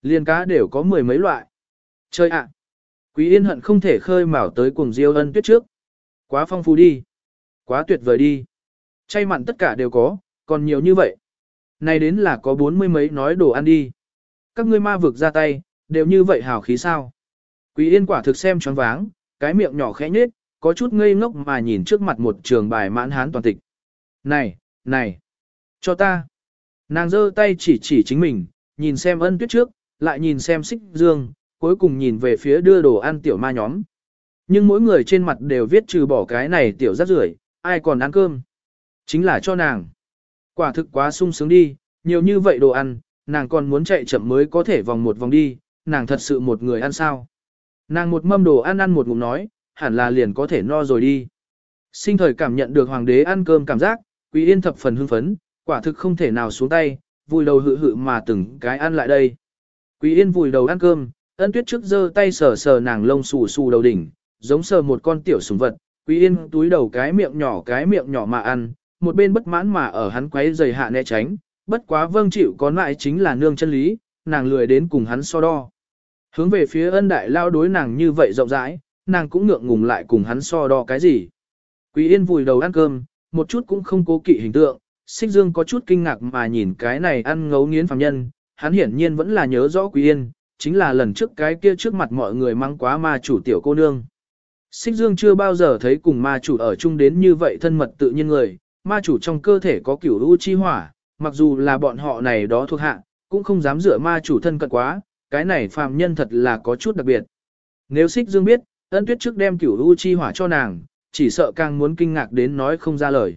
liên cá đều có mười mấy loại. Chơi ạ! Quý Yên hận không thể khơi mào tới cuồng diêu ân tuyết trước. Quá phong phú đi. Quá tuyệt vời đi. Chay mặn tất cả đều có, còn nhiều như vậy. Này đến là có bốn mươi mấy nói đồ ăn đi. Các ngươi ma vực ra tay, đều như vậy hào khí sao. Quý Yên quả thực xem choáng váng, cái miệng nhỏ khẽ nhếch, có chút ngây ngốc mà nhìn trước mặt một trường bài mãn hán toàn tịch. Này, này, cho ta. Nàng giơ tay chỉ chỉ chính mình, nhìn xem ân tuyết trước, lại nhìn xem xích dương, cuối cùng nhìn về phía đưa đồ ăn tiểu ma nhóm. Nhưng mỗi người trên mặt đều viết trừ bỏ cái này tiểu rác rưởi, ai còn ăn cơm. Chính là cho nàng. Quả thực quá sung sướng đi, nhiều như vậy đồ ăn, nàng còn muốn chạy chậm mới có thể vòng một vòng đi, nàng thật sự một người ăn sao. Nàng một mâm đồ ăn ăn một ngụm nói, hẳn là liền có thể no rồi đi. Sinh thời cảm nhận được hoàng đế ăn cơm cảm giác, quý yên thập phần hưng phấn, quả thực không thể nào xuống tay, vùi đầu hự hự mà từng cái ăn lại đây. Quý yên vùi đầu ăn cơm, Ân tuyết trước giơ tay sờ sờ nàng lông xù xù đầu đỉnh, giống sờ một con tiểu sùng vật, quý yên túi đầu cái miệng nhỏ cái miệng nhỏ mà ăn, một bên bất mãn mà ở hắn quấy giày hạ né tránh, bất quá vâng chịu có lại chính là nương chân lý, nàng lười đến cùng hắn so đo. Hướng về phía ân đại lao đối nàng như vậy rộng rãi, nàng cũng ngượng ngùng lại cùng hắn so đo cái gì. Quý yên vùi đầu ăn cơm, một chút cũng không cố kỵ hình tượng, xích dương có chút kinh ngạc mà nhìn cái này ăn ngấu nghiến phàm nhân, hắn hiển nhiên vẫn là nhớ rõ quý yên, chính là lần trước cái kia trước mặt mọi người mang quá ma chủ tiểu cô nương. Xích dương chưa bao giờ thấy cùng ma chủ ở chung đến như vậy thân mật tự nhiên người, ma chủ trong cơ thể có kiểu u chi hỏa, mặc dù là bọn họ này đó thuộc hạ, cũng không dám dựa ma chủ thân cận quá, cái này phàm nhân thật là có chút đặc biệt. Nếu xích dương biết, ân tuyết trước đem cửu u chi hỏa cho nàng, chỉ sợ càng muốn kinh ngạc đến nói không ra lời.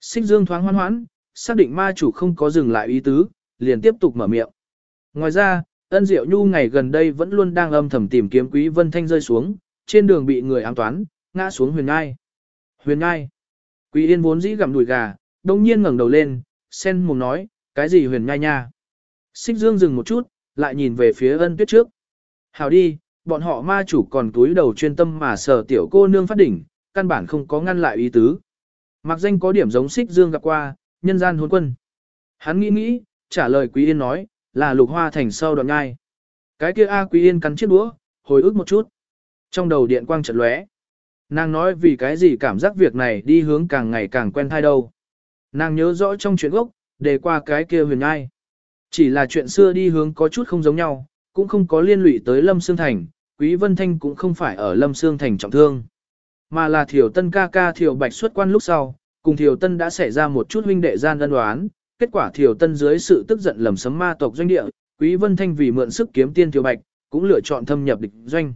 Xích dương thoáng hoan hoãn, xác định ma chủ không có dừng lại ý tứ, liền tiếp tục mở miệng. Ngoài ra, ân diệu nhu ngày gần đây vẫn luôn đang âm thầm tìm kiếm quý vân thanh rơi xuống, trên đường bị người ám toán, ngã xuống huyền ngai. Huyền ngai. Quý yên vốn dĩ gặm đùi gà, đông nhiên ngẩng đầu lên, sen mồm nói, cái gì huyền nhai nha. Xích dương dừng một chút, lại nhìn về phía ân tuyết trước. Hào đi, bọn họ ma chủ còn túi đầu chuyên tâm mà sờ tiểu cô nương phát đỉnh, căn bản không có ngăn lại ý tứ. Mặc danh có điểm giống xích dương gặp qua, nhân gian hôn quân. Hắn nghĩ nghĩ, trả lời Quý Yên nói, là lục hoa thành sâu đoạn ngai. Cái kia A Quý Yên cắn chiếc đũa, hồi ức một chút. Trong đầu điện quang chợt lóe. Nàng nói vì cái gì cảm giác việc này đi hướng càng ngày càng quen thai đâu. Nàng nhớ rõ trong chuyện gốc, đề qua cái kia huyền ngai. Chỉ là chuyện xưa đi hướng có chút không giống nhau, cũng không có liên lụy tới Lâm Sương Thành, Quý Vân Thanh cũng không phải ở Lâm Sương Thành trọng thương. Mà là Thiểu Tân ca ca Thiểu Bạch xuất quan lúc sau, cùng Thiểu Tân đã xảy ra một chút huynh đệ gian đơn đoán, kết quả Thiểu Tân dưới sự tức giận lầm sấm ma tộc doanh địa, Quý Vân Thanh vì mượn sức kiếm tiên Thiểu Bạch, cũng lựa chọn thâm nhập địch doanh.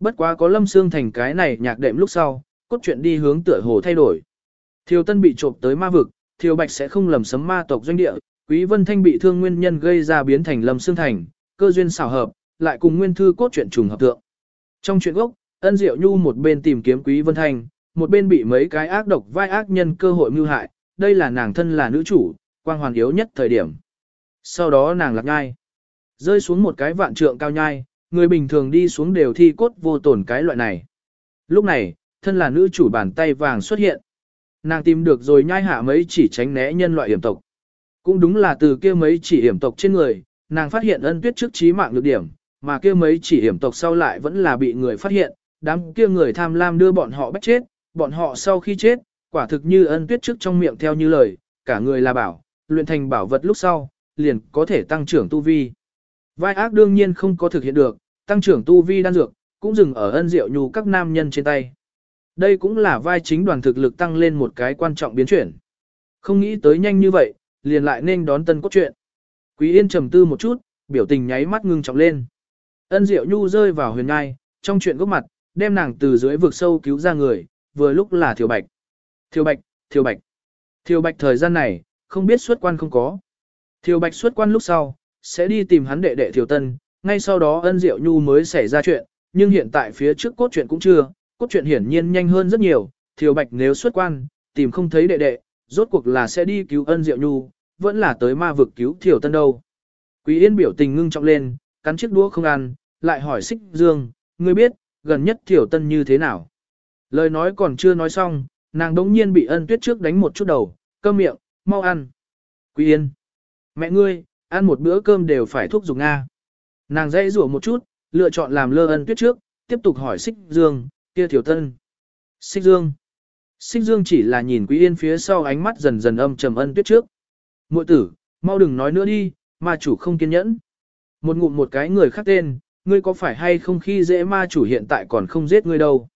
Bất quá có Lâm Sương Thành cái này nhạc đệm lúc sau, cốt truyện đi hướng tựa hồ thay đổi. Thiều Tân bị trộm tới ma vực, Thiều Bạch sẽ không lầm sấm ma tộc doanh địa, Quý Vân Thanh bị thương nguyên nhân gây ra biến thành Lâm Sương Thành, cơ duyên xảo hợp, lại cùng nguyên thư cốt truyện trùng hợp tượng. Trong chuyện gốc, Ân Diệu Nhu một bên tìm kiếm Quý Vân Thanh, một bên bị mấy cái ác độc vai ác nhân cơ hội mưu hại, đây là nàng thân là nữ chủ, quang hoàn yếu nhất thời điểm. Sau đó nàng lạc nhai rơi xuống một cái vạn trượng cao nhai, người bình thường đi xuống đều thi cốt vô tổn cái loại này. Lúc này, thân là nữ chủ bàn tay vàng xuất hiện. Nàng tìm được rồi nhai hạ mấy chỉ tránh né nhân loại hiểm tộc. Cũng đúng là từ kia mấy chỉ hiểm tộc trên người, nàng phát hiện ân tuyết trước trí mạng lược điểm, mà kia mấy chỉ hiểm tộc sau lại vẫn là bị người phát hiện, đám kia người tham lam đưa bọn họ bắt chết, bọn họ sau khi chết, quả thực như ân tuyết trước trong miệng theo như lời, cả người là bảo, luyện thành bảo vật lúc sau, liền có thể tăng trưởng tu vi. Vai ác đương nhiên không có thực hiện được, tăng trưởng tu vi đan dược, cũng dừng ở ân diệu nhu các nam nhân trên tay. Đây cũng là vai chính đoàn thực lực tăng lên một cái quan trọng biến chuyển. Không nghĩ tới nhanh như vậy, liền lại nên đón tân cốt truyện. Quý Yên trầm tư một chút, biểu tình nháy mắt ngưng trọng lên. Ân Diệu Nhu rơi vào huyền ngai, trong chuyện gốc mặt, đem nàng từ dưới vực sâu cứu ra người, vừa lúc là Thiều Bạch. Thiều Bạch, Thiều Bạch. Thiều Bạch thời gian này, không biết xuất quan không có. Thiều Bạch xuất quan lúc sau, sẽ đi tìm hắn đệ đệ Thiều Tân, ngay sau đó ân diệu nhu mới xảy ra chuyện, nhưng hiện tại phía trước cốt truyện cũng chưa, cốt truyện hiển nhiên nhanh hơn rất nhiều, Thiều Bạch nếu xuất quan, tìm không thấy đệ đệ, rốt cuộc là sẽ đi cứu ân diệu nhu, vẫn là tới ma vực cứu Thiều Tân đâu. Quý Yên biểu tình ngưng trọng lên, cắn chiếc đũa không ăn, lại hỏi Xích Dương, ngươi biết, gần nhất Tiểu Tân như thế nào? Lời nói còn chưa nói xong, nàng đống nhiên bị ân tuyết trước đánh một chút đầu, cơm miệng, mau ăn. Quý Yên, mẹ ngươi, ăn một bữa cơm đều phải thuốc dùng Nga. Nàng dãy rủa một chút, lựa chọn làm lơ ân tuyết trước, tiếp tục hỏi Xích Dương, kia Thiểu Tân. Xích Dương. Xích Dương chỉ là nhìn Quý Yên phía sau ánh mắt dần dần âm trầm ân tuyết trước. Mội tử, mau đừng nói nữa đi, mà chủ không kiên nhẫn. Một ngụm một cái người khác tên, ngươi có phải hay không khi dễ ma chủ hiện tại còn không giết ngươi đâu.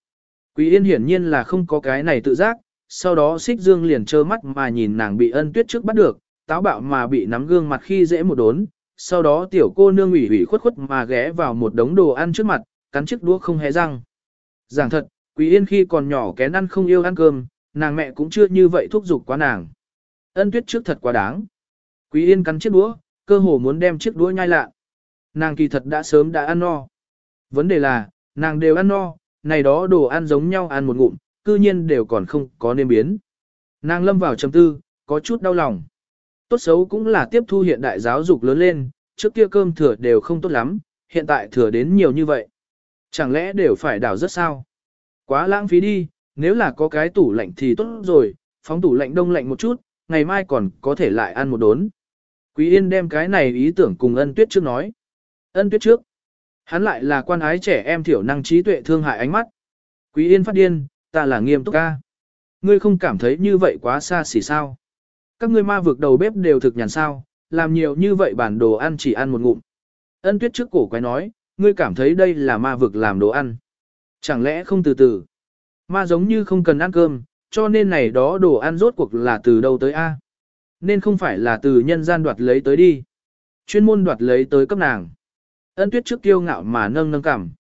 Quý Yên hiển nhiên là không có cái này tự giác, sau đó Xích Dương liền trơ mắt mà nhìn nàng bị ân tuyết trước bắt được, táo bạo mà bị nắm gương mặt khi dễ một đốn, sau đó tiểu cô nương ủy ủy khuất khuất mà ghé vào một đống đồ ăn trước mặt, cắn chiếc đũa không hé răng. Giảng thật, Quý Yên khi còn nhỏ kén ăn không yêu ăn cơm, nàng mẹ cũng chưa như vậy thúc giục quá nàng. Ân tuyết trước thật quá đáng. Quý Yên cắn chiếc đũa, cơ hồ muốn đem chiếc đũa nhai lạ. Nàng kỳ thật đã sớm đã ăn no. Vấn đề là, nàng đều ăn no, này đó đồ ăn giống nhau ăn một ngụm, cư nhiên đều còn không có nêm biến. Nàng lâm vào trầm tư, có chút đau lòng. Tốt xấu cũng là tiếp thu hiện đại giáo dục lớn lên, trước kia cơm thừa đều không tốt lắm, hiện tại thừa đến nhiều như vậy. Chẳng lẽ đều phải đảo rất sao? Quá lãng phí đi, nếu là có cái tủ lạnh thì tốt rồi, phóng tủ lạnh đông lạnh một chút, ngày mai còn có thể lại ăn một đốn. Quý Yên đem cái này ý tưởng cùng ân tuyết trước nói. Ân tuyết trước. Hắn lại là quan ái trẻ em thiểu năng trí tuệ thương hại ánh mắt. Quý Yên phát điên, ta là nghiêm túc ca. Ngươi không cảm thấy như vậy quá xa xỉ sao? Các ngươi ma vực đầu bếp đều thực nhàn sao, làm nhiều như vậy bản đồ ăn chỉ ăn một ngụm. Ân tuyết trước cổ quái nói, ngươi cảm thấy đây là ma vực làm đồ ăn. Chẳng lẽ không từ từ? Ma giống như không cần ăn cơm, cho nên này đó đồ ăn rốt cuộc là từ đâu tới A. Nên không phải là từ nhân gian đoạt lấy tới đi. Chuyên môn đoạt lấy tới cấp nàng. Ân tuyết trước kiêu ngạo mà nâng nâng cảm.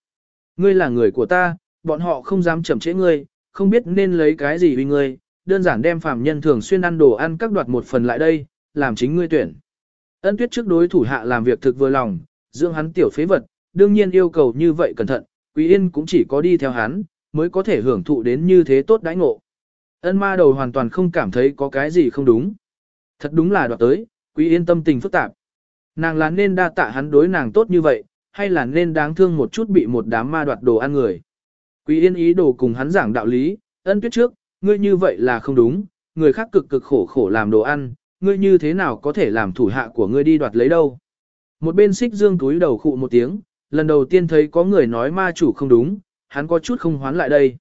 Ngươi là người của ta, bọn họ không dám chậm trễ ngươi, không biết nên lấy cái gì vì ngươi, đơn giản đem phàm nhân thường xuyên ăn đồ ăn các đoạt một phần lại đây, làm chính ngươi tuyển. Ân tuyết trước đối thủ hạ làm việc thực vừa lòng, dưỡng hắn tiểu phế vật, đương nhiên yêu cầu như vậy cẩn thận, Quý Yên cũng chỉ có đi theo hắn, mới có thể hưởng thụ đến như thế tốt đãi ngộ. Ân ma đầu hoàn toàn không cảm thấy có cái gì không đúng. Thật đúng là đoạt tới, Quý Yên tâm tình phức tạp. Nàng là nên đa tạ hắn đối nàng tốt như vậy, hay là nên đáng thương một chút bị một đám ma đoạt đồ ăn người. Quý Yên ý đồ cùng hắn giảng đạo lý, ân tuyết trước, ngươi như vậy là không đúng, người khác cực cực khổ khổ làm đồ ăn, ngươi như thế nào có thể làm thủ hạ của ngươi đi đoạt lấy đâu. Một bên xích dương túi đầu khụ một tiếng, lần đầu tiên thấy có người nói ma chủ không đúng, hắn có chút không hoán lại đây.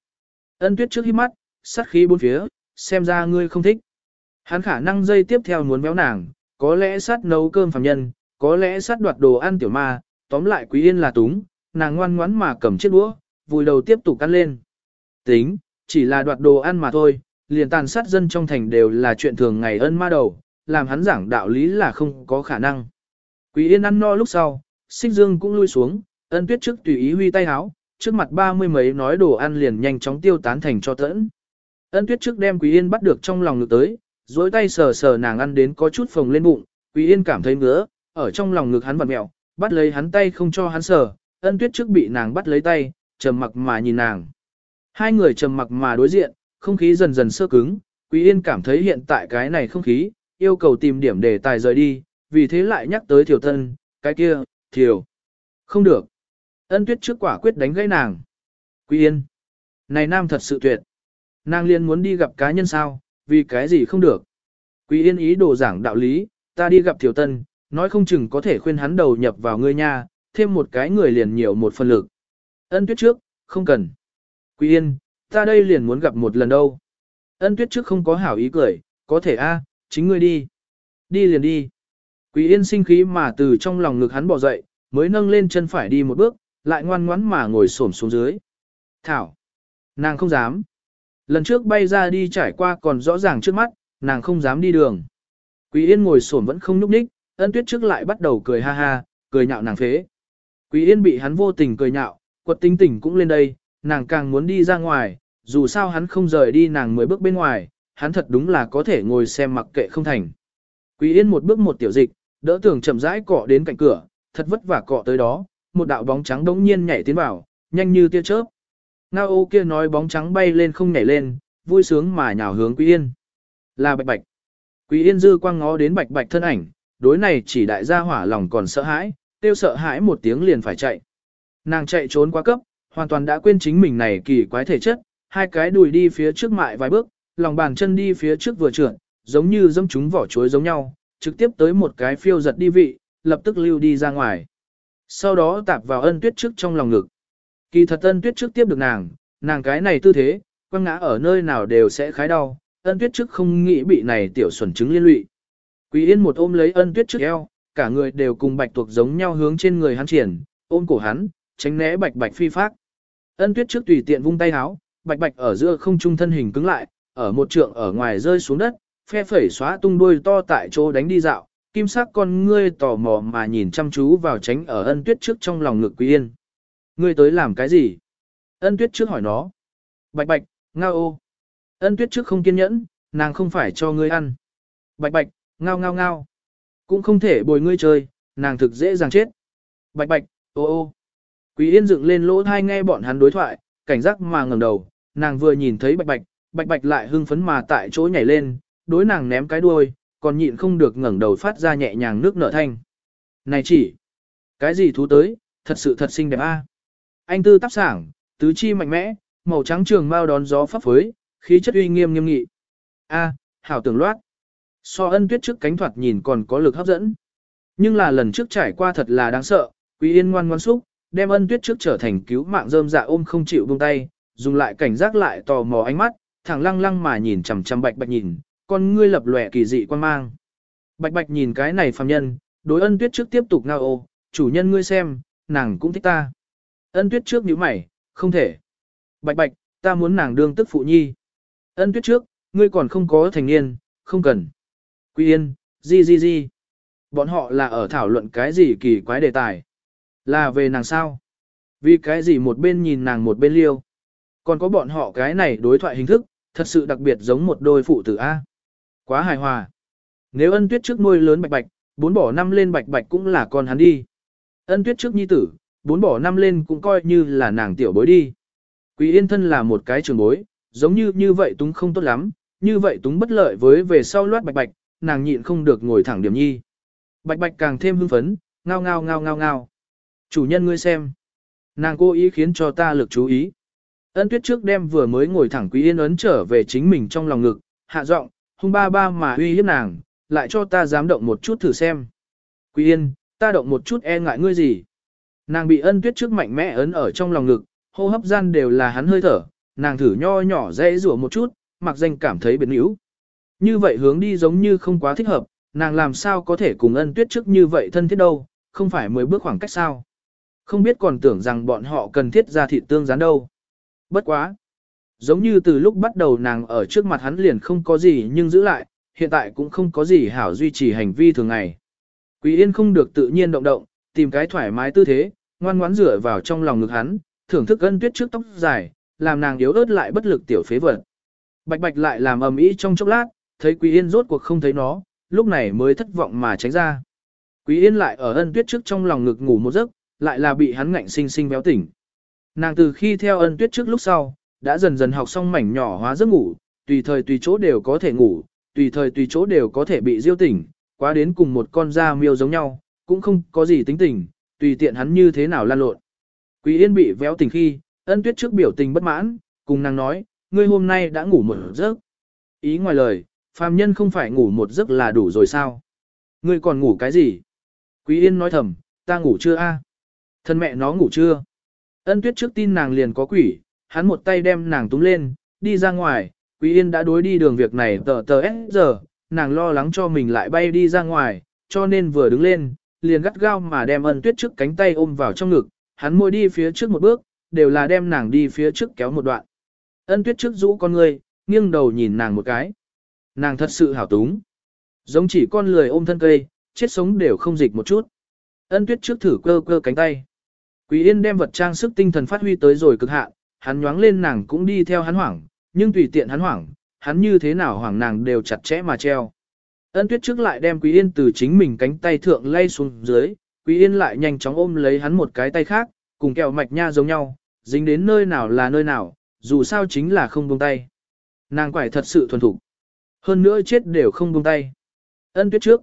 Ân tuyết trước hít mắt, sát khí bốn phía, xem ra ngươi không thích. Hắn khả năng dây tiếp theo muốn béo nàng, có lẽ sát nấu cơm phàm nhân, có lẽ sát đoạt đồ ăn tiểu ma, tóm lại quý yên là túng, nàng ngoan ngoãn mà cầm chiếc đũa, vùi đầu tiếp tục ăn lên. Tính, chỉ là đoạt đồ ăn mà thôi, liền tàn sát dân trong thành đều là chuyện thường ngày ân ma đầu, làm hắn giảng đạo lý là không có khả năng. Quý yên ăn no lúc sau, xích dương cũng lui xuống, ân tuyết trước tùy ý huy tay háo, trước mặt ba mươi mấy nói đồ ăn liền nhanh chóng tiêu tán thành cho tẫn. Ân tuyết trước đem quý yên bắt được trong lòng ngực tới, dối tay sờ sờ nàng ăn đến có chút phồng lên bụng, quý yên cảm thấy ngứa, ở trong lòng ngực hắn vặn mẹo, bắt lấy hắn tay không cho hắn sờ, ân tuyết trước bị nàng bắt lấy tay, trầm mặc mà nhìn nàng. Hai người trầm mặc mà đối diện, không khí dần dần sơ cứng, Quý Yên cảm thấy hiện tại cái này không khí, yêu cầu tìm điểm để tài rời đi, vì thế lại nhắc tới Thiều Tân, cái kia, Thiều. Không được. Ân tuyết trước quả quyết đánh gãy nàng. Quý Yên. Này nam thật sự tuyệt. Nàng liên muốn đi gặp cá nhân sao, vì cái gì không được. Quý Yên ý đồ giảng đạo lý, ta đi gặp Thiều Tân, nói không chừng có thể khuyên hắn đầu nhập vào ngươi nha, thêm một cái người liền nhiều một phần lực. Ân tuyết trước, không cần. Quý Yên, ta đây liền muốn gặp một lần đâu. Ân tuyết trước không có hảo ý cười, có thể a, chính ngươi đi. Đi liền đi. Quý Yên sinh khí mà từ trong lòng ngực hắn bỏ dậy, mới nâng lên chân phải đi một bước, lại ngoan ngoãn mà ngồi xổm xuống dưới. Thảo. Nàng không dám. Lần trước bay ra đi trải qua còn rõ ràng trước mắt, nàng không dám đi đường. Quý Yên ngồi xổm vẫn không nhúc nhích, ân tuyết trước lại bắt đầu cười ha ha, cười nhạo nàng phế. Quý Yên bị hắn vô tình cười nhạo, quật tinh tỉnh cũng lên đây, nàng càng muốn đi ra ngoài, dù sao hắn không rời đi nàng mới bước bên ngoài, hắn thật đúng là có thể ngồi xem mặc kệ không thành. Quý Yên một bước một tiểu dịch, đỡ tưởng chậm rãi cọ đến cạnh cửa, thật vất vả cọ tới đó, một đạo bóng trắng đống nhiên nhảy tiến vào, nhanh như tia chớp. Ngao ô kia nói bóng trắng bay lên không nhảy lên, vui sướng mà nhào hướng Quý Yên. Là bạch bạch. Quý Yên dư quang ngó đến bạch bạch thân ảnh, đối này chỉ đại gia hỏa lòng còn sợ hãi, tiêu sợ hãi một tiếng liền phải chạy. Nàng chạy trốn quá cấp, hoàn toàn đã quên chính mình này kỳ quái thể chất, hai cái đùi đi phía trước mại vài bước, lòng bàn chân đi phía trước vừa trượt, giống như dâm chúng vỏ chuối giống nhau, trực tiếp tới một cái phiêu giật đi vị, lập tức lưu đi ra ngoài. Sau đó tạp vào ân tuyết trước trong lòng ngực. Kỳ thật ân tuyết trước tiếp được nàng, nàng cái này tư thế, quăng ngã ở nơi nào đều sẽ khái đau, ân tuyết trước không nghĩ bị này tiểu xuẩn chứng liên lụy. Quý yên một ôm lấy ân tuyết trước eo, cả người đều cùng bạch tuộc giống nhau hướng trên người hắn triển, ôm cổ hắn, tránh né bạch bạch phi phác. Ân tuyết trước tùy tiện vung tay háo, bạch bạch ở giữa không trung thân hình cứng lại, ở một trượng ở ngoài rơi xuống đất, phe phẩy xóa tung đuôi to tại chỗ đánh đi dạo, kim sắc con ngươi tò mò mà nhìn chăm chú vào tránh ở ân tuyết trước trong lòng ngực quý yên. Ngươi tới làm cái gì? Ân tuyết trước hỏi nó. Bạch bạch, ngao ô. Ân tuyết trước không kiên nhẫn, nàng không phải cho ngươi ăn. Bạch bạch, ngao ngao ngao. Cũng không thể bồi ngươi chơi, nàng thực dễ dàng chết. Bạch bạch, ô ô. Quý yên dựng lên lỗ tai nghe bọn hắn đối thoại, cảnh giác mà ngẩng đầu, nàng vừa nhìn thấy bạch bạch, bạch bạch lại hưng phấn mà tại chỗ nhảy lên, đối nàng ném cái đuôi, còn nhịn không được ngẩng đầu phát ra nhẹ nhàng nước nở thanh. Này chỉ, cái gì thú tới, thật sự thật xinh đẹp a. Anh tư tác sảng, tứ chi mạnh mẽ, màu trắng trường mao đón gió phấp phới, khí chất uy nghiêm nghiêm nghị. A, hảo tưởng loát. So ân tuyết trước cánh thoạt nhìn còn có lực hấp dẫn. Nhưng là lần trước trải qua thật là đáng sợ, Quý Yên ngoan ngoan xúc, đem ân tuyết trước trở thành cứu mạng rơm dạ ôm không chịu buông tay, dùng lại cảnh giác lại tò mò ánh mắt, thẳng lăng lăng mà nhìn chằm chằm bạch bạch nhìn, con ngươi lập lòe kỳ dị quan mang. Bạch bạch nhìn cái này phàm nhân, đối ân tuyết trước tiếp tục ngao ô, chủ nhân ngươi xem, nàng cũng thích ta. Ân tuyết trước nhíu mày, không thể. Bạch bạch, ta muốn nàng đương tức phụ nhi. Ân tuyết trước, ngươi còn không có thành niên, không cần. Quy yên, gì gì gì. Bọn họ là ở thảo luận cái gì kỳ quái đề tài. Là về nàng sao? Vì cái gì một bên nhìn nàng một bên liêu. Còn có bọn họ cái này đối thoại hình thức, thật sự đặc biệt giống một đôi phụ tử A. Quá hài hòa. Nếu ân tuyết trước nuôi lớn bạch bạch, bốn bỏ năm lên bạch bạch cũng là con hắn đi. Ân tuyết trước nhi tử, bốn bỏ năm lên cũng coi như là nàng tiểu bối đi. Quý yên thân là một cái trường bối, giống như như vậy túng không tốt lắm, như vậy túng bất lợi với về sau loát bạch bạch, nàng nhịn không được ngồi thẳng điểm nhi. Bạch bạch càng thêm hưng phấn, ngao ngao ngao ngao ngao. Chủ nhân ngươi xem. Nàng cố ý khiến cho ta lực chú ý. Ân tuyết trước đêm vừa mới ngồi thẳng quý yên ấn trở về chính mình trong lòng ngực, hạ giọng, hung ba ba mà uy hiếp nàng, lại cho ta dám động một chút thử xem. Quý yên, ta động một chút e ngại ngươi gì. Nàng bị ân tuyết trước mạnh mẽ ấn ở trong lòng ngực, hô hấp gian đều là hắn hơi thở, nàng thử nho nhỏ dễ rủa một chút, mặc danh cảm thấy biến yếu. Như vậy hướng đi giống như không quá thích hợp, nàng làm sao có thể cùng ân tuyết trước như vậy thân thiết đâu, không phải mới bước khoảng cách sao. Không biết còn tưởng rằng bọn họ cần thiết ra thịt tương gián đâu. Bất quá. Giống như từ lúc bắt đầu nàng ở trước mặt hắn liền không có gì nhưng giữ lại, hiện tại cũng không có gì hảo duy trì hành vi thường ngày. Quý yên không được tự nhiên động động, tìm cái thoải mái tư thế, ngoan ngoãn rửa vào trong lòng ngực hắn, thưởng thức ân tuyết trước tóc dài, làm nàng yếu ớt lại bất lực tiểu phế vật. Bạch bạch lại làm ầm ĩ trong chốc lát, thấy Quý Yên rốt cuộc không thấy nó, lúc này mới thất vọng mà tránh ra. Quý Yên lại ở ân tuyết trước trong lòng ngực ngủ một giấc, lại là bị hắn ngạnh sinh sinh béo tỉnh. Nàng từ khi theo ân tuyết trước lúc sau, đã dần dần học xong mảnh nhỏ hóa giấc ngủ, tùy thời tùy chỗ đều có thể ngủ, tùy thời tùy chỗ đều có thể bị diêu tỉnh, quá đến cùng một con da miêu giống nhau, cũng không có gì tính tình, tùy tiện hắn như thế nào lan lộn. Quý Yên bị véo tỉnh khi, ân tuyết trước biểu tình bất mãn, cùng nàng nói, ngươi hôm nay đã ngủ một giấc. Ý ngoài lời, phàm nhân không phải ngủ một giấc là đủ rồi sao? Ngươi còn ngủ cái gì? Quý Yên nói thầm, ta ngủ chưa a? Thân mẹ nó ngủ chưa? Ân tuyết trước tin nàng liền có quỷ, hắn một tay đem nàng túm lên, đi ra ngoài, Quý Yên đã đối đi đường việc này tờ tờ s giờ, nàng lo lắng cho mình lại bay đi ra ngoài, cho nên vừa đứng lên, liền gắt gao mà đem ân tuyết trước cánh tay ôm vào trong ngực, hắn môi đi phía trước một bước, đều là đem nàng đi phía trước kéo một đoạn. Ân tuyết trước rũ con người, nghiêng đầu nhìn nàng một cái. Nàng thật sự hảo túng. Giống chỉ con lười ôm thân cây, chết sống đều không dịch một chút. Ân tuyết trước thử cơ cơ cánh tay. Quý yên đem vật trang sức tinh thần phát huy tới rồi cực hạn, hắn nhoáng lên nàng cũng đi theo hắn hoảng, nhưng tùy tiện hắn hoảng, hắn như thế nào hoảng nàng đều chặt chẽ mà treo. Ân tuyết trước lại đem Quý Yên từ chính mình cánh tay thượng lay xuống dưới, Quý Yên lại nhanh chóng ôm lấy hắn một cái tay khác, cùng kẹo mạch nha giống nhau, dính đến nơi nào là nơi nào, dù sao chính là không buông tay. Nàng quải thật sự thuần thục. Hơn nữa chết đều không buông tay. Ân tuyết trước.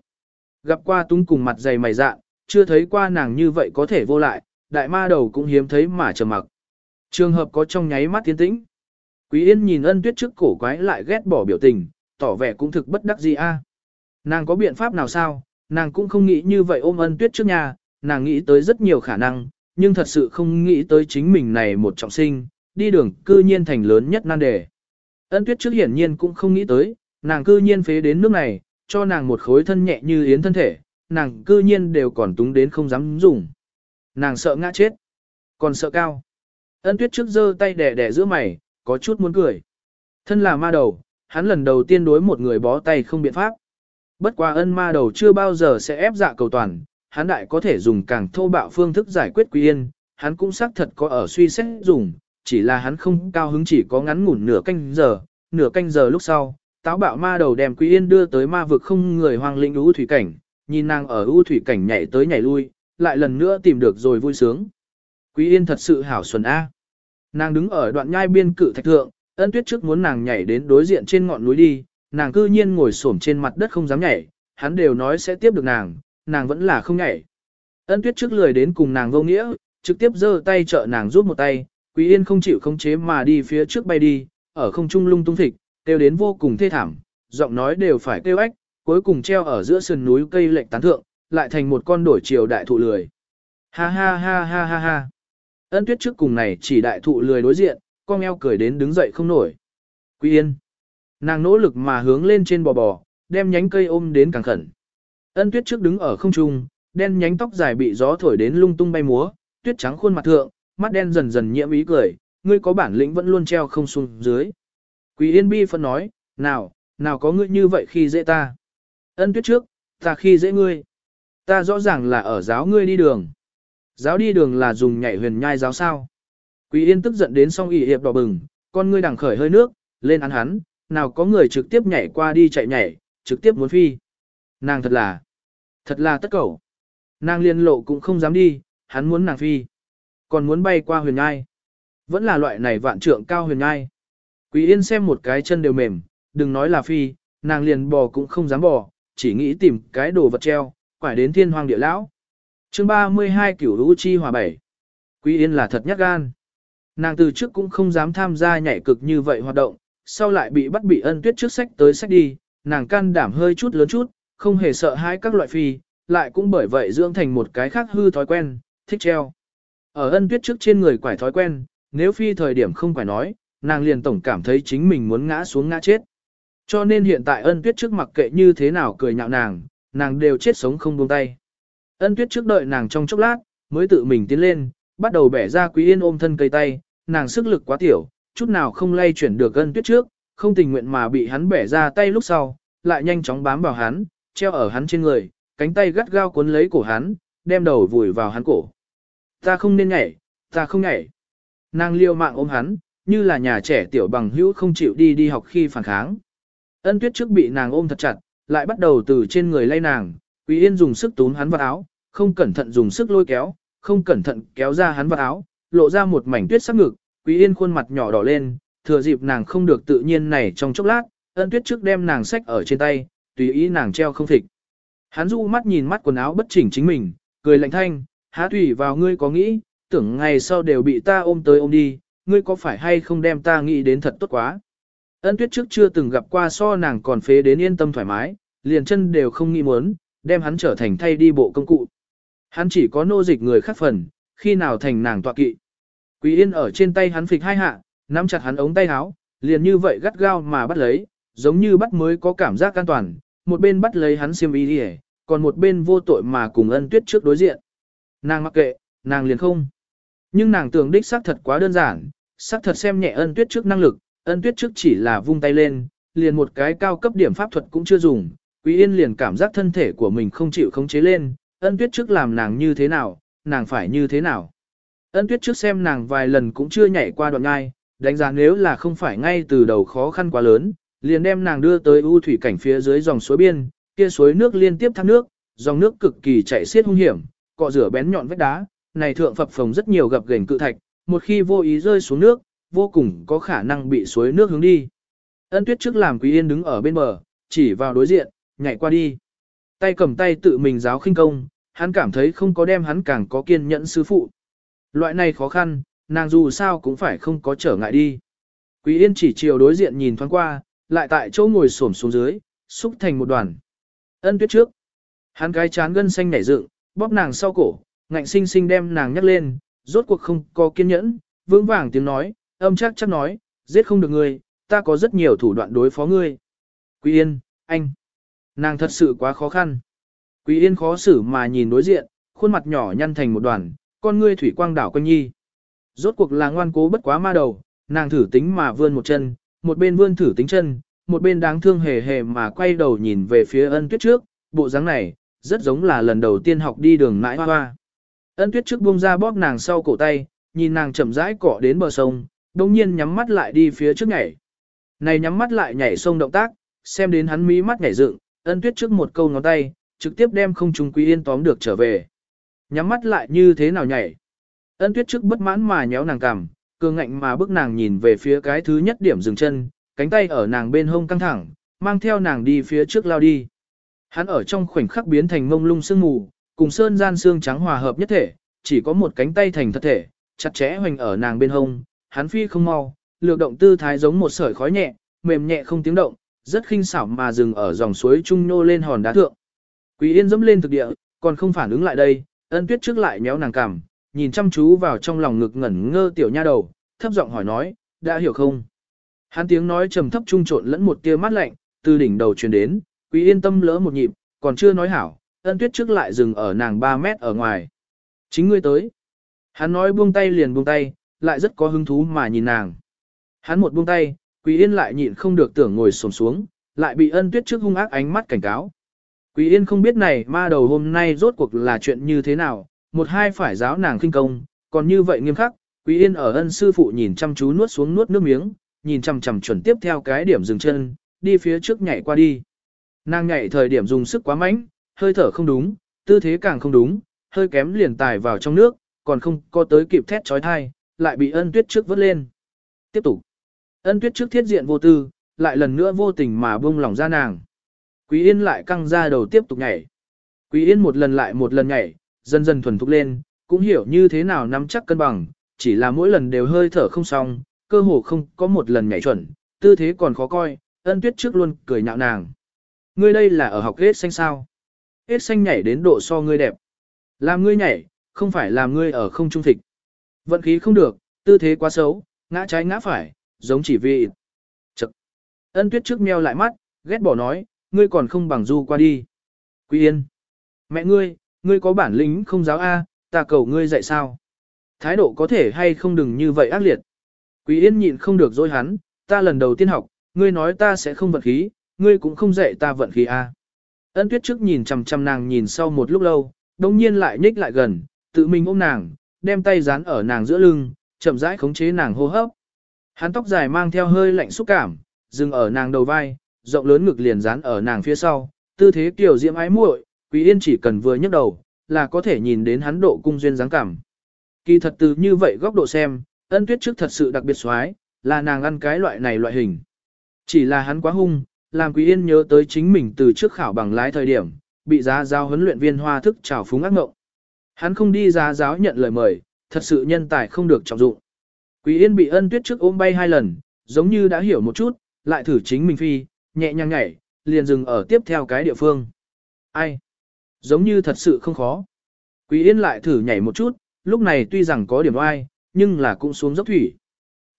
Gặp qua tung cùng mặt dày mày dạ, chưa thấy qua nàng như vậy có thể vô lại, đại ma đầu cũng hiếm thấy mà trầm mặc. Trường hợp có trong nháy mắt tiến tĩnh. Quý Yên nhìn ân tuyết trước cổ quái lại ghét bỏ biểu tình, tỏ vẻ cũng thực bất đắc dĩ a. Nàng có biện pháp nào sao, nàng cũng không nghĩ như vậy ôm ân tuyết trước nhà, nàng nghĩ tới rất nhiều khả năng, nhưng thật sự không nghĩ tới chính mình này một trọng sinh, đi đường cư nhiên thành lớn nhất nan đề. Ân tuyết trước hiển nhiên cũng không nghĩ tới, nàng cư nhiên phế đến nước này, cho nàng một khối thân nhẹ như yến thân thể, nàng cư nhiên đều còn túng đến không dám dùng. Nàng sợ ngã chết, còn sợ cao. Ân tuyết trước giơ tay đẻ đẻ giữa mày, có chút muốn cười. Thân là ma đầu, hắn lần đầu tiên đối một người bó tay không biện pháp. Bất quá ân ma đầu chưa bao giờ sẽ ép dạ cầu toàn, hắn đại có thể dùng càng thô bạo phương thức giải quyết quý yên, hắn cũng xác thật có ở suy xét dùng, chỉ là hắn không cao hứng chỉ có ngắn ngủn nửa canh giờ, nửa canh giờ lúc sau, táo bạo ma đầu đem quý yên đưa tới ma vực không người hoang linh ưu thủy cảnh, nhìn nàng ở ưu thủy cảnh nhảy tới nhảy lui, lại lần nữa tìm được rồi vui sướng. Quý yên thật sự hảo xuân A. Nàng đứng ở đoạn nhai biên cự thạch thượng, ân tuyết trước muốn nàng nhảy đến đối diện trên ngọn núi đi, nàng cư nhiên ngồi xổm trên mặt đất không dám nhảy, hắn đều nói sẽ tiếp được nàng, nàng vẫn là không nhảy. Ân tuyết trước lười đến cùng nàng vô nghĩa, Trực tiếp giơ tay trợ nàng giúp một tay, Quý Yên không chịu khống chế mà đi phía trước bay đi, ở không trung lung tung thịch, kêu đến vô cùng thê thảm, giọng nói đều phải kêu ách, cuối cùng treo ở giữa sườn núi cây lệnh tán thượng, lại thành một con đổi chiều đại thụ lười. Ha ha ha ha ha ha. Ân tuyết trước cùng này chỉ đại thụ lười đối diện, con eo cười đến đứng dậy không nổi. Quý Yên. Nàng nỗ lực mà hướng lên trên bò bò, đem nhánh cây ôm đến càng khẩn. Ân tuyết trước đứng ở không trung, đen nhánh tóc dài bị gió thổi đến lung tung bay múa, tuyết trắng khuôn mặt thượng, mắt đen dần dần nhiễm ý cười, ngươi có bản lĩnh vẫn luôn treo không xuống dưới. Quý Yên bi phân nói, nào, nào có ngươi như vậy khi dễ ta. Ân tuyết trước, ta khi dễ ngươi. Ta rõ ràng là ở giáo ngươi đi đường. Giáo đi đường là dùng nhảy huyền nhai giáo sao. Quý Yên tức giận đến song ỉ hiệp đỏ bừng, con ngươi đằng khởi hơi nước, lên ăn hắn, nào có người trực tiếp nhảy qua đi chạy nhảy, trực tiếp muốn phi. Nàng thật là, thật là tất cẩu. Nàng liên lộ cũng không dám đi, hắn muốn nàng phi. Còn muốn bay qua huyền nhai. Vẫn là loại này vạn trượng cao huyền nhai. Quý Yên xem một cái chân đều mềm, đừng nói là phi, nàng liền bò cũng không dám bò, chỉ nghĩ tìm cái đồ vật treo, quải đến thiên hoàng địa lão. chương 32 cửu lũ chi hòa 7 Quý Yên là thật nhát gan. Nàng từ trước cũng không dám tham gia nhảy cực như vậy hoạt động, sau lại bị bắt bị ân tuyết trước sách tới sách đi, nàng can đảm hơi chút lớn chút, không hề sợ hãi các loại phi, lại cũng bởi vậy dưỡng thành một cái khác hư thói quen, thích treo. Ở ân tuyết trước trên người quải thói quen, nếu phi thời điểm không phải nói, nàng liền tổng cảm thấy chính mình muốn ngã xuống ngã chết. Cho nên hiện tại ân tuyết trước mặc kệ như thế nào cười nhạo nàng, nàng đều chết sống không buông tay. Ân tuyết trước đợi nàng trong chốc lát, mới tự mình tiến lên, bắt đầu bẻ ra quý yên ôm thân cây tay, nàng sức lực quá tiểu, chút nào không lay chuyển được ân tuyết trước, không tình nguyện mà bị hắn bẻ ra tay lúc sau, lại nhanh chóng bám vào hắn, treo ở hắn trên người, cánh tay gắt gao cuốn lấy cổ hắn, đem đầu vùi vào hắn cổ. Ta không nên nhảy, ta không nhảy. Nàng liều mạng ôm hắn, như là nhà trẻ tiểu bằng hữu không chịu đi đi học khi phản kháng. Ân tuyết trước bị nàng ôm thật chặt, lại bắt đầu từ trên người lay nàng, Quý Yên dùng sức túm hắn vào áo, không cẩn thận dùng sức lôi kéo, không cẩn thận kéo ra hắn vào áo, lộ ra một mảnh tuyết sắc ngực, Quý Yên khuôn mặt nhỏ đỏ lên, thừa dịp nàng không được tự nhiên này trong chốc lát, ân tuyết trước đem nàng xách ở trên tay, tùy ý nàng treo không thịch. Hắn du mắt nhìn mắt quần áo bất chỉnh chính mình, cười lạnh thanh, há tùy vào ngươi có nghĩ, tưởng ngày sau đều bị ta ôm tới ôm đi, ngươi có phải hay không đem ta nghĩ đến thật tốt quá. Ân tuyết trước chưa từng gặp qua so nàng còn phế đến yên tâm thoải mái, liền chân đều không nghĩ muốn, đem hắn trở thành thay đi bộ công cụ. Hắn chỉ có nô dịch người khác phần, khi nào thành nàng tọa kỵ. Quý yên ở trên tay hắn phịch hai hạ, nắm chặt hắn ống tay áo, liền như vậy gắt gao mà bắt lấy, giống như bắt mới có cảm giác an toàn, một bên bắt lấy hắn xiêm y đi còn một bên vô tội mà cùng ân tuyết trước đối diện. Nàng mặc kệ, nàng liền không. Nhưng nàng tưởng đích xác thật quá đơn giản, xác thật xem nhẹ ân tuyết trước năng lực, ân tuyết trước chỉ là vung tay lên, liền một cái cao cấp điểm pháp thuật cũng chưa dùng, Quý Yên liền cảm giác thân thể của mình không chịu khống chế lên, ân tuyết trước làm nàng như thế nào, nàng phải như thế nào. Ân tuyết trước xem nàng vài lần cũng chưa nhảy qua đoạn ngai, đánh giá nếu là không phải ngay từ đầu khó khăn quá lớn, liền đem nàng đưa tới u thủy cảnh phía dưới dòng suối biên, kia suối nước liên tiếp thác nước, dòng nước cực kỳ chảy xiết hung hiểm, cọ rửa bén nhọn vách đá, này thượng phập phồng rất nhiều gập ghềnh cự thạch, một khi vô ý rơi xuống nước, vô cùng có khả năng bị suối nước hướng đi. Ân tuyết trước làm Quý Yên đứng ở bên bờ, chỉ vào đối diện, nhảy qua đi. Tay cầm tay tự mình giáo khinh công, hắn cảm thấy không có đem hắn càng có kiên nhẫn sư phụ. Loại này khó khăn, nàng dù sao cũng phải không có trở ngại đi. Quý Yên chỉ chiều đối diện nhìn thoáng qua, lại tại chỗ ngồi xổm xuống dưới, xúc thành một đoàn. Ân tuyết trước. Hắn cái chán gân xanh nảy dựng, bóp nàng sau cổ, ngạnh sinh sinh đem nàng nhắc lên, rốt cuộc không có kiên nhẫn, vững vàng tiếng nói, âm chắc chắc nói, giết không được ngươi, ta có rất nhiều thủ đoạn đối phó ngươi. Quý Yên, anh. Nàng thật sự quá khó khăn. Quý Yên khó xử mà nhìn đối diện, khuôn mặt nhỏ nhăn thành một đoàn, con ngươi thủy quang đảo quanh nhi. Rốt cuộc là ngoan cố bất quá ma đầu, nàng thử tính mà vươn một chân, một bên vươn thử tính chân, một bên đáng thương hề hề mà quay đầu nhìn về phía ân tuyết trước, bộ dáng này, rất giống là lần đầu tiên học đi đường mãi hoa hoa. Ân tuyết trước buông ra bóp nàng sau cổ tay, nhìn nàng chậm rãi cỏ đến bờ sông, đồng nhiên nhắm mắt lại đi phía trước nhảy. Này nhắm mắt lại nhảy sông động tác, xem đến hắn mí mắt nhảy dựng, ân tuyết trước một câu ngón tay, trực tiếp đem không trùng quý yên tóm được trở về. Nhắm mắt lại như thế nào nhảy. Ân tuyết trước bất mãn mà nhéo nàng cằm, cường ngạnh mà bước nàng nhìn về phía cái thứ nhất điểm dừng chân, cánh tay ở nàng bên hông căng thẳng, mang theo nàng đi phía trước lao đi. Hắn ở trong khoảnh khắc biến thành mông lung sương mù, cùng sơn gian xương trắng hòa hợp nhất thể, chỉ có một cánh tay thành thật thể, chặt chẽ hoành ở nàng bên hông, hắn phi không mau, lược động tư thái giống một sợi khói nhẹ, mềm nhẹ không tiếng động, rất khinh xảo mà dừng ở dòng suối trung nô lên hòn đá thượng. Quý Yên dẫm lên thực địa, còn không phản ứng lại đây, ân tuyết trước lại méo nàng cằm, nhìn chăm chú vào trong lòng ngực ngẩn ngơ tiểu nha đầu, thấp giọng hỏi nói, đã hiểu không? Hắn tiếng nói trầm thấp trung trộn lẫn một tia mát lạnh, từ đỉnh đầu truyền đến, Quý Yên tâm lỡ một nhịp, còn chưa nói hảo, ân tuyết trước lại dừng ở nàng 3 mét ở ngoài. Chính ngươi tới. Hắn nói buông tay liền buông tay, lại rất có hứng thú mà nhìn nàng. Hắn một buông tay, Quý Yên lại nhịn không được tưởng ngồi xổm xuống, lại bị ân tuyết trước hung ác ánh mắt cảnh cáo. Quý Yên không biết này ma đầu hôm nay rốt cuộc là chuyện như thế nào, một hai phải giáo nàng kinh công, còn như vậy nghiêm khắc, Quý Yên ở ân sư phụ nhìn chăm chú nuốt xuống nuốt nước miếng, nhìn chằm chằm chuẩn tiếp theo cái điểm dừng chân, đi phía trước nhảy qua đi. Nàng nhảy thời điểm dùng sức quá mạnh, hơi thở không đúng, tư thế càng không đúng, hơi kém liền tài vào trong nước, còn không có tới kịp thét trói thai, lại bị ân tuyết trước vớt lên. Tiếp tục. Ân tuyết trước thiết diện vô tư, lại lần nữa vô tình mà buông lỏng ra nàng. Quý Yên lại căng ra đầu tiếp tục nhảy. Quý Yên một lần lại một lần nhảy, dần dần thuần thục lên, cũng hiểu như thế nào nắm chắc cân bằng, chỉ là mỗi lần đều hơi thở không xong, cơ hồ không có một lần nhảy chuẩn, tư thế còn khó coi, ân tuyết trước luôn cười nhạo nàng. Ngươi đây là ở học hết xanh sao? Hết xanh nhảy đến độ so ngươi đẹp. Làm ngươi nhảy, không phải làm ngươi ở không trung thịt. Vận khí không được, tư thế quá xấu, ngã trái ngã phải, giống chỉ vị. Chậc. Ân tuyết trước meo lại mắt, ghét bỏ nói, ngươi còn không bằng du qua đi. Quý yên. Mẹ ngươi, ngươi có bản lĩnh không giáo A, ta cầu ngươi dạy sao? Thái độ có thể hay không đừng như vậy ác liệt. Quý yên nhịn không được dối hắn, ta lần đầu tiên học, ngươi nói ta sẽ không vận khí, ngươi cũng không dạy ta vận khí A. Ân tuyết trước nhìn chằm chằm nàng nhìn sau một lúc lâu, đồng nhiên lại nhích lại gần, tự mình ôm nàng, đem tay dán ở nàng giữa lưng, chậm rãi khống chế nàng hô hấp. Hắn tóc dài mang theo hơi lạnh xúc cảm, dừng ở nàng đầu vai, rộng lớn ngực liền dán ở nàng phía sau, tư thế kiểu diễm ái muội, Quý Yên chỉ cần vừa nhấc đầu, là có thể nhìn đến hắn độ cung duyên dáng cảm. Kỳ thật từ như vậy góc độ xem, ân tuyết trước thật sự đặc biệt xoái, là nàng ăn cái loại này loại hình. Chỉ là hắn quá hung, làm Quý Yên nhớ tới chính mình từ trước khảo bằng lái thời điểm, bị giá giáo huấn luyện viên hoa thức trào phúng ác ngộng. Hắn không đi giá giáo nhận lời mời, thật sự nhân tài không được trọng dụng. Quý Yên bị ân tuyết trước ôm bay hai lần, giống như đã hiểu một chút, lại thử chính mình phi, nhẹ nhàng nhảy, liền dừng ở tiếp theo cái địa phương. Ai? Giống như thật sự không khó. Quý Yên lại thử nhảy một chút, lúc này tuy rằng có điểm oai, nhưng là cũng xuống dốc thủy.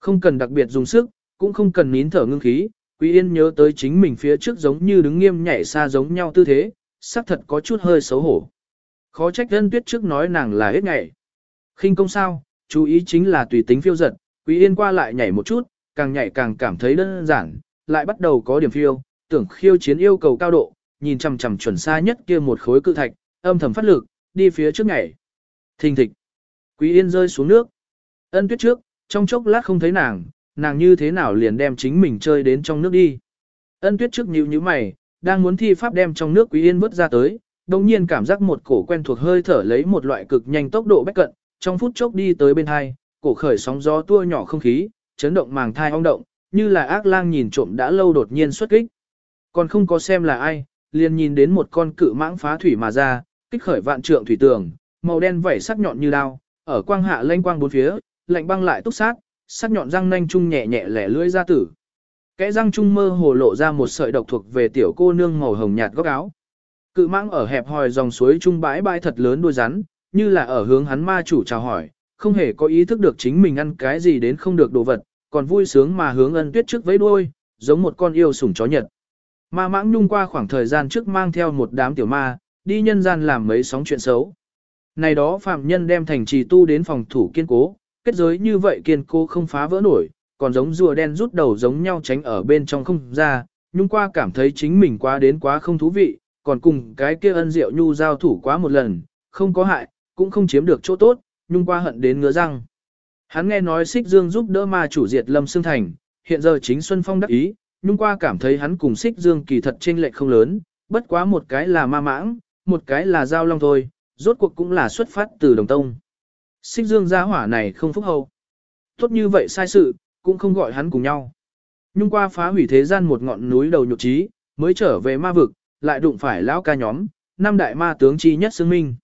Không cần đặc biệt dùng sức, cũng không cần nín thở ngưng khí. Quý Yên nhớ tới chính mình phía trước giống như đứng nghiêm nhảy xa giống nhau tư thế, xác thật có chút hơi xấu hổ. Khó trách ân tuyết trước nói nàng là hết nhảy. khinh công sao, chú ý chính là tùy tính phiêu giật, Quý Yên qua lại nhảy một chút, càng nhảy càng cảm thấy đơn giản, lại bắt đầu có điểm phiêu, tưởng khiêu chiến yêu cầu cao độ, nhìn chằm chằm chuẩn xa nhất kia một khối cự thạch, âm thầm phát lực, đi phía trước nhảy. Thình thịch. Quý Yên rơi xuống nước. Ân tuyết trước, trong chốc lát không thấy nàng, nàng như thế nào liền đem chính mình chơi đến trong nước đi. Ân tuyết trước nhíu nhíu mày, đang muốn thi pháp đem trong nước Quý Yên vứt ra tới, đồng nhiên cảm giác một cổ quen thuộc hơi thở lấy một loại cực nhanh tốc độ bách cận, trong phút chốc đi tới bên hai, cổ khởi sóng gió tua nhỏ không khí, chấn động màng thai ong động, như là ác lang nhìn trộm đã lâu đột nhiên xuất kích. Còn không có xem là ai, liền nhìn đến một con cự mãng phá thủy mà ra, kích khởi vạn trượng thủy tường, màu đen vảy sắc nhọn như đao, ở quang hạ lanh quang bốn phía, lạnh băng lại túc sát, sắc nhọn răng nanh chung nhẹ nhẹ lẻ lưỡi ra tử. Kẽ răng chung mơ hồ lộ ra một sợi độc thuộc về tiểu cô nương màu hồng nhạt góc áo. Cự mãng ở hẹp hòi dòng suối trung bãi bãi thật lớn đuôi rắn, như là ở hướng hắn ma chủ chào hỏi, không hề có ý thức được chính mình ăn cái gì đến không được đồ vật, còn vui sướng mà hướng ân tuyết trước với đuôi, giống một con yêu sủng chó nhật. Ma mãng nhung qua khoảng thời gian trước mang theo một đám tiểu ma, đi nhân gian làm mấy sóng chuyện xấu. Này đó phạm nhân đem thành trì tu đến phòng thủ kiên cố, kết giới như vậy kiên cố không phá vỡ nổi, còn giống rùa đen rút đầu giống nhau tránh ở bên trong không ra, nhung qua cảm thấy chính mình quá đến quá không thú vị, còn cùng cái kia ân diệu nhu giao thủ quá một lần, không có hại, cũng không chiếm được chỗ tốt, nhung qua hận đến ngứa răng. Hắn nghe nói Xích Dương giúp đỡ ma chủ diệt Lâm xương Thành, hiện giờ chính Xuân Phong đắc ý, nhung qua cảm thấy hắn cùng Xích Dương kỳ thật trên lệch không lớn, bất quá một cái là ma mãng, một cái là giao long thôi, rốt cuộc cũng là xuất phát từ đồng tông. Xích Dương gia hỏa này không phúc hậu. Tốt như vậy sai sự, cũng không gọi hắn cùng nhau. Nhung qua phá hủy thế gian một ngọn núi đầu nhục trí, mới trở về ma vực, lại đụng phải lão ca nhóm, năm đại ma tướng chi nhất xương minh.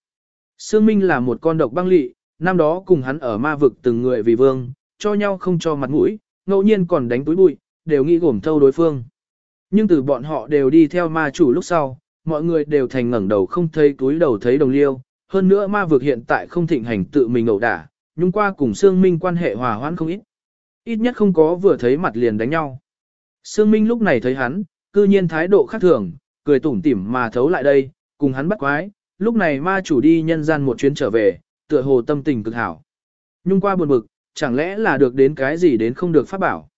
Sương Minh là một con độc băng lị, năm đó cùng hắn ở ma vực từng người vì vương, cho nhau không cho mặt mũi, ngẫu nhiên còn đánh túi bụi, đều nghĩ gồm thâu đối phương. Nhưng từ bọn họ đều đi theo ma chủ lúc sau, mọi người đều thành ngẩng đầu không thấy túi đầu thấy đồng liêu, hơn nữa ma vực hiện tại không thịnh hành tự mình ẩu đả, nhưng qua cùng Sương Minh quan hệ hòa hoãn không ít. Ít nhất không có vừa thấy mặt liền đánh nhau. Sương Minh lúc này thấy hắn, cư nhiên thái độ khác thường, cười tủm tỉm mà thấu lại đây, cùng hắn bắt quái, lúc này ma chủ đi nhân gian một chuyến trở về, tựa hồ tâm tình cực hảo. Nhung qua buồn bực, chẳng lẽ là được đến cái gì đến không được phát bảo.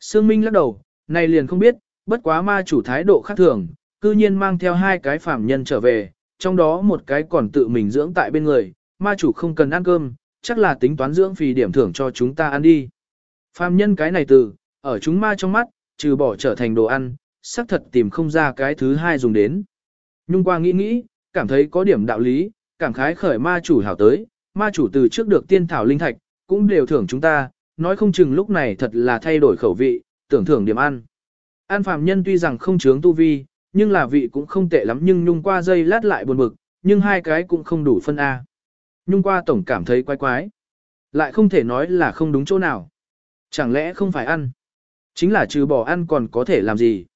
Sương Minh lắc đầu, này liền không biết, bất quá ma chủ thái độ khác thường, cư nhiên mang theo hai cái phàm nhân trở về, trong đó một cái còn tự mình dưỡng tại bên người, ma chủ không cần ăn cơm, chắc là tính toán dưỡng phì điểm thưởng cho chúng ta ăn đi. Phàm nhân cái này từ, ở chúng ma trong mắt, trừ bỏ trở thành đồ ăn, xác thật tìm không ra cái thứ hai dùng đến. Nhung qua nghĩ nghĩ, cảm thấy có điểm đạo lý, cảm khái khởi ma chủ hảo tới, ma chủ từ trước được tiên thảo linh thạch, cũng đều thưởng chúng ta, nói không chừng lúc này thật là thay đổi khẩu vị, tưởng thưởng điểm ăn. An phàm nhân tuy rằng không chướng tu vi, nhưng là vị cũng không tệ lắm nhưng nhung qua dây lát lại buồn bực, nhưng hai cái cũng không đủ phân A. Nhung qua tổng cảm thấy quái quái. Lại không thể nói là không đúng chỗ nào. Chẳng lẽ không phải ăn? Chính là trừ bỏ ăn còn có thể làm gì?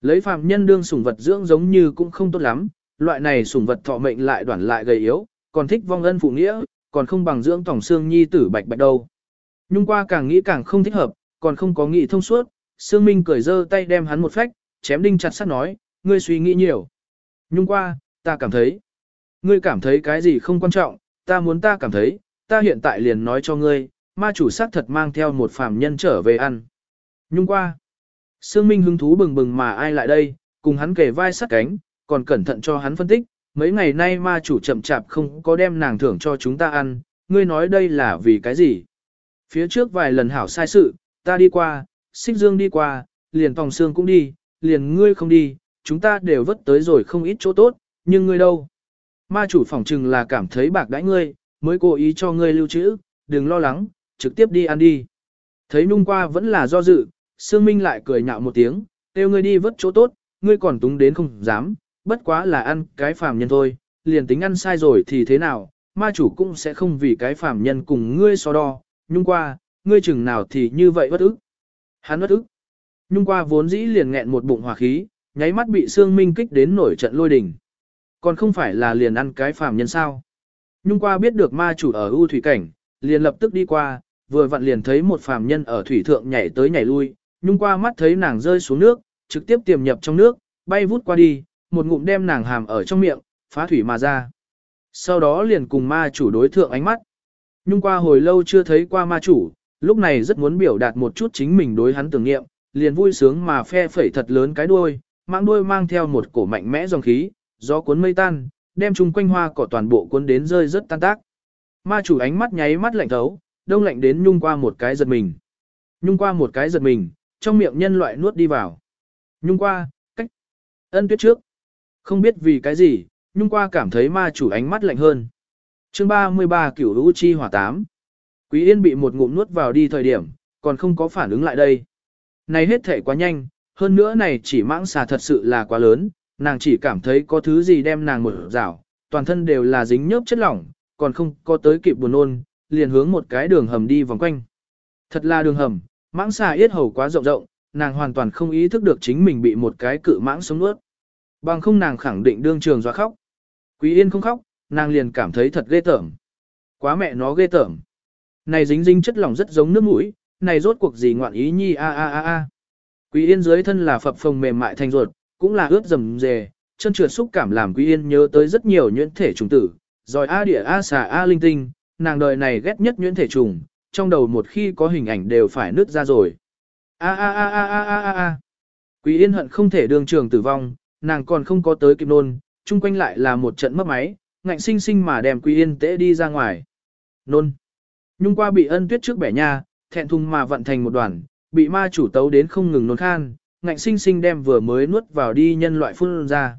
Lấy phàm nhân đương sủng vật dưỡng giống như cũng không tốt lắm, loại này sủng vật thọ mệnh lại đoản lại gầy yếu, còn thích vong ân phụ nghĩa, còn không bằng dưỡng tổng xương nhi tử bạch bạch đâu. Nhung qua càng nghĩ càng không thích hợp, còn không có nghĩ thông suốt, Sương Minh cười dơ tay đem hắn một phách, chém đinh chặt sắt nói, ngươi suy nghĩ nhiều. Nhung qua, ta cảm thấy. Ngươi cảm thấy cái gì không quan trọng, ta muốn ta cảm thấy, ta hiện tại liền nói cho ngươi, ma chủ sát thật mang theo một phàm nhân trở về ăn. Nhung qua. Sương Minh hứng thú bừng bừng mà ai lại đây, cùng hắn kề vai sát cánh, còn cẩn thận cho hắn phân tích, mấy ngày nay ma chủ chậm chạp không có đem nàng thưởng cho chúng ta ăn, ngươi nói đây là vì cái gì? Phía trước vài lần hảo sai sự, ta đi qua, xích dương đi qua, liền tòng xương cũng đi, liền ngươi không đi, chúng ta đều vất tới rồi không ít chỗ tốt, nhưng ngươi đâu? Ma chủ phỏng chừng là cảm thấy bạc đãi ngươi, mới cố ý cho ngươi lưu trữ, đừng lo lắng, trực tiếp đi ăn đi. Thấy nung qua vẫn là do dự, Sương Minh lại cười nhạo một tiếng, kêu ngươi đi vất chỗ tốt, ngươi còn túng đến không dám, bất quá là ăn cái phàm nhân thôi, liền tính ăn sai rồi thì thế nào, ma chủ cũng sẽ không vì cái phàm nhân cùng ngươi so đo, nhung qua, ngươi chừng nào thì như vậy bất ức. Hắn bất ức. Nhung qua vốn dĩ liền nghẹn một bụng hỏa khí, nháy mắt bị Sương Minh kích đến nổi trận lôi đình. Còn không phải là liền ăn cái phàm nhân sao. Nhung qua biết được ma chủ ở ưu thủy cảnh, liền lập tức đi qua, vừa vặn liền thấy một phàm nhân ở thủy thượng nhảy tới nhảy lui, nhung qua mắt thấy nàng rơi xuống nước, trực tiếp tiềm nhập trong nước, bay vút qua đi, một ngụm đem nàng hàm ở trong miệng, phá thủy mà ra. Sau đó liền cùng ma chủ đối thượng ánh mắt. Nhung qua hồi lâu chưa thấy qua ma chủ, lúc này rất muốn biểu đạt một chút chính mình đối hắn tưởng nghiệm, liền vui sướng mà phe phẩy thật lớn cái đuôi, mang đuôi mang theo một cổ mạnh mẽ dòng khí, gió cuốn mây tan, đem chung quanh hoa cỏ toàn bộ cuốn đến rơi rất tan tác. Ma chủ ánh mắt nháy mắt lạnh thấu, đông lạnh đến nhung qua một cái giật mình. Nhung qua một cái giật mình, trong miệng nhân loại nuốt đi vào. Nhung qua, cách, ân tuyết trước. Không biết vì cái gì, nhung qua cảm thấy ma chủ ánh mắt lạnh hơn. chương 33 kiểu lũ chi hỏa 8. Quý yên bị một ngụm nuốt vào đi thời điểm, còn không có phản ứng lại đây. Này hết thể quá nhanh, hơn nữa này chỉ mãng xà thật sự là quá lớn, nàng chỉ cảm thấy có thứ gì đem nàng mở rảo, toàn thân đều là dính nhớp chất lỏng, còn không có tới kịp buồn ôn, liền hướng một cái đường hầm đi vòng quanh. Thật là đường hầm, mãng xà yết hầu quá rộng rộng, nàng hoàn toàn không ý thức được chính mình bị một cái cự mãng sống nuốt. Bằng không nàng khẳng định đương trường doa khóc. Quý yên không khóc, nàng liền cảm thấy thật ghê tởm. Quá mẹ nó ghê tởm. Này dính dính chất lỏng rất giống nước mũi, này rốt cuộc gì ngoạn ý nhi a a a a. Quý yên dưới thân là phập phồng mềm mại thành ruột, cũng là ướt rầm rề, chân trượt xúc cảm làm Quý yên nhớ tới rất nhiều nhuyễn thể trùng tử, rồi a địa a xà a linh tinh, nàng đời này ghét nhất nhuyễn thể trùng, trong đầu một khi có hình ảnh đều phải nứt ra rồi. A a a a a a a a. Quý Yên hận không thể đường trường tử vong, nàng còn không có tới kịp nôn, chung quanh lại là một trận mất máy, ngạnh sinh sinh mà đem Quý Yên tễ đi ra ngoài. Nôn. Nhung qua bị ân tuyết trước bẻ nha, thẹn thùng mà vận thành một đoàn, bị ma chủ tấu đến không ngừng nôn khan, ngạnh sinh sinh đem vừa mới nuốt vào đi nhân loại phun ra.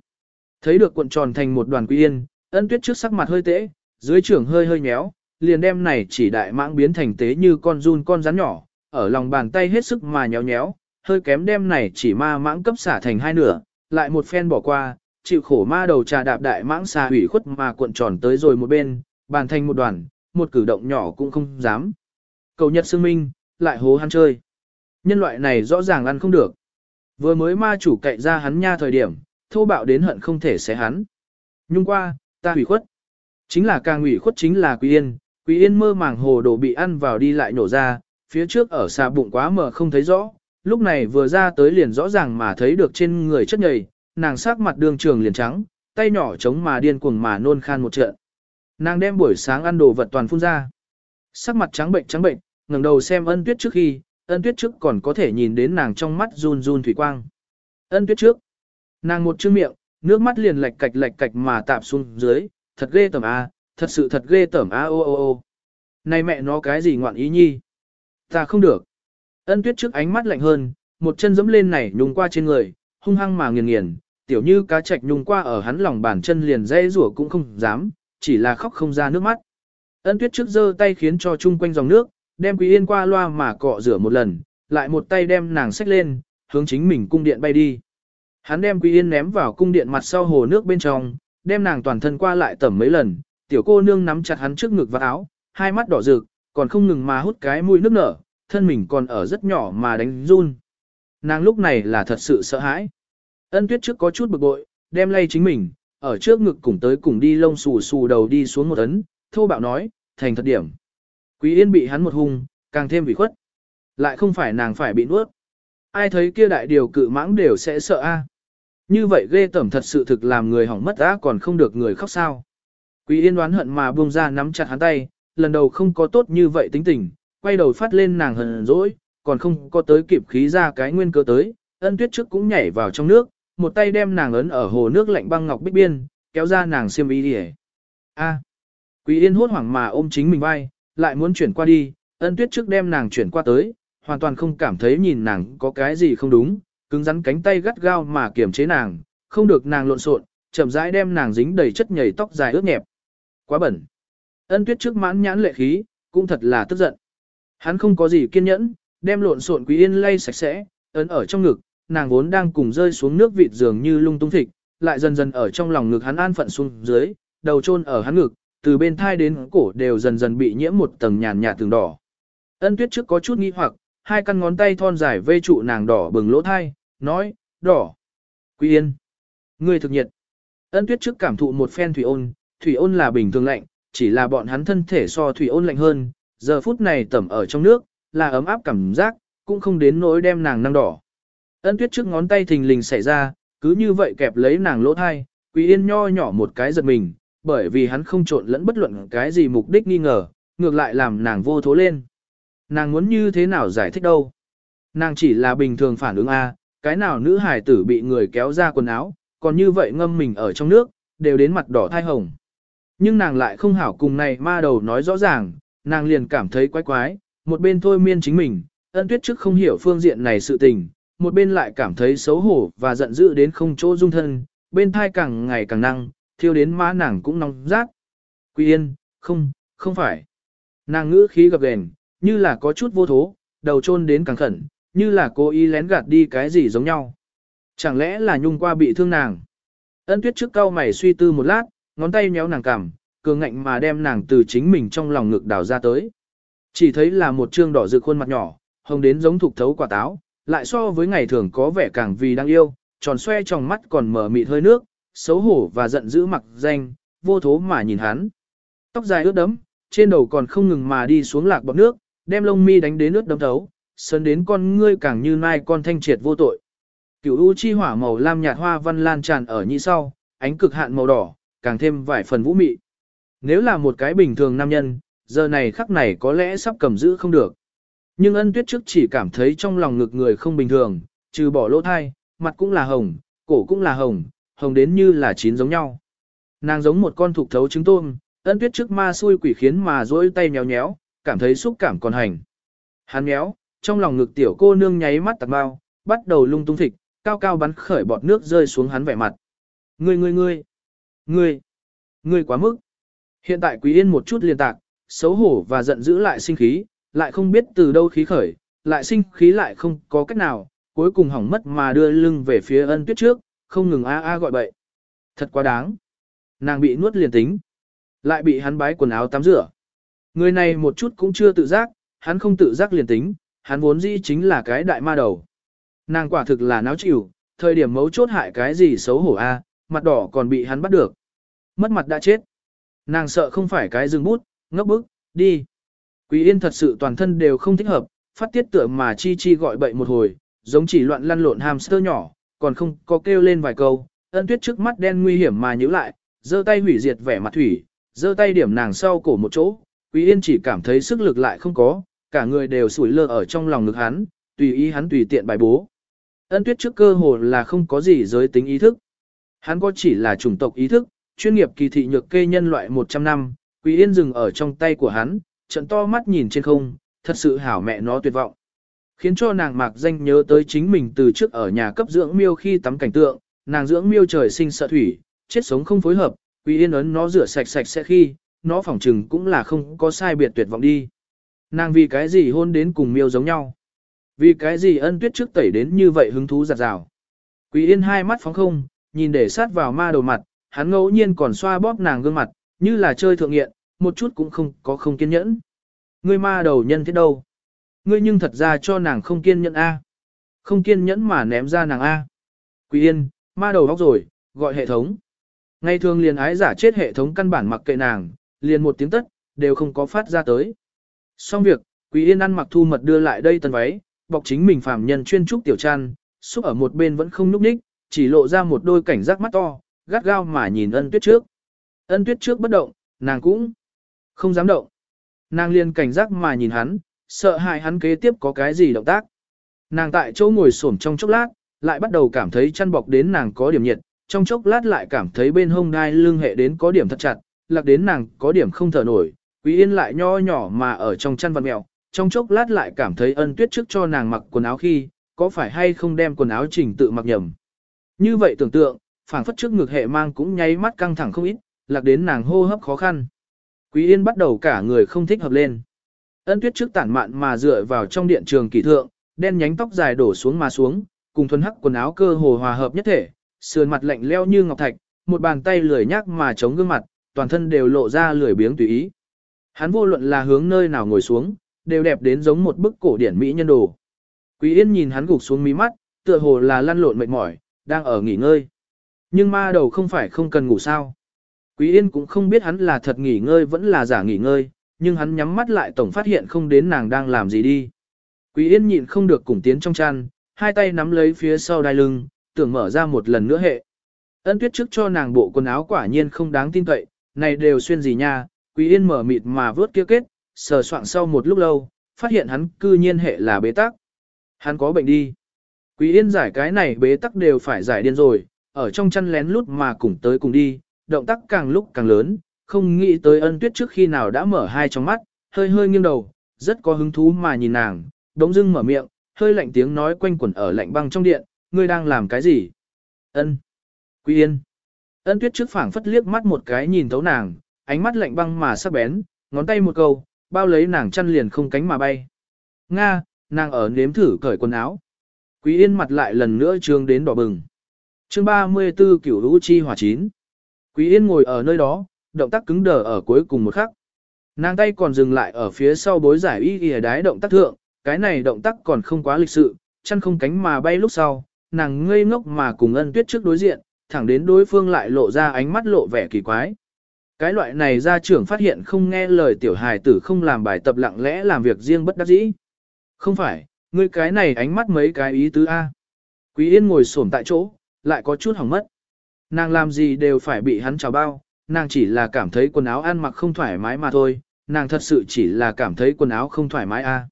Thấy được cuộn tròn thành một đoàn quy Yên, ân tuyết trước sắc mặt hơi tễ, dưới trưởng hơi hơi nhéo, liền đem này chỉ đại mãng biến thành tế như con run con rắn nhỏ, ở lòng bàn tay hết sức mà nhéo nhéo, hơi kém đem này chỉ ma mãng cấp xả thành hai nửa, lại một phen bỏ qua, chịu khổ ma đầu trà đạp đại mãng xà hủy khuất mà cuộn tròn tới rồi một bên, bàn thành một đoàn, một cử động nhỏ cũng không dám. Cầu nhật xương minh, lại hố hắn chơi. Nhân loại này rõ ràng ăn không được. Vừa mới ma chủ cậy ra hắn nha thời điểm, thô bạo đến hận không thể xé hắn. Nhung qua, ta hủy khuất. Chính là càng hủy khuất chính là Quý Yên, Quý Yên mơ màng hồ đồ bị ăn vào đi lại nổ ra, phía trước ở xà bụng quá mờ không thấy rõ, lúc này vừa ra tới liền rõ ràng mà thấy được trên người chất nhầy, nàng sắc mặt đường trường liền trắng, tay nhỏ chống mà điên cuồng mà nôn khan một trận. Nàng đem buổi sáng ăn đồ vật toàn phun ra. Sắc mặt trắng bệnh trắng bệnh, ngẩng đầu xem ân tuyết trước khi, ân tuyết trước còn có thể nhìn đến nàng trong mắt run run thủy quang. Ân tuyết trước. Nàng một chữ miệng, nước mắt liền lệch cạch lệch cạch mà tạp xuống dưới, thật ghê tởm a, thật sự thật ghê tởm a ô ô ô. Này mẹ nó cái gì ngoạn ý nhi? Ta không được. Ân tuyết trước ánh mắt lạnh hơn, một chân dẫm lên này nhung qua trên người, hung hăng mà nghiền nghiền, tiểu như cá trạch nhung qua ở hắn lòng bàn chân liền dây rủa cũng không dám, chỉ là khóc không ra nước mắt. Ân tuyết trước giơ tay khiến cho chung quanh dòng nước, đem quý yên qua loa mà cọ rửa một lần, lại một tay đem nàng xách lên, hướng chính mình cung điện bay đi. Hắn đem quý yên ném vào cung điện mặt sau hồ nước bên trong, đem nàng toàn thân qua lại tẩm mấy lần, tiểu cô nương nắm chặt hắn trước ngực và áo, hai mắt đỏ rực, còn không ngừng mà hút cái mũi nước nở, thân mình còn ở rất nhỏ mà đánh run. Nàng lúc này là thật sự sợ hãi. Ân tuyết trước có chút bực bội, đem lay chính mình, ở trước ngực cùng tới cùng đi lông xù xù đầu đi xuống một ấn, thô bạo nói, thành thật điểm. Quý yên bị hắn một hung, càng thêm bị khuất. Lại không phải nàng phải bị nuốt. Ai thấy kia đại điều cự mãng đều sẽ sợ a. Như vậy ghê tẩm thật sự thực làm người hỏng mất á còn không được người khóc sao. Quý yên đoán hận mà buông ra nắm chặt hắn tay, lần đầu không có tốt như vậy tính tình, quay đầu phát lên nàng hờn dỗi, còn không có tới kịp khí ra cái nguyên cơ tới, ân tuyết trước cũng nhảy vào trong nước, một tay đem nàng ấn ở hồ nước lạnh băng ngọc bích biên, kéo ra nàng xiêm y đi A. Quý yên hốt hoảng mà ôm chính mình vai, lại muốn chuyển qua đi, ân tuyết trước đem nàng chuyển qua tới, hoàn toàn không cảm thấy nhìn nàng có cái gì không đúng, cứng rắn cánh tay gắt gao mà kiềm chế nàng, không được nàng lộn xộn, chậm rãi đem nàng dính đầy chất nhầy tóc dài ướt nhẹp. Quá bẩn. Ân tuyết trước mãn nhãn lệ khí, cũng thật là tức giận. Hắn không có gì kiên nhẫn, đem lộn xộn quý yên lay sạch sẽ, ấn ở trong ngực, nàng vốn đang cùng rơi xuống nước vịt dường như lung tung thịt, lại dần dần ở trong lòng ngực hắn an phận xuống dưới, đầu chôn ở hắn ngực, từ bên thai đến cổ đều dần dần bị nhiễm một tầng nhàn nhạt tường đỏ. Ân tuyết trước có chút nghi hoặc, hai căn ngón tay thon dài vây trụ nàng đỏ bừng lỗ thai, nói, đỏ. Quý yên. Người thực nhiệt. Ân tuyết trước cảm thụ một phen thủy ôn, thủy ôn là bình thường lạnh, chỉ là bọn hắn thân thể so thủy ôn lạnh hơn, giờ phút này tẩm ở trong nước, là ấm áp cảm giác, cũng không đến nỗi đem nàng năng đỏ. Ân tuyết trước ngón tay thình lình xảy ra, cứ như vậy kẹp lấy nàng lỗ thai, quý yên nho nhỏ một cái giật mình, bởi vì hắn không trộn lẫn bất luận cái gì mục đích nghi ngờ, ngược lại làm nàng vô thố lên. Nàng muốn như thế nào giải thích đâu? Nàng chỉ là bình thường phản ứng A, cái nào nữ hải tử bị người kéo ra quần áo, còn như vậy ngâm mình ở trong nước, đều đến mặt đỏ thai hồng. Nhưng nàng lại không hảo cùng này ma đầu nói rõ ràng, nàng liền cảm thấy quái quái, một bên thôi miên chính mình, ân tuyết trước không hiểu phương diện này sự tình, một bên lại cảm thấy xấu hổ và giận dữ đến không chỗ dung thân, bên thai càng ngày càng năng, thiêu đến má nàng cũng nóng rát. Quý yên, không, không phải. Nàng ngữ khí gập ghềnh, như là có chút vô thố, đầu chôn đến càng khẩn, như là cố ý lén gạt đi cái gì giống nhau. Chẳng lẽ là nhung qua bị thương nàng? Ân tuyết trước cau mày suy tư một lát, ngón tay nhéo nàng cằm, cường ngạnh mà đem nàng từ chính mình trong lòng ngực đào ra tới. Chỉ thấy là một trương đỏ rực khuôn mặt nhỏ, hồng đến giống thục thấu quả táo, lại so với ngày thường có vẻ càng vì đang yêu, tròn xoe trong mắt còn mở mịt hơi nước, xấu hổ và giận dữ mặc danh, vô thố mà nhìn hắn. Tóc dài ướt đấm, trên đầu còn không ngừng mà đi xuống lạc bọt nước, đem lông mi đánh đến nước đấm thấu, sơn đến con ngươi càng như nai con thanh triệt vô tội. Cửu u chi hỏa màu lam nhạt hoa văn lan tràn ở nhị sau, ánh cực hạn màu đỏ, càng thêm vài phần vũ mị. Nếu là một cái bình thường nam nhân, giờ này khắc này có lẽ sắp cầm giữ không được. Nhưng ân tuyết trước chỉ cảm thấy trong lòng ngực người không bình thường, trừ bỏ lỗ thai, mặt cũng là hồng, cổ cũng là hồng, hồng đến như là chín giống nhau. Nàng giống một con thục thấu trứng tôm, ân tuyết trước ma xui quỷ khiến mà dỗi tay nhéo nhéo, cảm thấy xúc cảm còn hành. Hắn nhéo, trong lòng ngực tiểu cô nương nháy mắt tạc bao, bắt đầu lung tung thịt, cao cao bắn khởi bọt nước rơi xuống hắn vẻ mặt. Ngươi ngươi ngươi, ngươi, ngươi quá mức. Hiện tại Quý Yên một chút liền tạc, xấu hổ và giận dữ lại sinh khí, lại không biết từ đâu khí khởi, lại sinh khí lại không có cách nào, cuối cùng hỏng mất mà đưa lưng về phía ân tuyết trước, không ngừng a a gọi bậy. Thật quá đáng. Nàng bị nuốt liền tính. Lại bị hắn bái quần áo tắm rửa. Người này một chút cũng chưa tự giác, hắn không tự giác liền tính, hắn vốn dĩ chính là cái đại ma đầu. Nàng quả thực là náo chịu, thời điểm mấu chốt hại cái gì xấu hổ a, mặt đỏ còn bị hắn bắt được. Mất mặt đã chết. Nàng sợ không phải cái dừng bút, ngốc bức, đi. Quý yên thật sự toàn thân đều không thích hợp, phát tiết tựa mà chi chi gọi bậy một hồi, giống chỉ loạn lăn lộn hamster nhỏ, còn không có kêu lên vài câu, ân tuyết trước mắt đen nguy hiểm mà nhíu lại, giơ tay hủy diệt vẻ mặt thủy, giơ tay điểm nàng sau cổ một chỗ, Quý Yên chỉ cảm thấy sức lực lại không có, cả người đều sủi lơ ở trong lòng ngực hắn, tùy ý hắn tùy tiện bài bố. Ân tuyết trước cơ hồ là không có gì giới tính ý thức. Hắn có chỉ là chủng tộc ý thức, chuyên nghiệp kỳ thị nhược kê nhân loại 100 năm, Quý Yên dừng ở trong tay của hắn, trận to mắt nhìn trên không, thật sự hảo mẹ nó tuyệt vọng. Khiến cho nàng mạc danh nhớ tới chính mình từ trước ở nhà cấp dưỡng miêu khi tắm cảnh tượng, nàng dưỡng miêu trời sinh sợ thủy, chết sống không phối hợp, Quý Yên ấn nó rửa sạch sạch sẽ khi, nó phỏng trừng cũng là không có sai biệt tuyệt vọng đi. Nàng vì cái gì hôn đến cùng miêu giống nhau? Vì cái gì ân tuyết trước tẩy đến như vậy hứng thú giặt rào? Quý Yên hai mắt phóng không, nhìn để sát vào ma đầu mặt, hắn ngẫu nhiên còn xoa bóp nàng gương mặt, như là chơi thượng nghiện, một chút cũng không có không kiên nhẫn. Người ma đầu nhân thế đâu? Ngươi nhưng thật ra cho nàng không kiên nhẫn A. Không kiên nhẫn mà ném ra nàng A. quỳ Yên, ma đầu góc rồi, gọi hệ thống. Ngày thường liền ái giả chết hệ thống căn bản mặc kệ nàng, liền một tiếng tất, đều không có phát ra tới. Xong việc, Quý Yên ăn mặc thu mật đưa lại đây tần váy, bọc chính mình phàm nhân chuyên trúc tiểu trăn, xúc ở một bên vẫn không nhúc ních, chỉ lộ ra một đôi cảnh giác mắt to, gắt gao mà nhìn ân tuyết trước. Ân tuyết trước bất động, nàng cũng không dám động. Nàng liền cảnh giác mà nhìn hắn, sợ hại hắn kế tiếp có cái gì động tác. Nàng tại chỗ ngồi xổm trong chốc lát, lại bắt đầu cảm thấy chăn bọc đến nàng có điểm nhiệt, trong chốc lát lại cảm thấy bên hông đai lưng hệ đến có điểm thật chặt, lạc đến nàng có điểm không thở nổi, quý yên lại nho nhỏ mà ở trong chăn vặn mèo, trong chốc lát lại cảm thấy ân tuyết trước cho nàng mặc quần áo khi, có phải hay không đem quần áo chỉnh tự mặc nhầm. Như vậy tưởng tượng, phảng phất trước ngực hệ mang cũng nháy mắt căng thẳng không ít, lạc đến nàng hô hấp khó khăn. Quý yên bắt đầu cả người không thích hợp lên. Ân tuyết trước tản mạn mà dựa vào trong điện trường kỳ thượng, đen nhánh tóc dài đổ xuống mà xuống, cùng thuần hắc quần áo cơ hồ hòa hợp nhất thể, sườn mặt lạnh leo như ngọc thạch, một bàn tay lười nhác mà chống gương mặt, toàn thân đều lộ ra lười biếng tùy ý. Hắn vô luận là hướng nơi nào ngồi xuống, đều đẹp đến giống một bức cổ điển mỹ nhân đồ. Quý Yên nhìn hắn gục xuống mí mắt, tựa hồ là lăn lộn mệt mỏi, đang ở nghỉ ngơi. Nhưng ma đầu không phải không cần ngủ sao. Quý Yên cũng không biết hắn là thật nghỉ ngơi vẫn là giả nghỉ ngơi, nhưng hắn nhắm mắt lại tổng phát hiện không đến nàng đang làm gì đi. Quý Yên nhịn không được cùng tiến trong chăn, hai tay nắm lấy phía sau đai lưng, tưởng mở ra một lần nữa hệ. Ân tuyết trước cho nàng bộ quần áo quả nhiên không đáng tin cậy, này đều xuyên gì nha, Quý Yên mở mịt mà vớt kia kết, sờ soạn sau một lúc lâu, phát hiện hắn cư nhiên hệ là bế tắc. Hắn có bệnh đi. Quý Yên giải cái này bế tắc đều phải giải điên rồi, ở trong chăn lén lút mà cùng tới cùng đi, động tác càng lúc càng lớn, không nghĩ tới ân tuyết trước khi nào đã mở hai trong mắt, hơi hơi nghiêng đầu, rất có hứng thú mà nhìn nàng, đống dưng mở miệng, hơi lạnh tiếng nói quanh quẩn ở lạnh băng trong điện, ngươi đang làm cái gì? Ân. Quý Yên. Ân tuyết trước phảng phất liếc mắt một cái nhìn thấu nàng, ánh mắt lạnh băng mà sắc bén, ngón tay một câu, bao lấy nàng chăn liền không cánh mà bay. Nga, nàng ở nếm thử cởi quần áo. Quý yên mặt lại lần nữa trương đến đỏ bừng. chương 34 cửu lũ chi hỏa chín. Quý yên ngồi ở nơi đó, động tác cứng đờ ở cuối cùng một khắc. Nàng tay còn dừng lại ở phía sau bối giải y y đái động tác thượng, cái này động tác còn không quá lịch sự, chăn không cánh mà bay lúc sau, nàng ngây ngốc mà cùng ân tuyết trước đối diện, thẳng đến đối phương lại lộ ra ánh mắt lộ vẻ kỳ quái. Cái loại này gia trưởng phát hiện không nghe lời tiểu hài tử không làm bài tập lặng lẽ làm việc riêng bất đắc dĩ. Không phải, ngươi cái này ánh mắt mấy cái ý tứ A. Quý Yên ngồi xổm tại chỗ, lại có chút hỏng mất. Nàng làm gì đều phải bị hắn trào bao, nàng chỉ là cảm thấy quần áo ăn mặc không thoải mái mà thôi, nàng thật sự chỉ là cảm thấy quần áo không thoải mái a.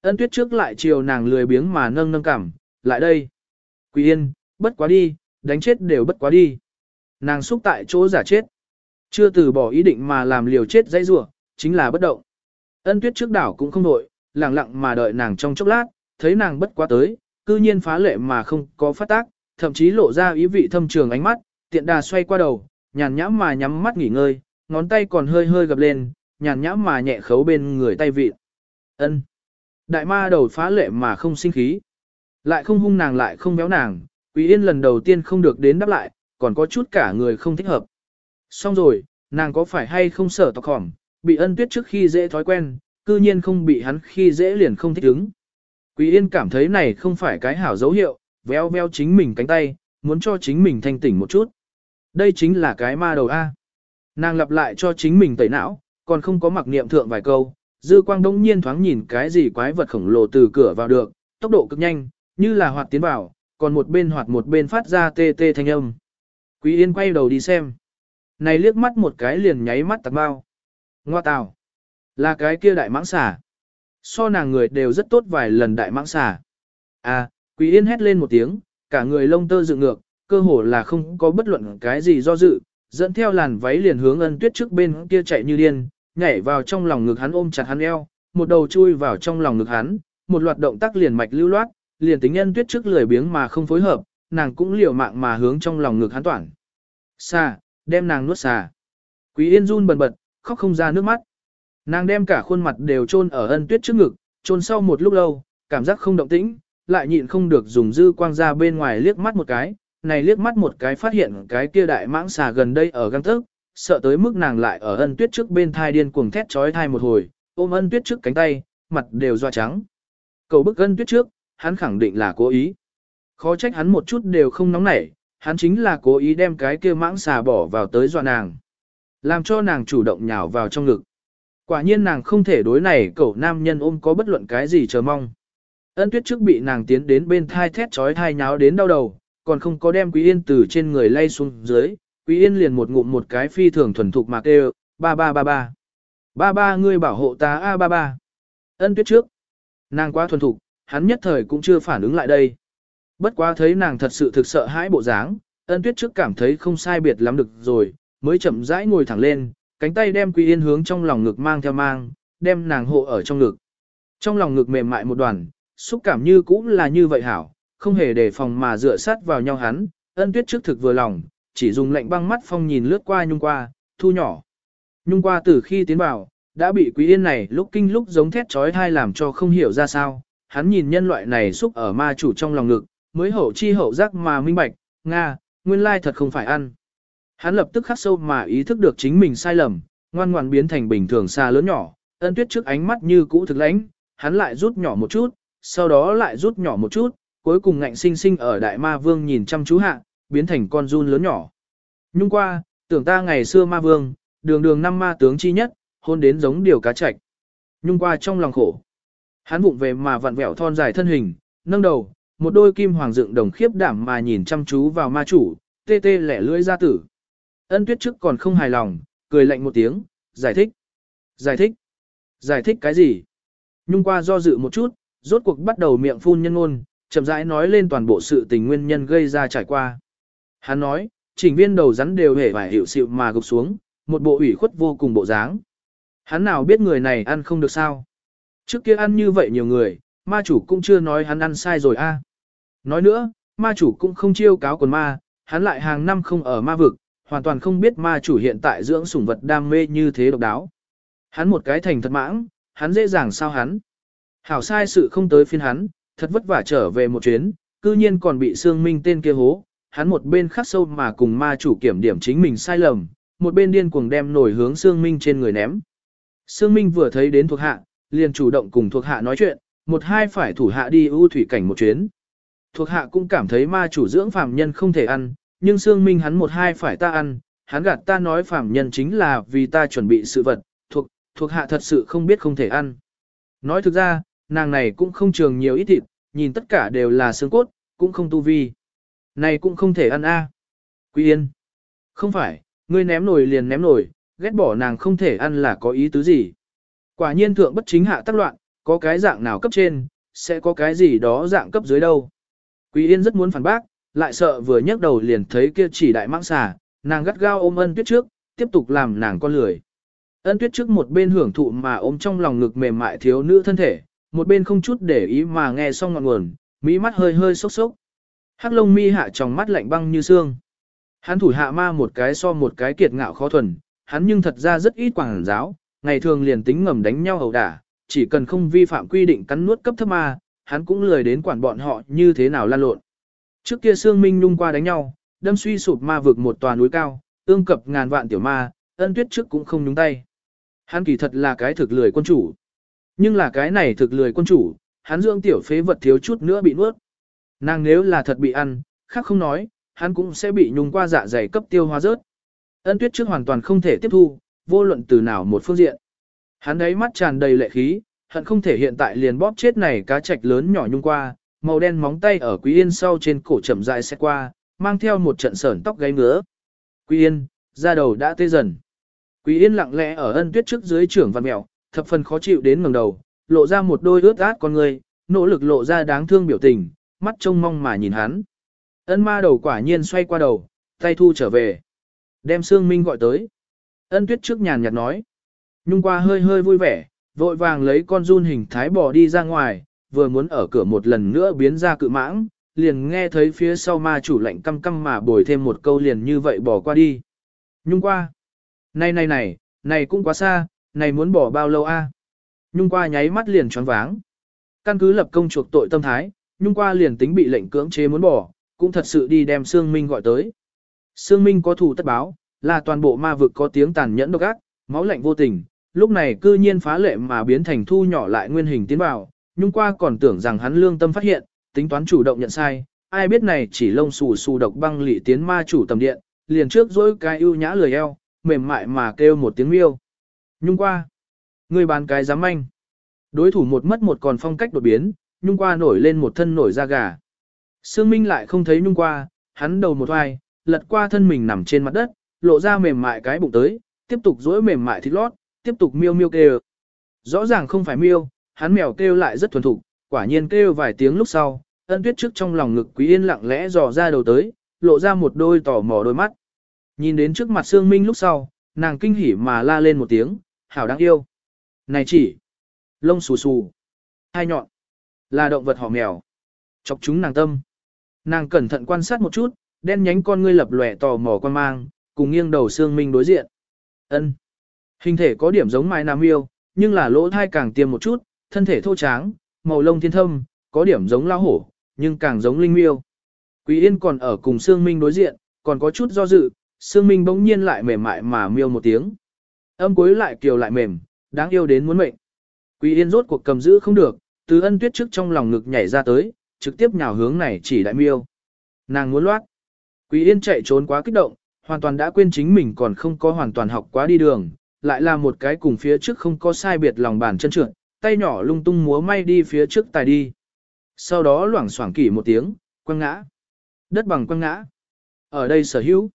Ân tuyết trước lại chiều nàng lười biếng mà nâng nâng cảm, lại đây. Quỳ Yên, bất quá đi, đánh chết đều bất quá đi. Nàng xúc tại chỗ giả chết. Chưa từ bỏ ý định mà làm liều chết dây rủa chính là bất động. Ân tuyết trước đảo cũng không nội, lặng lặng mà đợi nàng trong chốc lát, thấy nàng bất quá tới, cư nhiên phá lệ mà không có phát tác, thậm chí lộ ra ý vị thâm trường ánh mắt, tiện đà xoay qua đầu, nhàn nhãm mà nhắm mắt nghỉ ngơi, ngón tay còn hơi hơi gập lên, nhàn nhãm mà nhẹ khấu bên người tay vị. Ân. Đại ma đầu phá lệ mà không sinh khí. Lại không hung nàng lại không béo nàng, Quý Yên lần đầu tiên không được đến đáp lại, còn có chút cả người không thích hợp. Xong rồi, nàng có phải hay không sợ tọc hỏng, bị ân tuyết trước khi dễ thói quen, cư nhiên không bị hắn khi dễ liền không thích ứng. Quý Yên cảm thấy này không phải cái hảo dấu hiệu, véo véo chính mình cánh tay, muốn cho chính mình thanh tỉnh một chút. Đây chính là cái ma đầu A. Nàng lặp lại cho chính mình tẩy não, còn không có mặc niệm thượng vài câu, dư quang đông nhiên thoáng nhìn cái gì quái vật khổng lồ từ cửa vào được, tốc độ cực nhanh, như là hoạt tiến vào, còn một bên hoạt một bên phát ra tê tê thanh âm. Quý Yên quay đầu đi xem. Này liếc mắt một cái liền nháy mắt tạc bao. Ngoa tào. Là cái kia đại mãng xà. So nàng người đều rất tốt vài lần đại mãng xà. À, Quý Yên hét lên một tiếng, cả người lông tơ dựng ngược, cơ hồ là không có bất luận cái gì do dự, dẫn theo làn váy liền hướng ân tuyết trước bên kia chạy như điên, nhảy vào trong lòng ngực hắn ôm chặt hắn eo, một đầu chui vào trong lòng ngực hắn, một loạt động tác liền mạch lưu loát, liền tính ân tuyết trước lười biếng mà không phối hợp, nàng cũng liều mạng mà hướng trong lòng ngực hắn toàn. Xà, đem nàng nuốt xà. Quý Yên run bần bật, khóc không ra nước mắt. Nàng đem cả khuôn mặt đều chôn ở ân tuyết trước ngực, chôn sau một lúc lâu, cảm giác không động tĩnh, lại nhịn không được dùng dư quang ra bên ngoài liếc mắt một cái, này liếc mắt một cái phát hiện cái kia đại mãng xà gần đây ở găng tức, sợ tới mức nàng lại ở ân tuyết trước bên thai điên cuồng thét trói thai một hồi, ôm ân tuyết trước cánh tay, mặt đều doa trắng. Cầu bức ân tuyết trước, hắn khẳng định là cố ý. Khó trách hắn một chút đều không nóng nảy, hắn chính là cố ý đem cái kia mãng xà bỏ vào tới dọa nàng. Làm cho nàng chủ động nhào vào trong ngực. Quả nhiên nàng không thể đối này cậu nam nhân ôm có bất luận cái gì chờ mong. Ân tuyết trước bị nàng tiến đến bên thai thét trói thai nháo đến đau đầu, còn không có đem Quý Yên từ trên người lay xuống dưới, Quý Yên liền một ngụm một cái phi thường thuần thục mà kêu, ba ba ba ba. Ba ba ngươi bảo hộ ta a ba ba. Ân tuyết trước. Nàng quá thuần thục, hắn nhất thời cũng chưa phản ứng lại đây. Bất quá thấy nàng thật sự thực sợ hãi bộ dáng, ân tuyết trước cảm thấy không sai biệt lắm được rồi, mới chậm rãi ngồi thẳng lên, cánh tay đem Quý Yên hướng trong lòng ngực mang theo mang, đem nàng hộ ở trong ngực. Trong lòng ngực mềm mại một đoàn, xúc cảm như cũng là như vậy hảo, không hề đề phòng mà dựa sát vào nhau hắn, ân tuyết trước thực vừa lòng, chỉ dùng lạnh băng mắt phong nhìn lướt qua nhung qua, thu nhỏ. Nhung qua từ khi tiến vào, đã bị quý yên này lúc kinh lúc giống thét chói tai làm cho không hiểu ra sao, hắn nhìn nhân loại này xúc ở ma chủ trong lòng ngực, mới hậu chi hậu giác mà minh bạch, Nga, nguyên lai thật không phải ăn. Hắn lập tức khắc sâu mà ý thức được chính mình sai lầm, ngoan ngoan biến thành bình thường xa lớn nhỏ, ân tuyết trước ánh mắt như cũ thực lãnh, hắn lại rút nhỏ một chút, sau đó lại rút nhỏ một chút, cuối cùng ngạnh sinh sinh ở đại ma vương nhìn chăm chú hạ, biến thành con run lớn nhỏ. Nhung qua, tưởng ta ngày xưa ma vương, đường đường năm ma tướng chi nhất, hôn đến giống điều cá chạch. Nhung qua trong lòng khổ. Hắn vụng về mà vặn vẹo thon dài thân hình, nâng đầu, một đôi kim hoàng dựng đồng khiếp đảm mà nhìn chăm chú vào ma chủ, tê tê lẻ lưỡi ra tử. Ân tuyết trước còn không hài lòng, cười lạnh một tiếng, giải thích. Giải thích. Giải thích cái gì? Nhung qua do dự một chút, rốt cuộc bắt đầu miệng phun nhân ngôn, chậm rãi nói lên toàn bộ sự tình nguyên nhân gây ra trải qua. Hắn nói, chỉnh viên đầu rắn đều hề vải hiệu xịu mà gục xuống, một bộ ủy khuất vô cùng bộ dáng. Hắn nào biết người này ăn không được sao? Trước kia ăn như vậy nhiều người, ma chủ cũng chưa nói hắn ăn sai rồi a. Nói nữa, ma chủ cũng không chiêu cáo quần ma, hắn lại hàng năm không ở ma vực, hoàn toàn không biết ma chủ hiện tại dưỡng sủng vật đam mê như thế độc đáo. Hắn một cái thành thật mãng, hắn dễ dàng sao hắn. Hảo sai sự không tới phiên hắn, thật vất vả trở về một chuyến, cư nhiên còn bị Sương Minh tên kia hố, hắn một bên khắc sâu mà cùng ma chủ kiểm điểm chính mình sai lầm, một bên điên cuồng đem nổi hướng Sương Minh trên người ném. Sương Minh vừa thấy đến thuộc hạ, liền chủ động cùng thuộc hạ nói chuyện, một hai phải thủ hạ đi ưu thủy cảnh một chuyến. Thuộc hạ cũng cảm thấy ma chủ dưỡng phàm nhân không thể ăn, nhưng Sương Minh hắn một hai phải ta ăn, hắn gạt ta nói phàm nhân chính là vì ta chuẩn bị sự vật, thuộc, thuộc hạ thật sự không biết không thể ăn. Nói thực ra, nàng này cũng không trường nhiều ít thịt, nhìn tất cả đều là xương cốt, cũng không tu vi. Này cũng không thể ăn a. Quý Yên. Không phải, ngươi ném nổi liền ném nổi, ghét bỏ nàng không thể ăn là có ý tứ gì. Quả nhiên thượng bất chính hạ tác loạn, có cái dạng nào cấp trên, sẽ có cái gì đó dạng cấp dưới đâu. Quý Yên rất muốn phản bác, lại sợ vừa nhấc đầu liền thấy kia chỉ đại mãng xà, nàng gắt gao ôm ân tuyết trước, tiếp tục làm nàng con lười. Ân tuyết trước một bên hưởng thụ mà ôm trong lòng ngực mềm mại thiếu nữ thân thể, một bên không chút để ý mà nghe xong ngọn nguồn, mỹ mắt hơi hơi sốc sốc. Hắc lông mi hạ trong mắt lạnh băng như xương. Hắn thủ hạ ma một cái so một cái kiệt ngạo khó thuần, hắn nhưng thật ra rất ít quảng giáo, ngày thường liền tính ngầm đánh nhau hầu đả, chỉ cần không vi phạm quy định cắn nuốt cấp thấp ma, hắn cũng lười đến quản bọn họ như thế nào lan lộn. Trước kia Sương Minh nhung qua đánh nhau, đâm suy sụp ma vực một tòa núi cao, ương cập ngàn vạn tiểu ma, ân tuyết trước cũng không nhúng tay. Hắn kỳ thật là cái thực lười quân chủ. Nhưng là cái này thực lười quân chủ, hắn dưỡng tiểu phế vật thiếu chút nữa bị nuốt. Nàng nếu là thật bị ăn, khác không nói, hắn cũng sẽ bị nhung qua dạ dày cấp tiêu hóa rớt. Ân tuyết trước hoàn toàn không thể tiếp thu, vô luận từ nào một phương diện. Hắn ấy mắt tràn đầy lệ khí, hận không thể hiện tại liền bóp chết này cá trạch lớn nhỏ nhung qua, màu đen móng tay ở Quý Yên sau trên cổ chậm rãi sẽ qua, mang theo một trận sởn tóc gáy ngứa. Quý Yên, da đầu đã tê dần. Quý Yên lặng lẽ ở ân tuyết trước dưới trưởng văn mèo, thập phần khó chịu đến ngẩng đầu, lộ ra một đôi ướt át con người, nỗ lực lộ ra đáng thương biểu tình, mắt trông mong mà nhìn hắn. Ân ma đầu quả nhiên xoay qua đầu, tay thu trở về. Đem Sương Minh gọi tới. Ân tuyết trước nhàn nhạt nói. Nhung qua hơi hơi vui vẻ, vội vàng lấy con run hình thái bò đi ra ngoài, vừa muốn ở cửa một lần nữa biến ra cự mãng, liền nghe thấy phía sau ma chủ lạnh căm căm mà bồi thêm một câu liền như vậy bỏ qua đi. Nhung qua. Này này này, này cũng quá xa, này muốn bỏ bao lâu a? Nhung qua nháy mắt liền choáng váng. Căn cứ lập công chuộc tội tâm thái, Nhung qua liền tính bị lệnh cưỡng chế muốn bỏ, cũng thật sự đi đem Sương Minh gọi tới. Sương Minh có thủ tất báo, là toàn bộ ma vực có tiếng tàn nhẫn độc ác, máu lạnh vô tình, lúc này cư nhiên phá lệ mà biến thành thu nhỏ lại nguyên hình tiến vào, Nhung qua còn tưởng rằng hắn lương tâm phát hiện, tính toán chủ động nhận sai, ai biết này chỉ lông xù xù độc băng lị tiến ma chủ tầm điện, liền trước dối cái ưu nhã lười eo, mềm mại mà kêu một tiếng miêu. Nhung qua. Người bán cái dám anh. Đối thủ một mất một còn phong cách đột biến, nhung qua nổi lên một thân nổi da gà. Sương Minh lại không thấy nhung qua, hắn đầu một hoài, lật qua thân mình nằm trên mặt đất, lộ ra mềm mại cái bụng tới, tiếp tục duỗi mềm mại thịt lót, tiếp tục miêu miêu kêu. Rõ ràng không phải miêu, hắn mèo kêu lại rất thuần thục, quả nhiên kêu vài tiếng lúc sau, ân tuyết trước trong lòng ngực quý yên lặng lẽ dò ra đầu tới, lộ ra một đôi tò mò đôi mắt. Nhìn đến trước mặt Sương Minh lúc sau, nàng kinh hỉ mà la lên một tiếng, hảo đáng yêu. Này chỉ, lông xù xù, hai nhọn, là động vật họ mèo. Chọc chúng nàng tâm. Nàng cẩn thận quan sát một chút, đen nhánh con ngươi lập lòe tò mò quan mang, cùng nghiêng đầu xương Minh đối diện. Ân, Hình thể có điểm giống Mai Nam Yêu, nhưng là lỗ thai càng tiêm một chút, thân thể thô tráng, màu lông thiên thâm, có điểm giống lao hổ, nhưng càng giống linh miêu. Quý Yên còn ở cùng Sương Minh đối diện, còn có chút do dự, Sương Minh bỗng nhiên lại mềm mại mà miêu một tiếng. Âm cuối lại kiều lại mềm, đáng yêu đến muốn mệnh. Quý Yên rốt cuộc cầm giữ không được, từ ân tuyết trước trong lòng ngực nhảy ra tới, trực tiếp nhào hướng này chỉ đại miêu. Nàng muốn loát. Quý Yên chạy trốn quá kích động, hoàn toàn đã quên chính mình còn không có hoàn toàn học quá đi đường, lại là một cái cùng phía trước không có sai biệt lòng bàn chân trượt, tay nhỏ lung tung múa may đi phía trước tài đi. Sau đó loảng xoảng kỷ một tiếng, quăng ngã. Đất bằng quăng ngã. Ở đây sở hữu.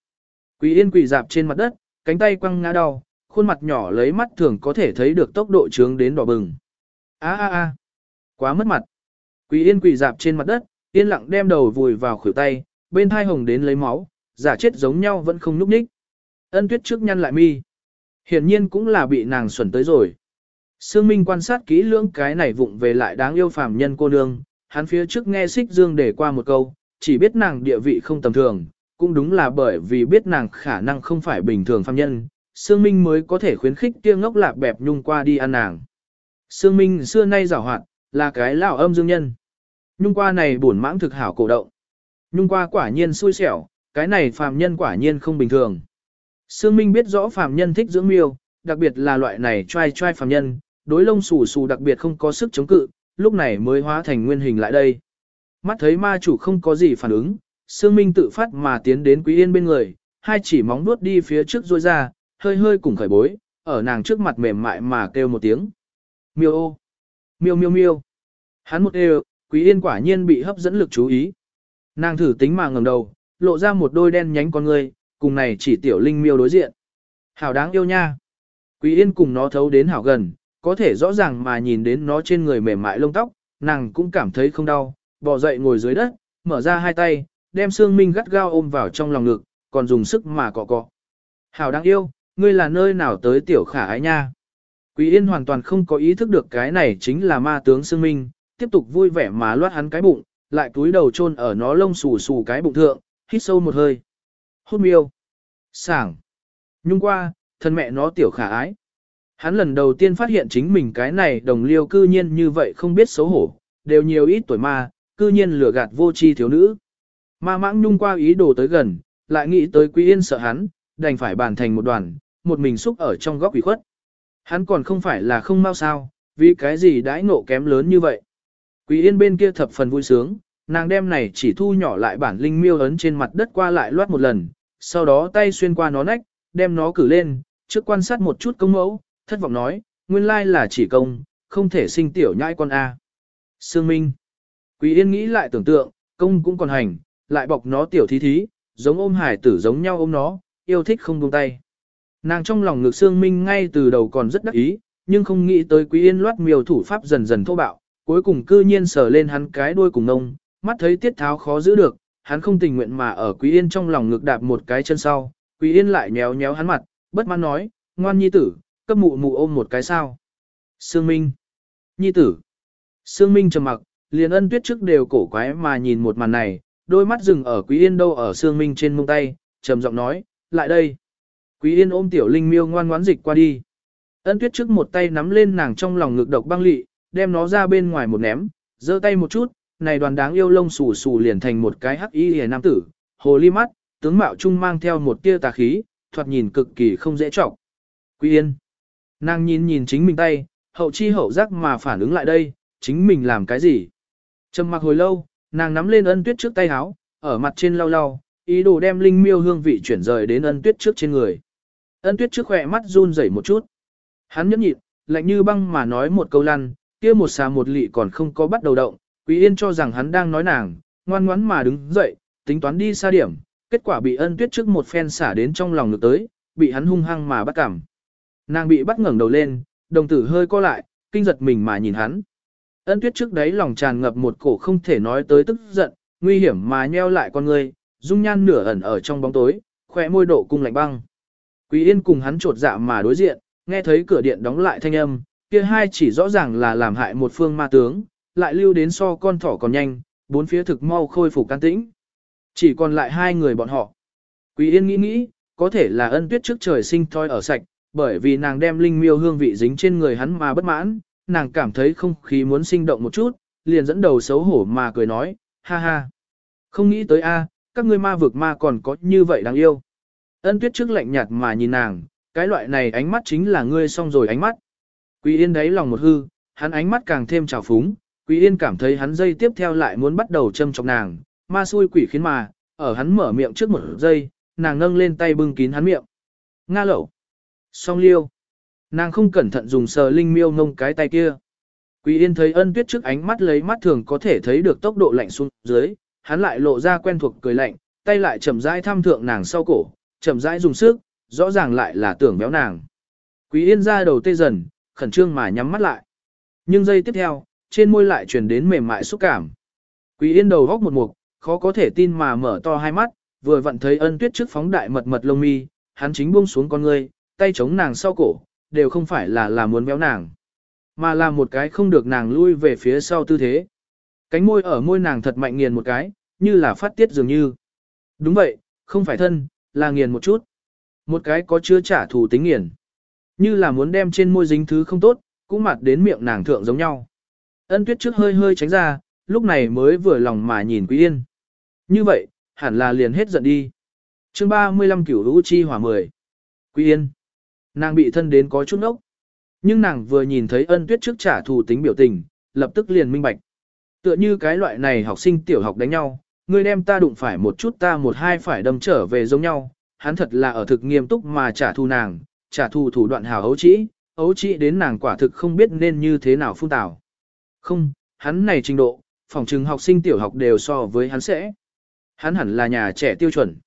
Quý yên quỳ dạp trên mặt đất, cánh tay quăng ngã đau, khuôn mặt nhỏ lấy mắt thường có thể thấy được tốc độ trướng đến đỏ bừng. a a a quá mất mặt. Quý yên quỳ dạp trên mặt đất, yên lặng đem đầu vùi vào khuỷu tay, bên thai hồng đến lấy máu, giả chết giống nhau vẫn không núp ních. Ân tuyết trước nhăn lại mi. Hiển nhiên cũng là bị nàng xuẩn tới rồi. Sương Minh quan sát kỹ lưỡng cái này vụng về lại đáng yêu phàm nhân cô nương, hắn phía trước nghe xích dương để qua một câu, chỉ biết nàng địa vị không tầm thường, cũng đúng là bởi vì biết nàng khả năng không phải bình thường phàm nhân, Sương Minh mới có thể khuyến khích kia ngốc lạc bẹp nhung qua đi ăn nàng. Sương Minh xưa nay giảo hoạt, là cái lão âm dương nhân. Nhung qua này buồn mãng thực hảo cổ động. Nhung qua quả nhiên xui xẻo, cái này phàm nhân quả nhiên không bình thường. Sương Minh biết rõ phàm nhân thích dưỡng miêu, đặc biệt là loại này trai trai phàm nhân, đối lông xù xù đặc biệt không có sức chống cự, lúc này mới hóa thành nguyên hình lại đây. Mắt thấy ma chủ không có gì phản ứng, Sương Minh tự phát mà tiến đến Quý Yên bên người, hai chỉ móng nuốt đi phía trước rôi ra, hơi hơi cùng khởi bối, ở nàng trước mặt mềm mại mà kêu một tiếng. Miêu ô! Miêu miêu miêu! Hắn một đều, Quý Yên quả nhiên bị hấp dẫn lực chú ý. Nàng thử tính mà ngẩng đầu, lộ ra một đôi đen nhánh con người, cùng này chỉ tiểu linh miêu đối diện. Hảo đáng yêu nha! Quý Yên cùng nó thấu đến hảo gần, có thể rõ ràng mà nhìn đến nó trên người mềm mại lông tóc, nàng cũng cảm thấy không đau, bò dậy ngồi dưới đất, mở ra hai tay, đem Sương Minh gắt gao ôm vào trong lòng ngực, còn dùng sức mà cọ cọ. Hảo đáng yêu, ngươi là nơi nào tới tiểu khả ái nha. Quý Yên hoàn toàn không có ý thức được cái này chính là ma tướng Sương Minh, tiếp tục vui vẻ mà loát hắn cái bụng, lại túi đầu chôn ở nó lông xù xù cái bụng thượng, hít sâu một hơi. Hút miêu. Sảng. Nhung qua, thân mẹ nó tiểu khả ái. Hắn lần đầu tiên phát hiện chính mình cái này đồng liêu cư nhiên như vậy không biết xấu hổ, đều nhiều ít tuổi ma, cư nhiên lừa gạt vô tri thiếu nữ. Ma mãng nhung qua ý đồ tới gần, lại nghĩ tới Quý Yên sợ hắn, đành phải bàn thành một đoàn, một mình xúc ở trong góc ủy khuất. Hắn còn không phải là không mau sao, vì cái gì đãi ngộ kém lớn như vậy. Quý Yên bên kia thập phần vui sướng, nàng đem này chỉ thu nhỏ lại bản linh miêu ấn trên mặt đất qua lại loát một lần, sau đó tay xuyên qua nó nách, đem nó cử lên, trước quan sát một chút công mẫu, thất vọng nói, nguyên lai là chỉ công, không thể sinh tiểu nhãi con A. Sương Minh. Quý Yên nghĩ lại tưởng tượng, công cũng còn hành, lại bọc nó tiểu thí thí, giống ôm hải tử giống nhau ôm nó, yêu thích không buông tay. Nàng trong lòng ngực xương Minh ngay từ đầu còn rất đắc ý, nhưng không nghĩ tới Quý Yên loát miêu thủ pháp dần dần thô bạo, cuối cùng cư nhiên sờ lên hắn cái đuôi cùng nông, mắt thấy tiết tháo khó giữ được, hắn không tình nguyện mà ở Quý Yên trong lòng ngực đạp một cái chân sau, Quý Yên lại nhéo nhéo hắn mặt, bất mãn nói, ngoan nhi tử, cấp mụ mụ ôm một cái sao. Sương Minh. Nhi tử. Sương Minh trầm mặc, liền ân tuyết trước đều cổ quái mà nhìn một màn này, đôi mắt dừng ở Quý Yên đâu ở Sương Minh trên mông tay, trầm giọng nói, lại đây. Quý Yên ôm tiểu linh miêu ngoan ngoãn dịch qua đi. Ân tuyết trước một tay nắm lên nàng trong lòng ngực độc băng lị, đem nó ra bên ngoài một ném, giơ tay một chút, này đoàn đáng yêu lông xù xù liền thành một cái hắc y hề nam tử, hồ ly mắt, tướng mạo trung mang theo một tia tà khí, thoạt nhìn cực kỳ không dễ trọng. Quý Yên. Nàng nhìn nhìn chính mình tay, hậu chi hậu giác mà phản ứng lại đây, chính mình làm cái gì. Trầm mặc hồi lâu, nàng nắm lên ân tuyết trước tay áo, ở mặt trên lau lau, ý đồ đem linh miêu hương vị chuyển rời đến ân tuyết trước trên người. Ân tuyết trước khỏe mắt run rẩy một chút. Hắn nhẫn nhịn, lạnh như băng mà nói một câu lăn, kia một xà một lị còn không có bắt đầu động, Quý Yên cho rằng hắn đang nói nàng, ngoan ngoãn mà đứng dậy, tính toán đi xa điểm, kết quả bị ân tuyết trước một phen xả đến trong lòng ngược tới, bị hắn hung hăng mà bắt cảm. Nàng bị bắt ngẩng đầu lên, đồng tử hơi co lại, kinh giật mình mà nhìn hắn. Ân tuyết trước đấy lòng tràn ngập một cổ không thể nói tới tức giận, nguy hiểm mà nheo lại con người, dung nhan nửa ẩn ở trong bóng tối, khỏe môi độ cung lạnh băng. Quý Yên cùng hắn trột dạ mà đối diện, nghe thấy cửa điện đóng lại thanh âm, kia hai chỉ rõ ràng là làm hại một phương ma tướng, lại lưu đến so con thỏ còn nhanh, bốn phía thực mau khôi phục can tĩnh. Chỉ còn lại hai người bọn họ. Quý Yên nghĩ nghĩ, có thể là ân tuyết trước trời sinh thoi ở sạch, bởi vì nàng đem linh miêu hương vị dính trên người hắn mà bất mãn, nàng cảm thấy không khí muốn sinh động một chút, liền dẫn đầu xấu hổ mà cười nói, ha ha. Không nghĩ tới a, các ngươi ma vực ma còn có như vậy đáng yêu. Ân tuyết trước lạnh nhạt mà nhìn nàng, cái loại này ánh mắt chính là ngươi xong rồi ánh mắt. Quý Yên đấy lòng một hư, hắn ánh mắt càng thêm trào phúng, Quý Yên cảm thấy hắn dây tiếp theo lại muốn bắt đầu châm chọc nàng, ma xui quỷ khiến mà, ở hắn mở miệng trước một giây, nàng nâng lên tay bưng kín hắn miệng. Nga lẩu. Song liêu. Nàng không cẩn thận dùng sờ linh miêu ngông cái tay kia. Quý Yên thấy ân tuyết trước ánh mắt lấy mắt thường có thể thấy được tốc độ lạnh xuống dưới, hắn lại lộ ra quen thuộc cười lạnh, tay lại chậm rãi thăm thượng nàng sau cổ, chậm rãi dùng sức, rõ ràng lại là tưởng béo nàng. Quý Yên ra đầu tê dần, khẩn trương mà nhắm mắt lại. Nhưng giây tiếp theo, trên môi lại truyền đến mềm mại xúc cảm. Quý Yên đầu góc một mục, khó có thể tin mà mở to hai mắt, vừa vặn thấy ân tuyết trước phóng đại mật mật lông mi, hắn chính buông xuống con ngươi, tay chống nàng sau cổ, đều không phải là là muốn béo nàng, mà là một cái không được nàng lui về phía sau tư thế. Cánh môi ở môi nàng thật mạnh nghiền một cái, như là phát tiết dường như. Đúng vậy, không phải thân, là nghiền một chút. Một cái có chứa trả thù tính nghiền. Như là muốn đem trên môi dính thứ không tốt, cũng mặt đến miệng nàng thượng giống nhau. Ân tuyết trước hơi hơi tránh ra, lúc này mới vừa lòng mà nhìn Quý Yên. Như vậy, hẳn là liền hết giận đi. chương 35 cửu lũ chi hỏa 10. Quý Yên. Nàng bị thân đến có chút nốc, Nhưng nàng vừa nhìn thấy ân tuyết trước trả thù tính biểu tình, lập tức liền minh bạch. Tựa như cái loại này học sinh tiểu học đánh nhau, người đem ta đụng phải một chút ta một hai phải đâm trở về giống nhau, hắn thật là ở thực nghiêm túc mà trả thù nàng, trả thù thủ đoạn hào hấu trĩ, ấu trĩ đến nàng quả thực không biết nên như thế nào phun tảo. Không, hắn này trình độ, phòng trừng học sinh tiểu học đều so với hắn sẽ. Hắn hẳn là nhà trẻ tiêu chuẩn.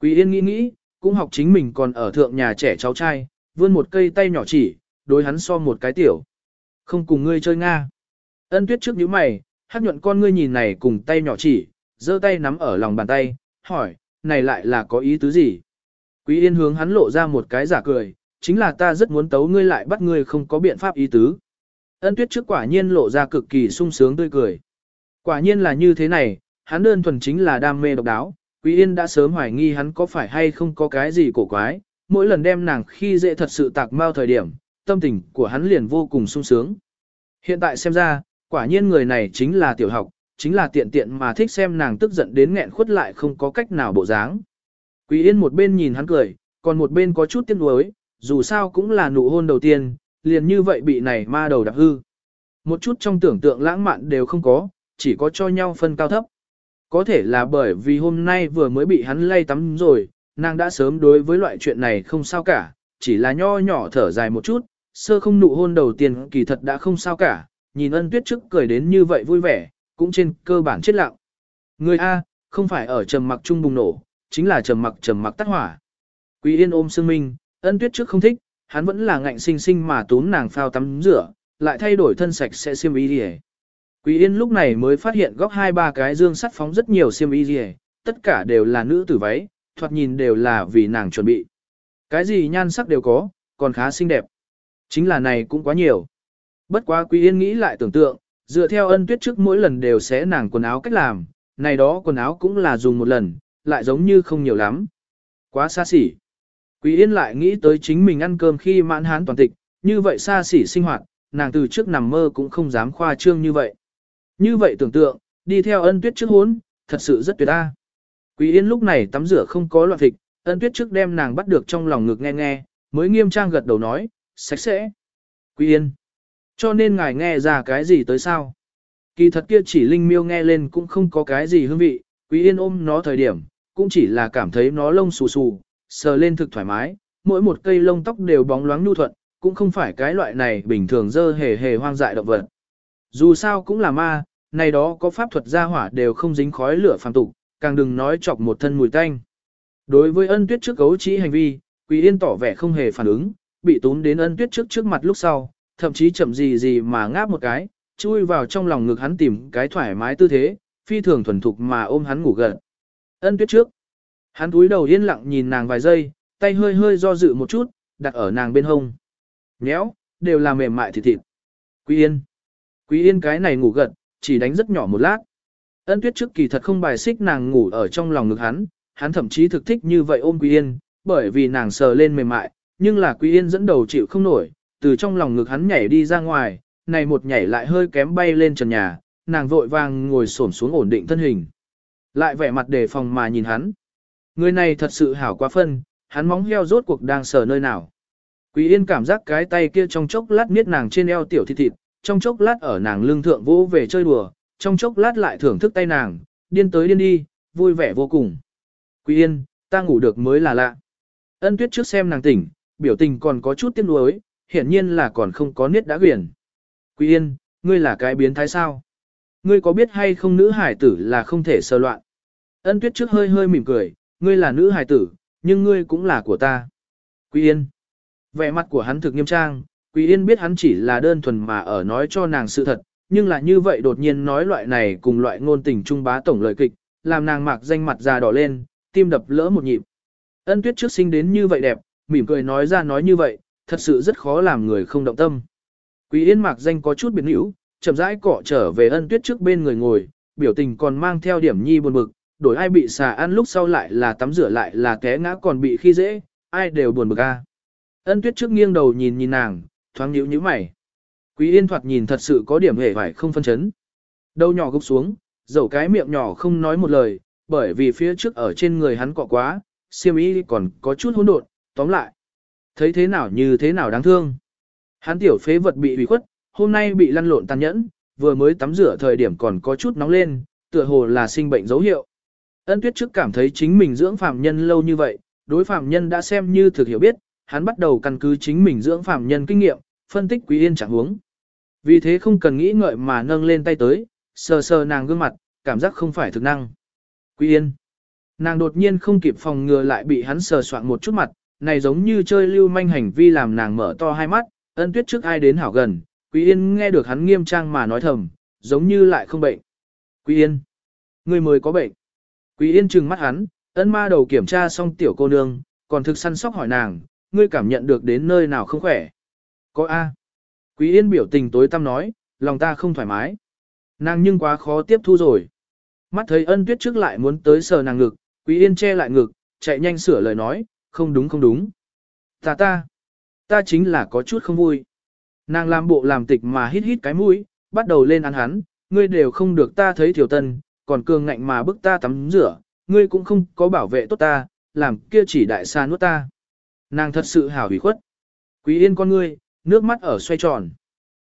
Quý Yên nghĩ nghĩ, cũng học chính mình còn ở thượng nhà trẻ cháu trai, vươn một cây tay nhỏ chỉ, đối hắn so một cái tiểu. Không cùng ngươi chơi Nga. Ân tuyết trước nhíu mày, hát nhuận con ngươi nhìn này cùng tay nhỏ chỉ, giơ tay nắm ở lòng bàn tay, hỏi, này lại là có ý tứ gì? Quý Yên hướng hắn lộ ra một cái giả cười, chính là ta rất muốn tấu ngươi lại bắt ngươi không có biện pháp ý tứ. Ân tuyết trước quả nhiên lộ ra cực kỳ sung sướng tươi cười. Quả nhiên là như thế này, hắn đơn thuần chính là đam mê độc đáo, Quý Yên đã sớm hoài nghi hắn có phải hay không có cái gì cổ quái, mỗi lần đem nàng khi dễ thật sự tạc mau thời điểm, tâm tình của hắn liền vô cùng sung sướng. Hiện tại xem ra, quả nhiên người này chính là tiểu học, chính là tiện tiện mà thích xem nàng tức giận đến nghẹn khuất lại không có cách nào bộ dáng. Quý Yên một bên nhìn hắn cười, còn một bên có chút tiếc nuối, dù sao cũng là nụ hôn đầu tiên, liền như vậy bị này ma đầu đạp hư. Một chút trong tưởng tượng lãng mạn đều không có, chỉ có cho nhau phân cao thấp. Có thể là bởi vì hôm nay vừa mới bị hắn lay tắm rồi, nàng đã sớm đối với loại chuyện này không sao cả, chỉ là nho nhỏ thở dài một chút, sơ không nụ hôn đầu tiên kỳ thật đã không sao cả, nhìn ân tuyết trước cười đến như vậy vui vẻ, cũng trên cơ bản chết lặng. Người A, không phải ở trầm mặc trung bùng nổ, chính là trầm mặc trầm mặc tắt hỏa. Quý yên ôm sương minh, ân tuyết trước không thích, hắn vẫn là ngạnh sinh sinh mà tốn nàng phao tắm rửa, lại thay đổi thân sạch sẽ xiêm y đi Quý yên lúc này mới phát hiện góc hai ba cái dương sắt phóng rất nhiều xiêm y đi tất cả đều là nữ tử váy, thoạt nhìn đều là vì nàng chuẩn bị. Cái gì nhan sắc đều có, còn khá xinh đẹp. Chính là này cũng quá nhiều. Bất quá Quý Yên nghĩ lại tưởng tượng, dựa theo ân tuyết trước mỗi lần đều sẽ nàng quần áo cách làm, này đó quần áo cũng là dùng một lần, lại giống như không nhiều lắm. Quá xa xỉ. Quý Yên lại nghĩ tới chính mình ăn cơm khi mãn hán toàn tịch, như vậy xa xỉ sinh hoạt, nàng từ trước nằm mơ cũng không dám khoa trương như vậy. Như vậy tưởng tượng, đi theo ân tuyết trước hốn, thật sự rất tuyệt a. Quý Yên lúc này tắm rửa không có loạn thịt, ân tuyết trước đem nàng bắt được trong lòng ngực nghe nghe, mới nghiêm trang gật đầu nói, sạch sẽ. Quý Yên, cho nên ngài nghe ra cái gì tới sao? Kỳ thật kia chỉ linh miêu nghe lên cũng không có cái gì hương vị, Quý Yên ôm nó thời điểm, cũng chỉ là cảm thấy nó lông xù xù, sờ lên thực thoải mái, mỗi một cây lông tóc đều bóng loáng nhu thuận, cũng không phải cái loại này bình thường dơ hề hề hoang dại động vật. Dù sao cũng là ma, này đó có pháp thuật gia hỏa đều không dính khói lửa phàm tục, càng đừng nói chọc một thân mùi tanh. Đối với ân tuyết trước cấu trĩ hành vi, Quý Yên tỏ vẻ không hề phản ứng, bị tún đến ân tuyết trước trước mặt lúc sau, thậm chí chậm gì gì mà ngáp một cái, chui vào trong lòng ngực hắn tìm cái thoải mái tư thế, phi thường thuần thục mà ôm hắn ngủ gần. Ân tuyết trước. Hắn túi đầu yên lặng nhìn nàng vài giây, tay hơi hơi do dự một chút, đặt ở nàng bên hông. Nhéo, đều là mềm mại thịt thịt. Quý Yên. Quý Yên cái này ngủ gật, chỉ đánh rất nhỏ một lát. Ân tuyết trước kỳ thật không bài xích nàng ngủ ở trong lòng ngực hắn, hắn thậm chí thực thích như vậy ôm Quý Yên, bởi vì nàng sờ lên mềm mại, nhưng là Quý Yên dẫn đầu chịu không nổi, từ trong lòng ngực hắn nhảy đi ra ngoài, này một nhảy lại hơi kém bay lên trần nhà, nàng vội vàng ngồi xổm xuống ổn định thân hình. Lại vẻ mặt đề phòng mà nhìn hắn. Người này thật sự hảo quá phân, hắn móng heo rốt cuộc đang sờ nơi nào. Quý Yên cảm giác cái tay kia trong chốc lát miết nàng trên eo tiểu thịt thịt, trong chốc lát ở nàng lưng thượng vỗ về chơi đùa, trong chốc lát lại thưởng thức tay nàng, điên tới điên đi, vui vẻ vô cùng. Quý Yên, ta ngủ được mới là lạ. Ân Tuyết trước xem nàng tỉnh, biểu tình còn có chút tiếc nuối, hiển nhiên là còn không có niết đã quyển. Quý Yên, ngươi là cái biến thái sao? Ngươi có biết hay không nữ hải tử là không thể sơ loạn? Ân Tuyết trước hơi hơi mỉm cười, ngươi là nữ hải tử, nhưng ngươi cũng là của ta. Quý Yên. Vẻ mặt của hắn thực nghiêm trang, Quý Yên biết hắn chỉ là đơn thuần mà ở nói cho nàng sự thật, nhưng là như vậy đột nhiên nói loại này cùng loại ngôn tình trung bá tổng lời kịch, làm nàng mạc danh mặt già đỏ lên, tim đập lỡ một nhịp. Ân tuyết trước sinh đến như vậy đẹp, mỉm cười nói ra nói như vậy, thật sự rất khó làm người không động tâm. Quý Yên mạc danh có chút biến hữu, chậm rãi cọ trở về ân tuyết trước bên người ngồi, biểu tình còn mang theo điểm nhi buồn bực, đổi ai bị xà ăn lúc sau lại là tắm rửa lại là té ngã còn bị khi dễ, ai đều buồn bực a. Ân tuyết trước nghiêng đầu nhìn nhìn nàng, thoáng nhíu nhíu mày. Quý yên thoạt nhìn thật sự có điểm hề phải không phân chấn. Đầu nhỏ gục xuống, dẫu cái miệng nhỏ không nói một lời, bởi vì phía trước ở trên người hắn cọ quá, siêm ý còn có chút hỗn độn, tóm lại. Thấy thế nào như thế nào đáng thương. Hắn tiểu phế vật bị ủy khuất, hôm nay bị lăn lộn tàn nhẫn, vừa mới tắm rửa thời điểm còn có chút nóng lên, tựa hồ là sinh bệnh dấu hiệu. Ân tuyết trước cảm thấy chính mình dưỡng phạm nhân lâu như vậy, đối phạm nhân đã xem như thực hiểu biết, hắn bắt đầu căn cứ chính mình dưỡng phạm nhân kinh nghiệm, phân tích quý yên trạng huống. Vì thế không cần nghĩ ngợi mà nâng lên tay tới, sờ sờ nàng gương mặt, cảm giác không phải thực năng. Quý yên. Nàng đột nhiên không kịp phòng ngừa lại bị hắn sờ soạn một chút mặt, này giống như chơi lưu manh hành vi làm nàng mở to hai mắt, ân tuyết trước ai đến hảo gần, Quý Yên nghe được hắn nghiêm trang mà nói thầm, giống như lại không bệnh. Quý Yên, người mới có bệnh. Quý Yên trừng mắt hắn, ân ma đầu kiểm tra xong tiểu cô nương, còn thực săn sóc hỏi nàng, ngươi cảm nhận được đến nơi nào không khỏe. Có A. Quý Yên biểu tình tối tăm nói, lòng ta không thoải mái. Nàng nhưng quá khó tiếp thu rồi. Mắt thấy ân tuyết trước lại muốn tới sờ nàng ngực, Quý Yên che lại ngực, chạy nhanh sửa lời nói, không đúng không đúng. Ta ta, ta chính là có chút không vui. Nàng làm bộ làm tịch mà hít hít cái mũi, bắt đầu lên ăn hắn, ngươi đều không được ta thấy tiểu tân, còn cường ngạnh mà bức ta tắm rửa, ngươi cũng không có bảo vệ tốt ta, làm kia chỉ đại xa nuốt ta. Nàng thật sự hảo hủy khuất. Quý yên con ngươi, nước mắt ở xoay tròn.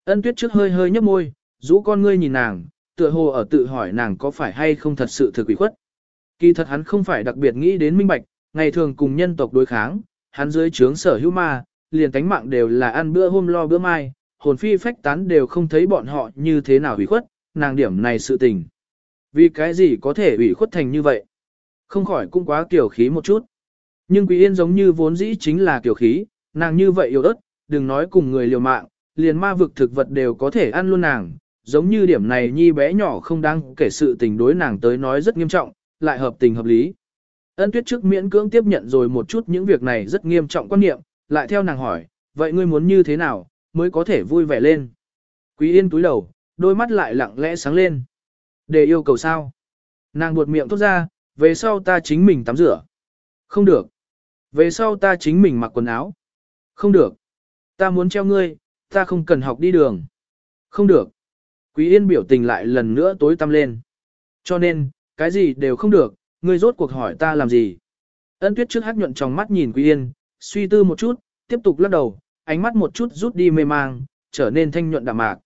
Ân tuyết trước hơi hơi nhấp môi, rũ con ngươi nhìn nàng, tựa hồ ở tự hỏi nàng có phải hay không thật sự thực quỷ khuất. Kỳ thật hắn không phải đặc biệt nghĩ đến minh bạch, ngày thường cùng nhân tộc đối kháng, hắn dưới trướng sở hữu ma, liền tánh mạng đều là ăn bữa hôm lo bữa mai, hồn phi phách tán đều không thấy bọn họ như thế nào hủy khuất, nàng điểm này sự tình. Vì cái gì có thể ủy khuất thành như vậy? Không khỏi cũng quá kiểu khí một chút. Nhưng Quý Yên giống như vốn dĩ chính là kiểu khí, nàng như vậy yêu ớt, đừng nói cùng người liều mạng, liền ma vực thực vật đều có thể ăn luôn nàng, giống như điểm này nhi bé nhỏ không đáng kể sự tình đối nàng tới nói rất nghiêm trọng, lại hợp tình hợp lý. Ân tuyết trước miễn cưỡng tiếp nhận rồi một chút những việc này rất nghiêm trọng quan niệm, lại theo nàng hỏi, vậy ngươi muốn như thế nào, mới có thể vui vẻ lên. Quý yên túi đầu, đôi mắt lại lặng lẽ sáng lên. Để yêu cầu sao? Nàng buột miệng tốt ra, về sau ta chính mình tắm rửa. Không được. Về sau ta chính mình mặc quần áo. Không được. Ta muốn treo ngươi, ta không cần học đi đường. Không được. Quý yên biểu tình lại lần nữa tối tăm lên. Cho nên, cái gì đều không được, ngươi rốt cuộc hỏi ta làm gì. Ân tuyết trước hát nhuận trong mắt nhìn Quý yên, suy tư một chút, tiếp tục lắc đầu, ánh mắt một chút rút đi mê mang, trở nên thanh nhuận đạm mạc.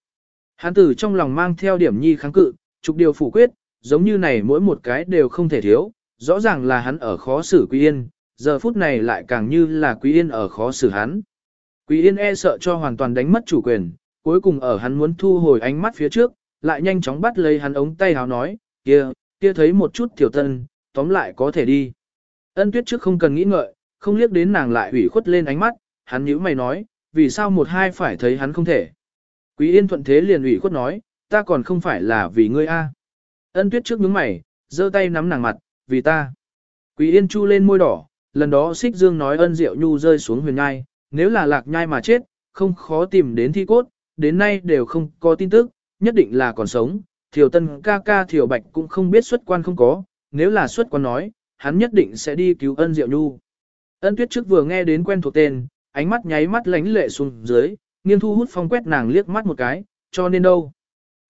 Hán tử trong lòng mang theo điểm nhi kháng cự, trục điều phủ quyết, giống như này mỗi một cái đều không thể thiếu, rõ ràng là hắn ở khó xử Quý Yên, giờ phút này lại càng như là Quý Yên ở khó xử hắn. Quý Yên e sợ cho hoàn toàn đánh mất chủ quyền, cuối cùng ở hắn muốn thu hồi ánh mắt phía trước, lại nhanh chóng bắt lấy hắn ống tay áo nói, kia, kia thấy một chút tiểu tân, tóm lại có thể đi. Ân tuyết trước không cần nghĩ ngợi, không liếc đến nàng lại ủy khuất lên ánh mắt, hắn nhíu mày nói, vì sao một hai phải thấy hắn không thể. Quý yên thuận thế liền ủy khuất nói, ta còn không phải là vì ngươi a. Ân tuyết trước nhướng mày, giơ tay nắm nàng mặt, vì ta. Quý yên chu lên môi đỏ, lần đó xích dương nói ân diệu nhu rơi xuống huyền nhai, nếu là lạc nhai mà chết, không khó tìm đến thi cốt, đến nay đều không có tin tức, nhất định là còn sống. Thiều tân ca ca thiều bạch cũng không biết xuất quan không có, nếu là xuất quan nói, hắn nhất định sẽ đi cứu ân diệu nhu. Ân tuyết trước vừa nghe đến quen thuộc tên, ánh mắt nháy mắt lánh lệ xuống dưới, nghiêng thu hút phong quét nàng liếc mắt một cái, cho nên đâu.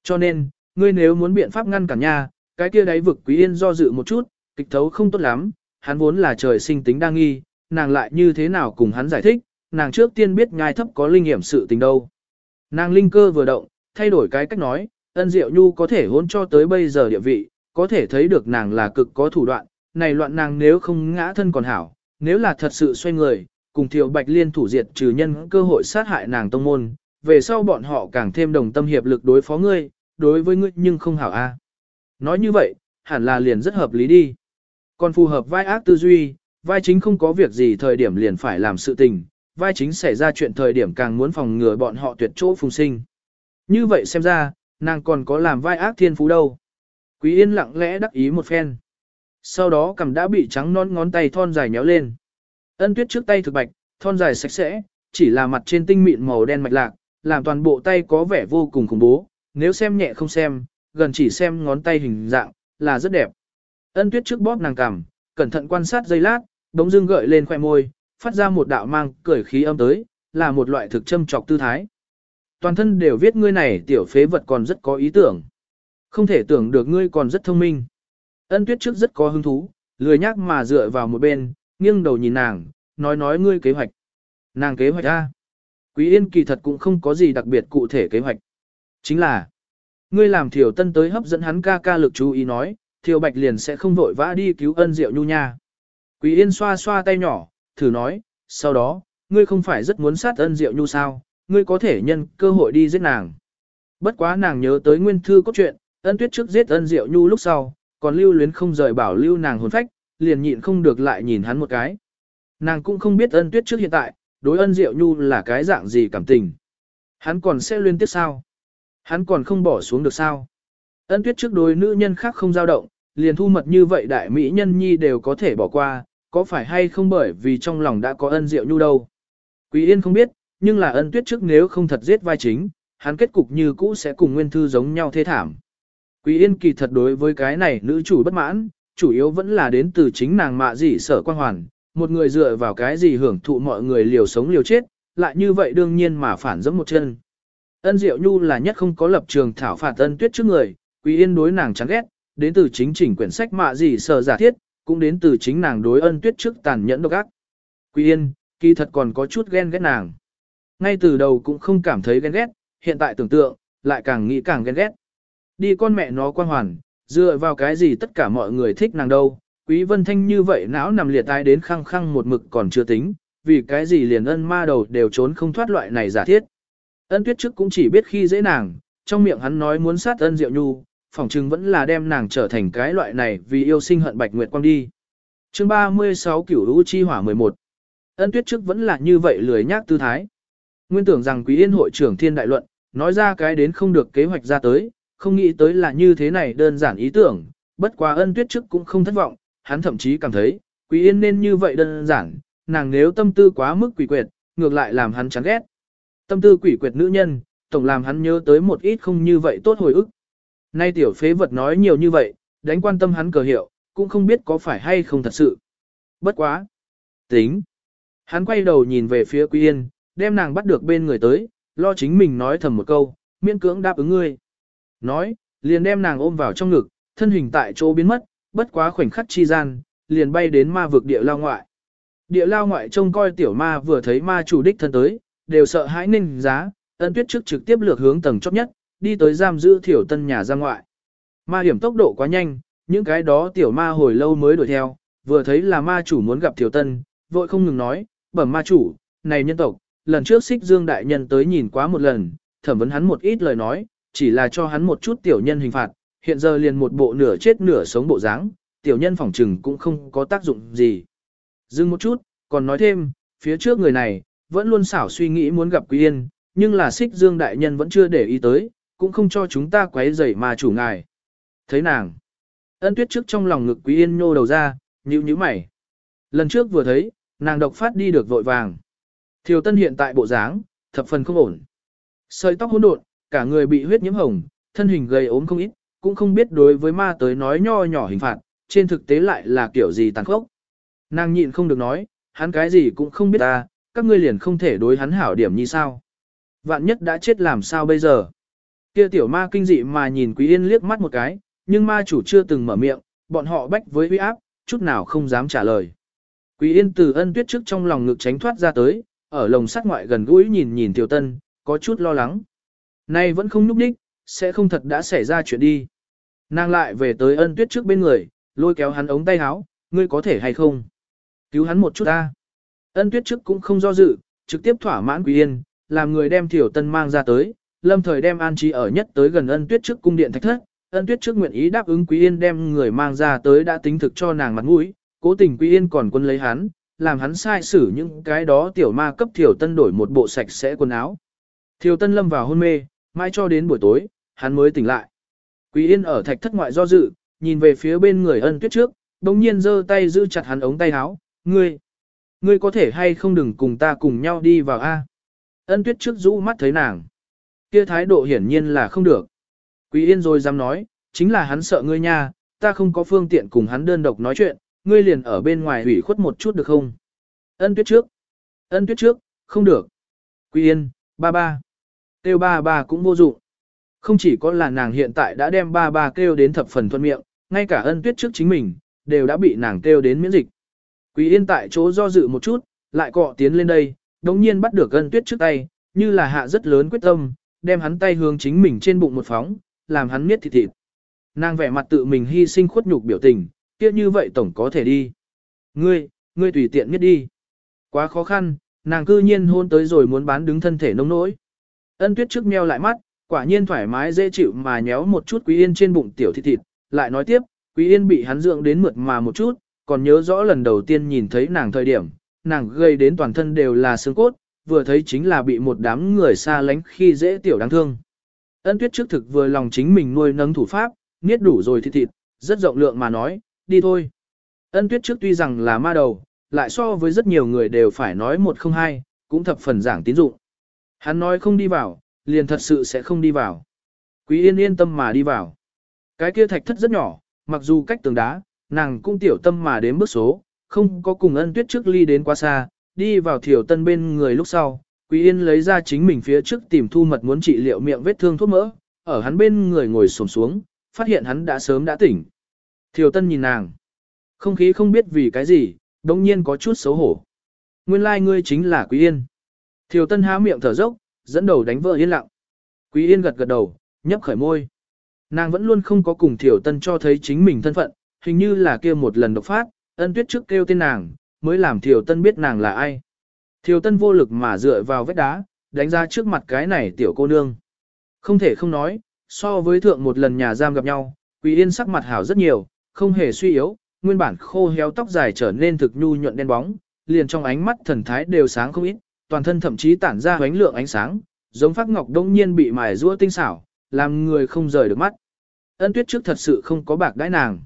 Cho nên, ngươi nếu muốn biện pháp ngăn cản nha, cái kia đáy vực quý yên do dự một chút, kịch thấu không tốt lắm, hắn vốn là trời sinh tính đa nghi, nàng lại như thế nào cùng hắn giải thích, nàng trước tiên biết nhai thấp có linh hiểm sự tình đâu. Nàng linh cơ vừa động, thay đổi cái cách nói, ân diệu nhu có thể hôn cho tới bây giờ địa vị, có thể thấy được nàng là cực có thủ đoạn, này loạn nàng nếu không ngã thân còn hảo, nếu là thật sự xoay người, cùng Thiệu Bạch Liên thủ diệt trừ nhân cơ hội sát hại nàng tông môn, về sau bọn họ càng thêm đồng tâm hiệp lực đối phó ngươi, đối với ngươi nhưng không hảo a. Nói như vậy, hẳn là liền rất hợp lý đi. Còn phù hợp vai ác tư duy, vai chính không có việc gì thời điểm liền phải làm sự tình, vai chính xảy ra chuyện thời điểm càng muốn phòng ngừa bọn họ tuyệt chỗ phùng sinh. Như vậy xem ra, nàng còn có làm vai ác thiên phú đâu. Quý Yên lặng lẽ đắc ý một phen. Sau đó cầm đã bị trắng non ngón tay thon dài nhéo lên. Ân tuyết trước tay thực bạch, thon dài sạch sẽ, chỉ là mặt trên tinh mịn màu đen mạch lạc, làm toàn bộ tay có vẻ vô cùng khủng bố, nếu xem nhẹ không xem, gần chỉ xem ngón tay hình dạng, là rất đẹp. Ân tuyết trước bóp nàng cằm, cẩn thận quan sát giây lát, đống dương gợi lên khoẻ môi, phát ra một đạo mang cười khí âm tới, là một loại thực châm trọc tư thái. Toàn thân đều viết ngươi này tiểu phế vật còn rất có ý tưởng. Không thể tưởng được ngươi còn rất thông minh. Ân tuyết trước rất có hứng thú, lười nhác mà dựa vào một bên, nghiêng đầu nhìn nàng, nói nói ngươi kế hoạch. Nàng kế hoạch A. Quý yên kỳ thật cũng không có gì đặc biệt cụ thể kế hoạch. Chính là, ngươi làm thiểu tân tới hấp dẫn hắn ca ca lực chú ý nói, thiểu bạch liền sẽ không vội vã đi cứu ân diệu nhu nha. Quý yên xoa xoa tay nhỏ, thử nói, sau đó, ngươi không phải rất muốn sát ân diệu nhu sao, ngươi có thể nhân cơ hội đi giết nàng. Bất quá nàng nhớ tới nguyên thư cốt truyện, ân tuyết trước giết ân diệu nhu lúc sau, còn lưu luyến không rời bảo lưu nàng hồn phách, liền nhịn không được lại nhìn hắn một cái. Nàng cũng không biết ân tuyết trước hiện tại, đối ân diệu nhu là cái dạng gì cảm tình. Hắn còn sẽ liên tiếp sao? Hắn còn không bỏ xuống được sao? Ân tuyết trước đối nữ nhân khác không dao động, liền thu mật như vậy đại mỹ nhân nhi đều có thể bỏ qua, có phải hay không bởi vì trong lòng đã có ân diệu nhu đâu. Quý yên không biết, nhưng là ân tuyết trước nếu không thật giết vai chính, hắn kết cục như cũ sẽ cùng nguyên thư giống nhau thế thảm. Quý yên kỳ thật đối với cái này nữ chủ bất mãn, chủ yếu vẫn là đến từ chính nàng mạ dị sở quan hoàn, một người dựa vào cái gì hưởng thụ mọi người liều sống liều chết, lại như vậy đương nhiên mà phản dẫm một chân. Ân Diệu Nhu là nhất không có lập trường thảo phạt ân tuyết trước người, Quý Yên đối nàng chán ghét, đến từ chính chỉnh quyển sách mạ dị sở giả thiết, cũng đến từ chính nàng đối ân tuyết trước tàn nhẫn độc ác. Quý Yên, kỳ thật còn có chút ghen ghét nàng. Ngay từ đầu cũng không cảm thấy ghen ghét, hiện tại tưởng tượng, lại càng nghĩ càng ghen ghét. Đi con mẹ nó quan hoàn, dựa vào cái gì tất cả mọi người thích nàng đâu. Quý Vân Thanh như vậy não nằm liệt tai đến khăng khăng một mực còn chưa tính, vì cái gì liền ân ma đầu đều trốn không thoát loại này giả thiết. Ân tuyết trước cũng chỉ biết khi dễ nàng, trong miệng hắn nói muốn sát ân diệu nhu, phỏng chừng vẫn là đem nàng trở thành cái loại này vì yêu sinh hận bạch nguyệt quang đi. chương 36 cửu lũ chi hỏa 11 Ân tuyết trước vẫn là như vậy lười nhác tư thái. Nguyên tưởng rằng quý yên hội trưởng thiên đại luận, nói ra cái đến không được kế hoạch ra tới, không nghĩ tới là như thế này đơn giản ý tưởng, bất quá ân tuyết trước cũng không thất vọng, hắn thậm chí cảm thấy, quý yên nên như vậy đơn giản, nàng nếu tâm tư quá mức quỷ quyệt, ngược lại làm hắn chán ghét. Tâm tư quỷ quyệt nữ nhân, tổng làm hắn nhớ tới một ít không như vậy tốt hồi ức. Nay tiểu phế vật nói nhiều như vậy, đánh quan tâm hắn cờ hiệu, cũng không biết có phải hay không thật sự. Bất quá. Tính. Hắn quay đầu nhìn về phía Quý Yên, đem nàng bắt được bên người tới, lo chính mình nói thầm một câu, miễn cưỡng đáp ứng ngươi. Nói, liền đem nàng ôm vào trong ngực, thân hình tại chỗ biến mất, bất quá khoảnh khắc chi gian, liền bay đến ma vực địa lao ngoại. Địa lao ngoại trông coi tiểu ma vừa thấy ma chủ đích thân tới, đều sợ hãi ninh giá, ân tuyết trước trực tiếp lược hướng tầng chót nhất, đi tới giam giữ thiểu tân nhà ra ngoại. Ma hiểm tốc độ quá nhanh, những cái đó tiểu ma hồi lâu mới đuổi theo, vừa thấy là ma chủ muốn gặp thiểu tân, vội không ngừng nói, bẩm ma chủ, này nhân tộc, lần trước xích dương đại nhân tới nhìn quá một lần, thẩm vấn hắn một ít lời nói, chỉ là cho hắn một chút tiểu nhân hình phạt, hiện giờ liền một bộ nửa chết nửa sống bộ dáng, tiểu nhân phỏng trừng cũng không có tác dụng gì. Dừng một chút, còn nói thêm, phía trước người này, vẫn luôn xảo suy nghĩ muốn gặp Quý Yên, nhưng là xích dương đại nhân vẫn chưa để ý tới, cũng không cho chúng ta quấy rầy mà chủ ngài. Thấy nàng, ân tuyết trước trong lòng ngực Quý Yên nhô đầu ra, nhíu nhíu mày. Lần trước vừa thấy, nàng độc phát đi được vội vàng. Thiều Tân hiện tại bộ dáng, thập phần không ổn. Sợi tóc hỗn độn, cả người bị huyết nhiễm hồng, thân hình gầy ốm không ít, cũng không biết đối với ma tới nói nho nhỏ hình phạt, trên thực tế lại là kiểu gì tàn khốc. Nàng nhịn không được nói, hắn cái gì cũng không biết ta, các ngươi liền không thể đối hắn hảo điểm như sao. Vạn nhất đã chết làm sao bây giờ. Kia tiểu ma kinh dị mà nhìn Quý Yên liếc mắt một cái, nhưng ma chủ chưa từng mở miệng, bọn họ bách với uy áp, chút nào không dám trả lời. Quý Yên từ ân tuyết trước trong lòng ngực tránh thoát ra tới, ở lồng sắt ngoại gần gũi nhìn nhìn Tiểu Tân, có chút lo lắng. Nay vẫn không núp đích, sẽ không thật đã xảy ra chuyện đi. Nàng lại về tới ân tuyết trước bên người, lôi kéo hắn ống tay áo, ngươi có thể hay không? Cứu hắn một chút ta. Ân tuyết trước cũng không do dự, trực tiếp thỏa mãn Quý Yên, làm người đem Tiểu Tân mang ra tới, lâm thời đem an trí ở nhất tới gần ân tuyết trước cung điện thạch thất. Ân tuyết trước nguyện ý đáp ứng Quý Yên đem người mang ra tới đã tính thực cho nàng mặt mũi, cố tình Quý Yên còn quân lấy hắn, làm hắn sai xử những cái đó tiểu ma cấp Thiểu Tân đổi một bộ sạch sẽ quần áo. Thiểu Tân lâm vào hôn mê, mãi cho đến buổi tối, hắn mới tỉnh lại. Quý Yên ở thạch thất ngoại do dự, nhìn về phía bên người ân tuyết trước, đồng nhiên giơ tay giữ chặt hắn ống tay áo, ngươi, ngươi có thể hay không đừng cùng ta cùng nhau đi vào A. Ân tuyết trước rũ mắt thấy nàng. Kia thái độ hiển nhiên là không được. Quý Yên rồi dám nói, chính là hắn sợ ngươi nha, ta không có phương tiện cùng hắn đơn độc nói chuyện, ngươi liền ở bên ngoài hủy khuất một chút được không? Ân tuyết trước. Ân tuyết trước, không được. Quý Yên, ba ba. Kêu ba ba cũng vô dụng. Không chỉ có là nàng hiện tại đã đem ba ba kêu đến thập phần thuận miệng, ngay cả ân tuyết trước chính mình, đều đã bị nàng kêu đến miễn dịch. Quý Yên tại chỗ do dự một chút, lại cọ tiến lên đây, đồng nhiên bắt được ân tuyết trước tay, như là hạ rất lớn quyết tâm, đem hắn tay hướng chính mình trên bụng một phóng, làm hắn miết thịt thịt. Nàng vẻ mặt tự mình hy sinh khuất nhục biểu tình, kia như vậy tổng có thể đi. Ngươi, ngươi tùy tiện miết đi. Quá khó khăn, nàng cư nhiên hôn tới rồi muốn bán đứng thân thể nông nỗi. Ân tuyết trước meo lại mắt, quả nhiên thoải mái dễ chịu mà nhéo một chút quý yên trên bụng tiểu thịt thịt, lại nói tiếp, quý yên bị hắn dưỡng đến mượt mà một chút, còn nhớ rõ lần đầu tiên nhìn thấy nàng thời điểm, nàng gây đến toàn thân đều là xương cốt, vừa thấy chính là bị một đám người xa lánh khi dễ tiểu đáng thương. Ân tuyết trước thực vừa lòng chính mình nuôi nấng thủ pháp, niết đủ rồi thì thịt, rất rộng lượng mà nói, đi thôi. Ân tuyết trước tuy rằng là ma đầu, lại so với rất nhiều người đều phải nói một không hai, cũng thập phần giảng tín dụng. Hắn nói không đi vào, liền thật sự sẽ không đi vào. Quý yên yên tâm mà đi vào. Cái kia thạch thất rất nhỏ, mặc dù cách tường đá, nàng cũng tiểu tâm mà đến bước số, không có cùng ân tuyết trước ly đến quá xa, đi vào thiểu tân bên người lúc sau. Quý yên lấy ra chính mình phía trước tìm thu mật muốn trị liệu miệng vết thương thuốc mỡ, ở hắn bên người ngồi xổm xuống, phát hiện hắn đã sớm đã tỉnh. Thiều tân nhìn nàng. Không khí không biết vì cái gì, đồng nhiên có chút xấu hổ. Nguyên lai like ngươi chính là Quý Yên. Thiều Tân há miệng thở dốc, dẫn đầu đánh vợ yên lặng. Quý Yên gật gật đầu, nhấp khởi môi. Nàng vẫn luôn không có cùng Thiều Tân cho thấy chính mình thân phận, hình như là kia một lần độc phát, ân tuyết trước kêu tên nàng, mới làm Thiều Tân biết nàng là ai. Thiều Tân vô lực mà dựa vào vết đá, đánh ra trước mặt cái này tiểu cô nương. Không thể không nói, so với thượng một lần nhà giam gặp nhau, Quỳ Yên sắc mặt hảo rất nhiều, không hề suy yếu, nguyên bản khô héo tóc dài trở nên thực nhu nhuận đen bóng, liền trong ánh mắt thần thái đều sáng không ít, toàn thân thậm chí tản ra ánh lượng ánh sáng, giống phát ngọc đông nhiên bị mài rũa tinh xảo, làm người không rời được mắt. Ân tuyết trước thật sự không có bạc đãi nàng.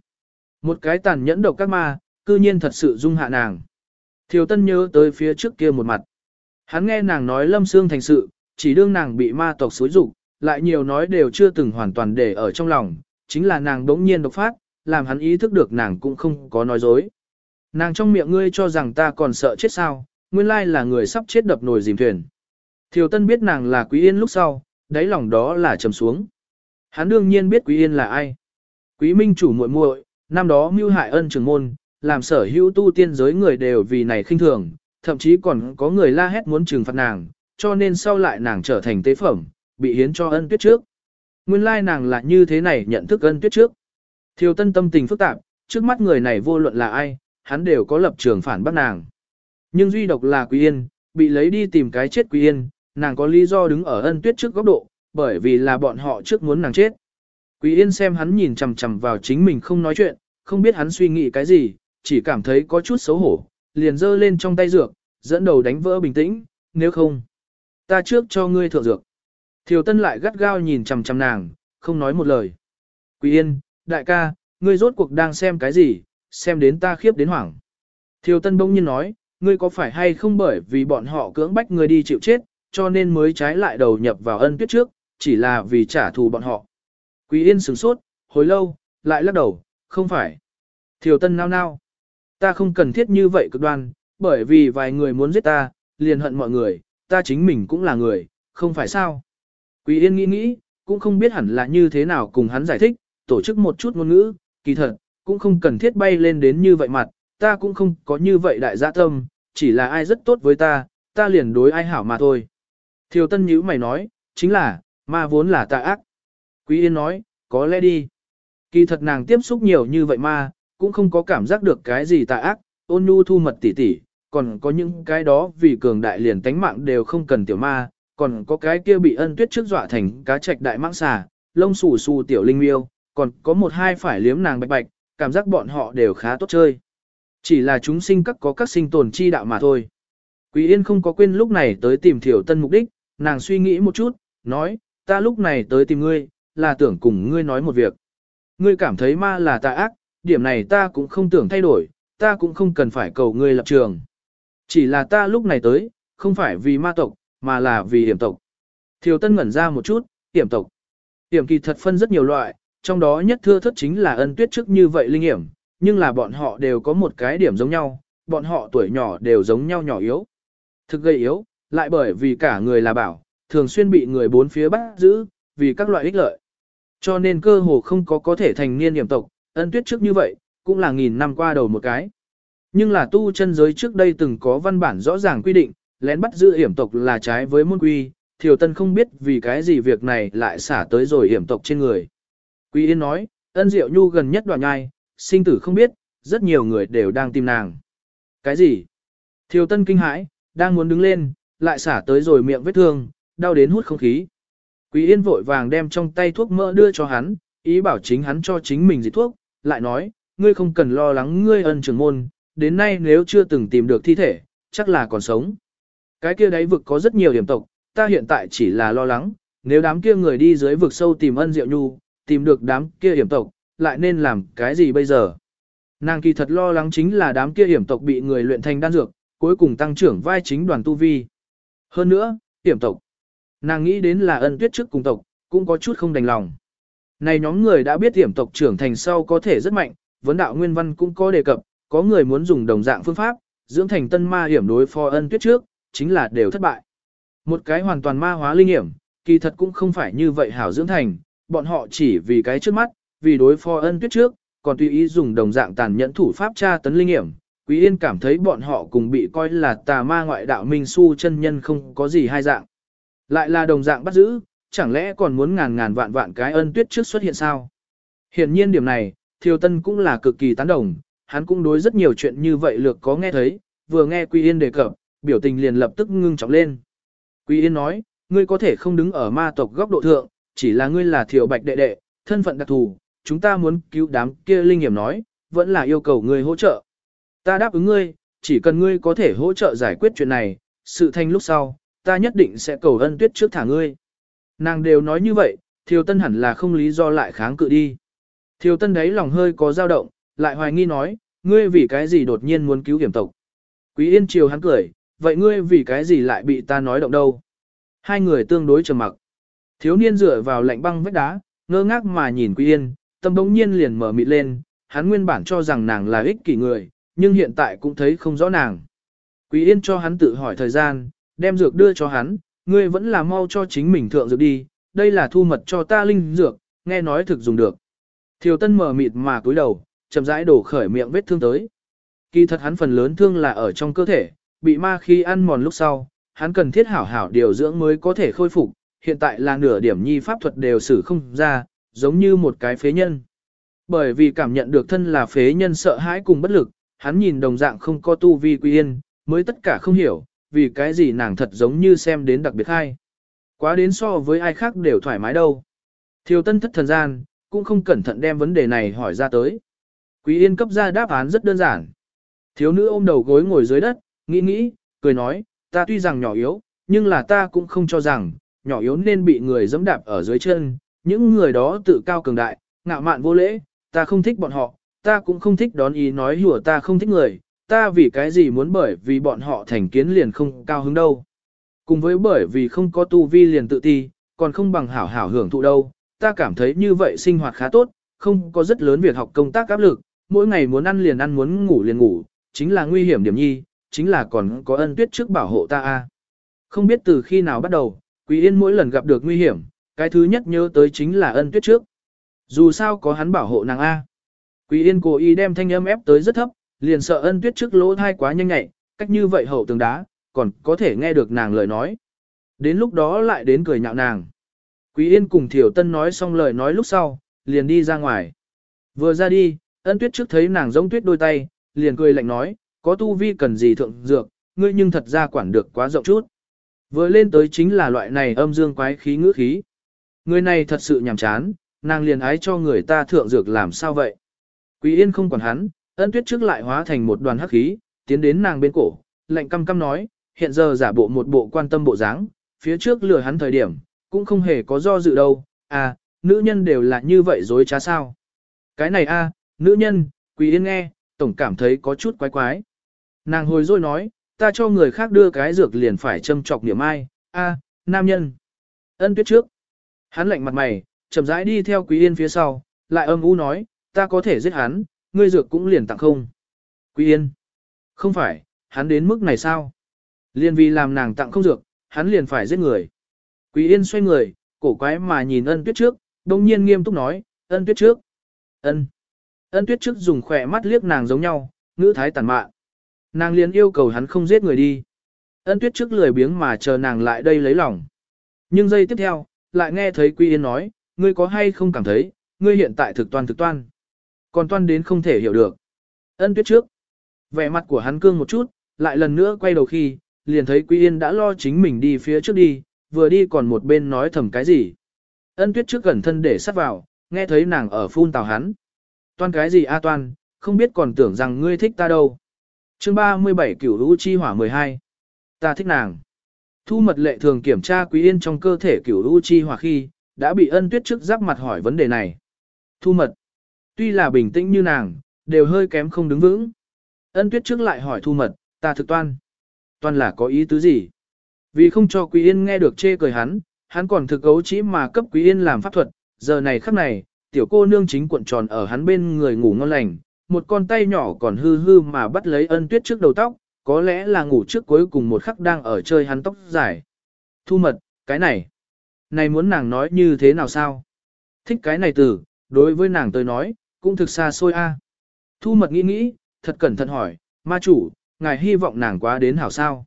Một cái tàn nhẫn độc các ma, cư nhiên thật sự dung hạ nàng. Thiều Tân nhớ tới phía trước kia một mặt. Hắn nghe nàng nói lâm xương thành sự, chỉ đương nàng bị ma tộc xối rụng, lại nhiều nói đều chưa từng hoàn toàn để ở trong lòng, chính là nàng đống nhiên độc phát, làm hắn ý thức được nàng cũng không có nói dối. Nàng trong miệng ngươi cho rằng ta còn sợ chết sao, nguyên lai là người sắp chết đập nồi dìm thuyền. Thiều Tân biết nàng là Quý Yên lúc sau, đáy lòng đó là trầm xuống. Hắn đương nhiên biết Quý Yên là ai. Quý Minh chủ muội muội, năm đó mưu hại ân trường môn, làm sở hữu tu tiên giới người đều vì này khinh thường, thậm chí còn có người la hét muốn trừng phạt nàng, cho nên sau lại nàng trở thành tế phẩm, bị hiến cho ân tuyết trước. Nguyên lai nàng là như thế này nhận thức ân tuyết trước. Thiều Tân tâm tình phức tạp, trước mắt người này vô luận là ai, hắn đều có lập trường phản bác nàng. Nhưng duy độc là Quý Yên, bị lấy đi tìm cái chết Quý Yên, nàng có lý do đứng ở ân tuyết trước góc độ, bởi vì là bọn họ trước muốn nàng chết. Quý Yên xem hắn nhìn chằm chằm vào chính mình không nói chuyện, không biết hắn suy nghĩ cái gì, chỉ cảm thấy có chút xấu hổ, liền giơ lên trong tay dược, dẫn đầu đánh vỡ bình tĩnh, nếu không, ta trước cho ngươi thượng dược. Thiều Tân lại gắt gao nhìn chằm chằm nàng, không nói một lời. Quý Yên, đại ca, ngươi rốt cuộc đang xem cái gì, xem đến ta khiếp đến hoảng. Thiều Tân bỗng nhiên nói, ngươi có phải hay không bởi vì bọn họ cưỡng bách ngươi đi chịu chết, cho nên mới trái lại đầu nhập vào ân tuyết trước, chỉ là vì trả thù bọn họ. Quý Yên sửng sốt, hồi lâu, lại lắc đầu, không phải. Thiều Tân nao nao. Ta không cần thiết như vậy cực đoan, bởi vì vài người muốn giết ta, liền hận mọi người, ta chính mình cũng là người, không phải sao. Quý Yên nghĩ nghĩ, cũng không biết hẳn là như thế nào cùng hắn giải thích, tổ chức một chút ngôn ngữ, kỳ thật, cũng không cần thiết bay lên đến như vậy mặt, ta cũng không có như vậy đại dạ tâm, chỉ là ai rất tốt với ta, ta liền đối ai hảo mà thôi. Thiều Tân nhữ mày nói, chính là, ma vốn là tà ác. Quý Yên nói, có lẽ đi. Kỳ thật nàng tiếp xúc nhiều như vậy ma, cũng không có cảm giác được cái gì tà ác, ôn nhu thu mật tỉ tỉ, còn có những cái đó vì cường đại liền tánh mạng đều không cần tiểu ma, còn có cái kia bị ân tuyết trước dọa thành cá trạch đại mãng xà, lông xù xù tiểu linh miêu, còn có một hai phải liếm nàng bạch bạch, cảm giác bọn họ đều khá tốt chơi. Chỉ là chúng sinh các có các sinh tồn chi đạo mà thôi. Quý Yên không có quên lúc này tới tìm Thiểu Tân mục đích, nàng suy nghĩ một chút, nói, ta lúc này tới tìm ngươi, là tưởng cùng ngươi nói một việc. Ngươi cảm thấy ma là tà ác, điểm này ta cũng không tưởng thay đổi, ta cũng không cần phải cầu ngươi lập trường. Chỉ là ta lúc này tới, không phải vì ma tộc, mà là vì hiểm tộc. Thiều Tân ngẩn ra một chút, hiểm tộc. Hiểm kỳ thật phân rất nhiều loại, trong đó nhất thưa thất chính là ân tuyết trước như vậy linh hiểm, nhưng là bọn họ đều có một cái điểm giống nhau, bọn họ tuổi nhỏ đều giống nhau nhỏ yếu. Thực gây yếu, lại bởi vì cả người là bảo, thường xuyên bị người bốn phía bắt giữ, vì các loại ích lợi. Cho nên cơ hồ không có có thể thành niên điểm tộc, ân tuyết trước như vậy, cũng là nghìn năm qua đầu một cái. Nhưng là tu chân giới trước đây từng có văn bản rõ ràng quy định, lén bắt giữ hiểm tộc là trái với môn quy, Thiều Tân không biết vì cái gì việc này lại xả tới rồi hiểm tộc trên người. Quý Yên nói, ân diệu nhu gần nhất đoạn nhai, sinh tử không biết, rất nhiều người đều đang tìm nàng. Cái gì? Thiều Tân kinh hãi, đang muốn đứng lên, lại xả tới rồi miệng vết thương, đau đến hút không khí. Quý Yên vội vàng đem trong tay thuốc mỡ đưa cho hắn, ý bảo chính hắn cho chính mình dịch thuốc, lại nói, ngươi không cần lo lắng ngươi ân trưởng môn, đến nay nếu chưa từng tìm được thi thể, chắc là còn sống. Cái kia đáy vực có rất nhiều điểm tộc, ta hiện tại chỉ là lo lắng, nếu đám kia người đi dưới vực sâu tìm ân diệu nhu, tìm được đám kia hiểm tộc, lại nên làm cái gì bây giờ? Nàng kỳ thật lo lắng chính là đám kia hiểm tộc bị người luyện thành đan dược, cuối cùng tăng trưởng vai chính đoàn tu vi. Hơn nữa, hiểm tộc. Nàng nghĩ đến là ân tuyết trước cùng tộc, cũng có chút không đành lòng. Này nhóm người đã biết hiểm tộc trưởng thành sau có thể rất mạnh, vấn đạo nguyên văn cũng có đề cập, có người muốn dùng đồng dạng phương pháp, dưỡng thành tân ma hiểm đối phó ân tuyết trước, chính là đều thất bại. Một cái hoàn toàn ma hóa linh hiểm, kỳ thật cũng không phải như vậy hảo dưỡng thành, bọn họ chỉ vì cái trước mắt, vì đối phó ân tuyết trước, còn tùy ý dùng đồng dạng tàn nhẫn thủ pháp tra tấn linh hiểm. Quý Yên cảm thấy bọn họ cùng bị coi là tà ma ngoại đạo minh su chân nhân không có gì hai dạng. Lại là đồng dạng bắt giữ, chẳng lẽ còn muốn ngàn ngàn vạn vạn cái ân tuyết trước xuất hiện sao? Hiển nhiên điểm này, Thiều Tân cũng là cực kỳ tán đồng, hắn cũng đối rất nhiều chuyện như vậy lược có nghe thấy, vừa nghe quy Yên đề cập, biểu tình liền lập tức ngưng trọng lên. quy Yên nói, ngươi có thể không đứng ở ma tộc góc độ thượng, chỉ là ngươi là Thiều Bạch đệ đệ, thân phận đặc thù, chúng ta muốn cứu đám kia linh nghiệm nói, vẫn là yêu cầu ngươi hỗ trợ. Ta đáp ứng ngươi, chỉ cần ngươi có thể hỗ trợ giải quyết chuyện này, sự thanh lúc sau, ta nhất định sẽ cầu ân tuyết trước thả ngươi. Nàng đều nói như vậy, Thiều Tân hẳn là không lý do lại kháng cự đi. Thiều Tân đấy lòng hơi có dao động, lại hoài nghi nói, ngươi vì cái gì đột nhiên muốn cứu hiểm tộc. Quý Yên triều hắn cười, vậy ngươi vì cái gì lại bị ta nói động đâu. Hai người tương đối trầm mặc. Thiếu niên dựa vào lạnh băng vách đá, ngơ ngác mà nhìn Quý Yên, tâm bỗng nhiên liền mở mịt lên, hắn nguyên bản cho rằng nàng là ích kỷ người, nhưng hiện tại cũng thấy không rõ nàng. Quý Yên cho hắn tự hỏi thời gian, đem dược đưa cho hắn, ngươi vẫn là mau cho chính mình thượng dược đi, đây là thu mật cho ta linh dược, nghe nói thực dùng được. Thiều Tân mở mịt mà cúi đầu, chậm rãi đổ khởi miệng vết thương tới. Kỳ thật hắn phần lớn thương là ở trong cơ thể, bị ma khi ăn mòn lúc sau, hắn cần thiết hảo hảo điều dưỡng mới có thể khôi phục, hiện tại là nửa điểm nhi pháp thuật đều xử không ra, giống như một cái phế nhân. Bởi vì cảm nhận được thân là phế nhân sợ hãi cùng bất lực, hắn nhìn đồng dạng không có tu vi quy yên, mới tất cả không hiểu, vì cái gì nàng thật giống như xem đến đặc biệt hay. Quá đến so với ai khác đều thoải mái đâu. Thiều tân thất thần gian, cũng không cẩn thận đem vấn đề này hỏi ra tới. Quý yên cấp ra đáp án rất đơn giản. Thiếu nữ ôm đầu gối ngồi dưới đất, nghĩ nghĩ, cười nói, ta tuy rằng nhỏ yếu, nhưng là ta cũng không cho rằng, nhỏ yếu nên bị người dẫm đạp ở dưới chân, những người đó tự cao cường đại, ngạo mạn vô lễ, ta không thích bọn họ, ta cũng không thích đón ý nói hùa ta không thích người, ta vì cái gì muốn bởi vì bọn họ thành kiến liền không cao hứng đâu. Cùng với bởi vì không có tu vi liền tự ti, còn không bằng hảo hảo hưởng thụ đâu, ta cảm thấy như vậy sinh hoạt khá tốt, không có rất lớn việc học công tác áp lực, mỗi ngày muốn ăn liền ăn muốn ngủ liền ngủ, chính là nguy hiểm điểm nhi, chính là còn có ân tuyết trước bảo hộ ta a. Không biết từ khi nào bắt đầu, Quý Yên mỗi lần gặp được nguy hiểm, cái thứ nhất nhớ tới chính là ân tuyết trước. Dù sao có hắn bảo hộ nàng A. Quý Yên cố ý đem thanh âm ép tới rất thấp, liền sợ ân tuyết trước lỗ thai quá nhanh nhạy, cách như vậy hậu tường đá, còn có thể nghe được nàng lời nói. Đến lúc đó lại đến cười nhạo nàng. Quý Yên cùng Thiểu Tân nói xong lời nói lúc sau, liền đi ra ngoài. Vừa ra đi, ân tuyết trước thấy nàng giống tuyết đôi tay, liền cười lạnh nói, có tu vi cần gì thượng dược, ngươi nhưng thật ra quản được quá rộng chút. Vừa lên tới chính là loại này âm dương quái khí ngữ khí. Người này thật sự nhàm chán, nàng liền ái cho người ta thượng dược làm sao vậy. Quý yên không quản hắn, ân tuyết trước lại hóa thành một đoàn hắc khí, tiến đến nàng bên cổ, lạnh căm căm nói, hiện giờ giả bộ một bộ quan tâm bộ dáng, phía trước lừa hắn thời điểm, cũng không hề có do dự đâu, à, nữ nhân đều là như vậy dối trá sao. Cái này a, nữ nhân, quý yên nghe, tổng cảm thấy có chút quái quái. Nàng hồi rồi nói, ta cho người khác đưa cái dược liền phải châm chọc niệm ai, a, nam nhân. Ân tuyết trước. Hắn lạnh mặt mày, chậm rãi đi theo Quý Yên phía sau, lại âm u nói, ta có thể giết hắn, ngươi dược cũng liền tặng không. Quý Yên. Không phải, hắn đến mức này sao? Liên vì làm nàng tặng không dược, hắn liền phải giết người. Quý Yên xoay người, cổ quái mà nhìn ân tuyết trước, đồng nhiên nghiêm túc nói, ân tuyết trước. Ân. Ân tuyết trước dùng khỏe mắt liếc nàng giống nhau, ngữ thái tàn mạn. Nàng liền yêu cầu hắn không giết người đi. Ân tuyết trước lười biếng mà chờ nàng lại đây lấy lòng. Nhưng giây tiếp theo, lại nghe thấy Quý Yên nói, ngươi có hay không cảm thấy, ngươi hiện tại thực toàn thực toan. Còn toan đến không thể hiểu được. Ân tuyết trước. Vẻ mặt của hắn cương một chút, lại lần nữa quay đầu khi, liền thấy Quý Yên đã lo chính mình đi phía trước đi, vừa đi còn một bên nói thầm cái gì. Ân tuyết trước gần thân để sát vào, nghe thấy nàng ở phun tào hắn. Toan cái gì a toan, không biết còn tưởng rằng ngươi thích ta đâu. chương 37 cửu lũ chi hỏa 12. Ta thích nàng. Thu mật lệ thường kiểm tra Quý Yên trong cơ thể cửu lũ chi hỏa khi, đã bị ân tuyết trước giáp mặt hỏi vấn đề này. Thu mật. Tuy là bình tĩnh như nàng, đều hơi kém không đứng vững. Ân tuyết trước lại hỏi thu mật, ta thực toan. Toan là có ý tứ gì? Vì không cho Quý Yên nghe được chê cười hắn, hắn còn thực gấu chỉ mà cấp Quý Yên làm pháp thuật, giờ này khắc này, tiểu cô nương chính cuộn tròn ở hắn bên người ngủ ngon lành, một con tay nhỏ còn hư hư mà bắt lấy ân tuyết trước đầu tóc, có lẽ là ngủ trước cuối cùng một khắc đang ở chơi hắn tóc dài. Thu mật, cái này, này muốn nàng nói như thế nào sao? Thích cái này từ, đối với nàng tôi nói, cũng thực xa xôi a. Thu mật nghĩ nghĩ, thật cẩn thận hỏi, ma chủ, ngài hy vọng nàng quá đến hảo sao.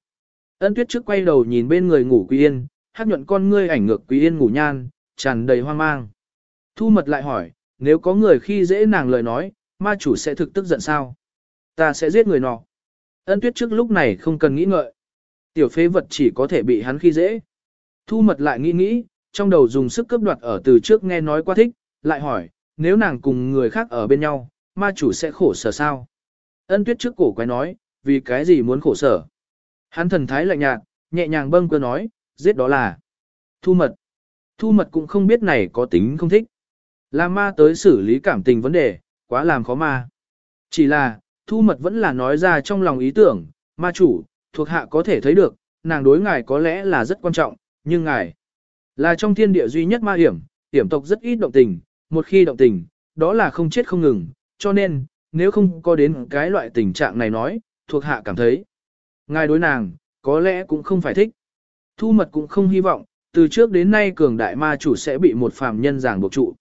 Ân tuyết trước quay đầu nhìn bên người ngủ Quý Yên, hát nhuận con ngươi ảnh ngược Quý Yên ngủ nhan, tràn đầy hoang mang. Thu mật lại hỏi, nếu có người khi dễ nàng lời nói, ma chủ sẽ thực tức giận sao? Ta sẽ giết người nọ. Ân tuyết trước lúc này không cần nghĩ ngợi. Tiểu phế vật chỉ có thể bị hắn khi dễ. Thu mật lại nghĩ nghĩ, trong đầu dùng sức cướp đoạt ở từ trước nghe nói quá thích, lại hỏi, nếu nàng cùng người khác ở bên nhau, ma chủ sẽ khổ sở sao? Ân tuyết trước cổ quái nói, vì cái gì muốn khổ sở? Hắn thần thái lạnh nhạt, nhẹ nhàng bâng cơ nói, giết đó là thu mật. Thu mật cũng không biết này có tính không thích. Làm ma tới xử lý cảm tình vấn đề, quá làm khó ma. Chỉ là, thu mật vẫn là nói ra trong lòng ý tưởng, ma chủ, thuộc hạ có thể thấy được, nàng đối ngài có lẽ là rất quan trọng, nhưng ngài là trong thiên địa duy nhất ma hiểm, hiểm tộc rất ít động tình, một khi động tình, đó là không chết không ngừng, cho nên, nếu không có đến cái loại tình trạng này nói, thuộc hạ cảm thấy, ngài đối nàng, có lẽ cũng không phải thích. Thu mật cũng không hy vọng, từ trước đến nay cường đại ma chủ sẽ bị một phàm nhân giảng buộc trụ.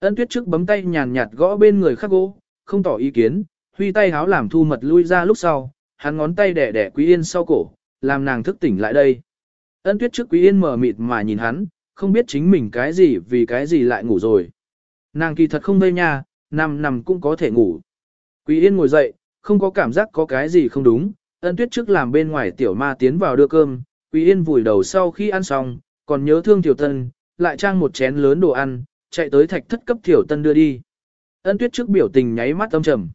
Ân tuyết trước bấm tay nhàn nhạt gõ bên người khắc gỗ, không tỏ ý kiến, huy tay háo làm thu mật lui ra lúc sau, hắn ngón tay đẻ đẻ quý yên sau cổ, làm nàng thức tỉnh lại đây. Ân tuyết trước quý yên mở mịt mà nhìn hắn, không biết chính mình cái gì vì cái gì lại ngủ rồi. Nàng kỳ thật không vây nhà, nằm nằm cũng có thể ngủ. Quý yên ngồi dậy, không có cảm giác có cái gì không đúng, ân tuyết trước làm bên ngoài tiểu ma tiến vào đưa cơm, quý yên vùi đầu sau khi ăn xong, còn nhớ thương tiểu tân, lại trang một chén lớn đồ ăn, chạy tới thạch thất cấp tiểu tân đưa đi. Ân tuyết trước biểu tình nháy mắt âm trầm.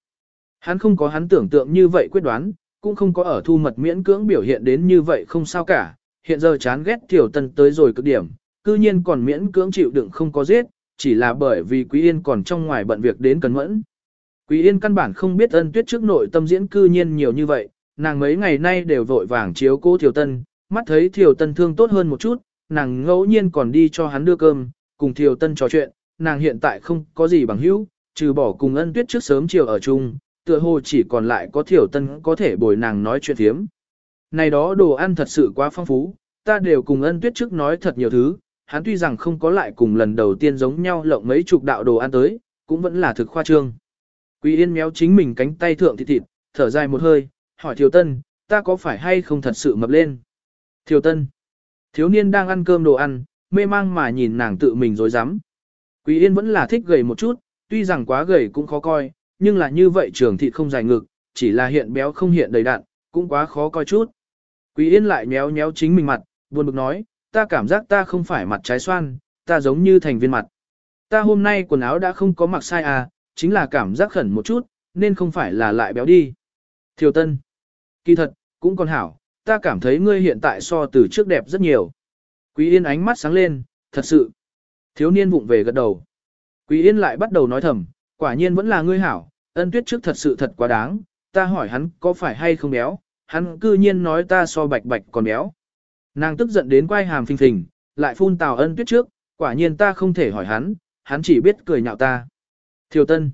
Hắn không có hắn tưởng tượng như vậy quyết đoán, cũng không có ở thu mật miễn cưỡng biểu hiện đến như vậy không sao cả, hiện giờ chán ghét tiểu tân tới rồi cực điểm, cư nhiên còn miễn cưỡng chịu đựng không có giết, chỉ là bởi vì Quý Yên còn trong ngoài bận việc đến cẩn mẫn. Quý Yên căn bản không biết ân tuyết trước nội tâm diễn cư nhiên nhiều như vậy, nàng mấy ngày nay đều vội vàng chiếu cô Thiều Tân, mắt thấy Thiều Tân thương tốt hơn một chút, nàng ngẫu nhiên còn đi cho hắn đưa cơm, cùng Thiều Tân trò chuyện, nàng hiện tại không có gì bằng hữu, trừ bỏ cùng ân tuyết trước sớm chiều ở chung, tựa hồ chỉ còn lại có Thiều Tân có thể bồi nàng nói chuyện thiếm. Này đó đồ ăn thật sự quá phong phú, ta đều cùng ân tuyết trước nói thật nhiều thứ, hắn tuy rằng không có lại cùng lần đầu tiên giống nhau lộng mấy chục đạo đồ ăn tới, cũng vẫn là thực khoa trương. Quý Yên méo chính mình cánh tay thượng thịt thịt, thở dài một hơi, hỏi Thiều Tân, ta có phải hay không thật sự mập lên? Thiều Tân, thiếu niên đang ăn cơm đồ ăn, mê mang mà nhìn nàng tự mình dối rắm Quý Yên vẫn là thích gầy một chút, tuy rằng quá gầy cũng khó coi, nhưng là như vậy trường thịt không dài ngực, chỉ là hiện béo không hiện đầy đặn, cũng quá khó coi chút. Quý Yên lại méo méo chính mình mặt, buồn bực nói, ta cảm giác ta không phải mặt trái xoan, ta giống như thành viên mặt. Ta hôm nay quần áo đã không có mặc sai à, chính là cảm giác khẩn một chút, nên không phải là lại béo đi. Thiều Tân. Kỳ thật, cũng còn hảo, ta cảm thấy ngươi hiện tại so từ trước đẹp rất nhiều. Quý Yên ánh mắt sáng lên, thật sự. Thiếu niên vụng về gật đầu. Quý Yên lại bắt đầu nói thầm, quả nhiên vẫn là ngươi hảo, ân tuyết trước thật sự thật quá đáng, ta hỏi hắn có phải hay không béo, hắn cư nhiên nói ta so bạch bạch còn béo. Nàng tức giận đến quay hàm phình phình, lại phun tào ân tuyết trước, quả nhiên ta không thể hỏi hắn, hắn chỉ biết cười nhạo ta. Thiều Tân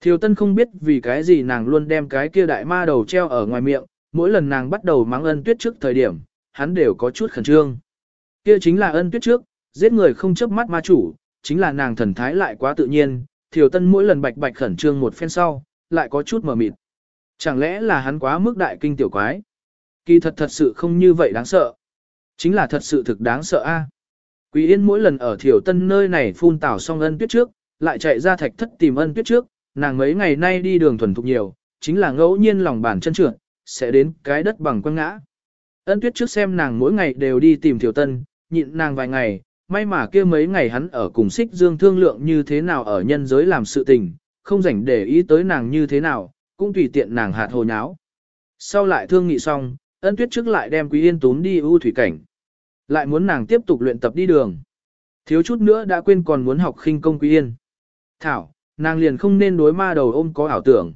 Thiều Tân không biết vì cái gì nàng luôn đem cái kia đại ma đầu treo ở ngoài miệng, mỗi lần nàng bắt đầu mắng ân tuyết trước thời điểm, hắn đều có chút khẩn trương. Kia chính là ân tuyết trước, giết người không chớp mắt ma chủ, chính là nàng thần thái lại quá tự nhiên, Thiều Tân mỗi lần bạch bạch khẩn trương một phen sau, lại có chút mờ mịt. Chẳng lẽ là hắn quá mức đại kinh tiểu quái? Kỳ thật thật sự không như vậy đáng sợ. Chính là thật sự thực đáng sợ a. Quý Yên mỗi lần ở Thiểu Tân nơi này phun tảo xong ân tuyết trước, lại chạy ra thạch thất tìm ân tuyết trước, nàng mấy ngày nay đi đường thuần thục nhiều, chính là ngẫu nhiên lòng bàn chân trượt, sẽ đến cái đất bằng quăng ngã. Ân tuyết trước xem nàng mỗi ngày đều đi tìm Thiểu Tân, nhịn nàng vài ngày, may mà kia mấy ngày hắn ở cùng xích dương thương lượng như thế nào ở nhân giới làm sự tình, không rảnh để ý tới nàng như thế nào, cũng tùy tiện nàng hạt hồ nháo. Sau lại thương nghị xong, ân tuyết trước lại đem Quý Yên túm đi ưu thủy cảnh. Lại muốn nàng tiếp tục luyện tập đi đường. Thiếu chút nữa đã quên còn muốn học khinh công Quý Yên. Thảo, nàng liền không nên đối ma đầu ôm có ảo tưởng.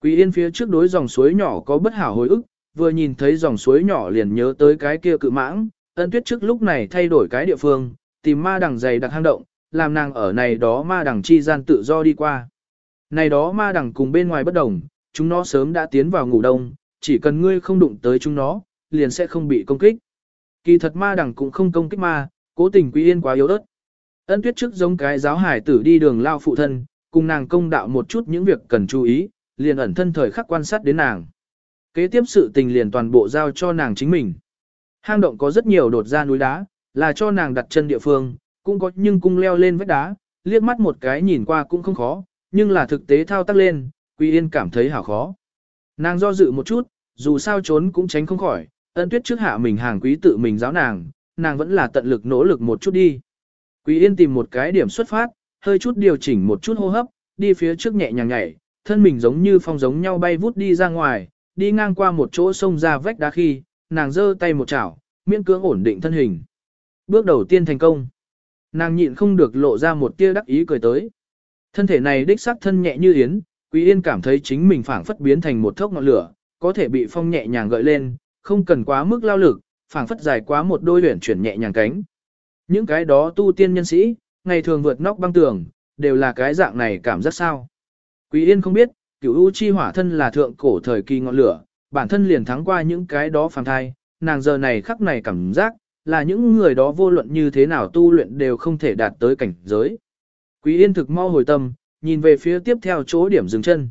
Quý Yên phía trước đối dòng suối nhỏ có bất hảo hồi ức, vừa nhìn thấy dòng suối nhỏ liền nhớ tới cái kia cự mãng, ân tuyết trước lúc này thay đổi cái địa phương, tìm ma đằng dày đặc hang động, làm nàng ở này đó ma đằng chi gian tự do đi qua. Này đó ma đằng cùng bên ngoài bất đồng, chúng nó sớm đã tiến vào ngủ đông, chỉ cần ngươi không đụng tới chúng nó, liền sẽ không bị công kích. Kỳ thật ma đằng cũng không công kích ma, cố tình quý yên quá yếu ớt. Ân tuyết trước giống cái giáo hải tử đi đường lao phụ thân, cùng nàng công đạo một chút những việc cần chú ý, liền ẩn thân thời khắc quan sát đến nàng. Kế tiếp sự tình liền toàn bộ giao cho nàng chính mình. Hang động có rất nhiều đột ra núi đá, là cho nàng đặt chân địa phương, cũng có nhưng cung leo lên vách đá, liếc mắt một cái nhìn qua cũng không khó, nhưng là thực tế thao tác lên, Quý Yên cảm thấy hảo khó. Nàng do dự một chút, dù sao trốn cũng tránh không khỏi, ân tuyết trước hạ mình hàng quý tự mình giáo nàng, nàng vẫn là tận lực nỗ lực một chút đi. Quý Yên tìm một cái điểm xuất phát, hơi chút điều chỉnh một chút hô hấp, đi phía trước nhẹ nhàng nhảy, thân mình giống như phong giống nhau bay vút đi ra ngoài, đi ngang qua một chỗ sông ra vách đá khi, nàng giơ tay một chảo, miễn cưỡng ổn định thân hình. Bước đầu tiên thành công. Nàng nhịn không được lộ ra một tia đắc ý cười tới. Thân thể này đích xác thân nhẹ như yến, Quý Yên cảm thấy chính mình phảng phất biến thành một thốc ngọn lửa, có thể bị phong nhẹ nhàng gợi lên, không cần quá mức lao lực, phảng phất dài quá một đôi luyện chuyển nhẹ nhàng cánh. Những cái đó tu tiên nhân sĩ, ngày thường vượt nóc băng tường, đều là cái dạng này cảm giác sao. Quý Yên không biết, cửu u chi hỏa thân là thượng cổ thời kỳ ngọn lửa, bản thân liền thắng qua những cái đó phàm thai, nàng giờ này khắc này cảm giác, là những người đó vô luận như thế nào tu luyện đều không thể đạt tới cảnh giới. Quý Yên thực mau hồi tâm, nhìn về phía tiếp theo chỗ điểm dừng chân.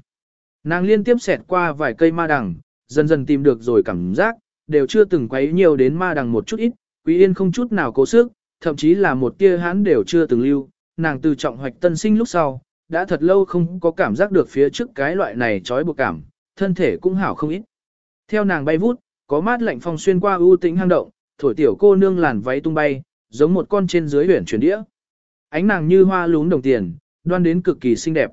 Nàng liên tiếp xẹt qua vài cây ma đằng, dần dần tìm được rồi cảm giác, đều chưa từng quấy nhiều đến ma đằng một chút ít, Quý Yên không chút nào cố sức, thậm chí là một tia hãn đều chưa từng lưu, nàng từ trọng hoạch tân sinh lúc sau, đã thật lâu không có cảm giác được phía trước cái loại này trói buộc cảm, thân thể cũng hảo không ít. Theo nàng bay vút, có mát lạnh phong xuyên qua ưu tĩnh hang động, thổi tiểu cô nương làn váy tung bay, giống một con trên dưới huyền chuyển đĩa. Ánh nàng như hoa lún đồng tiền, đoan đến cực kỳ xinh đẹp.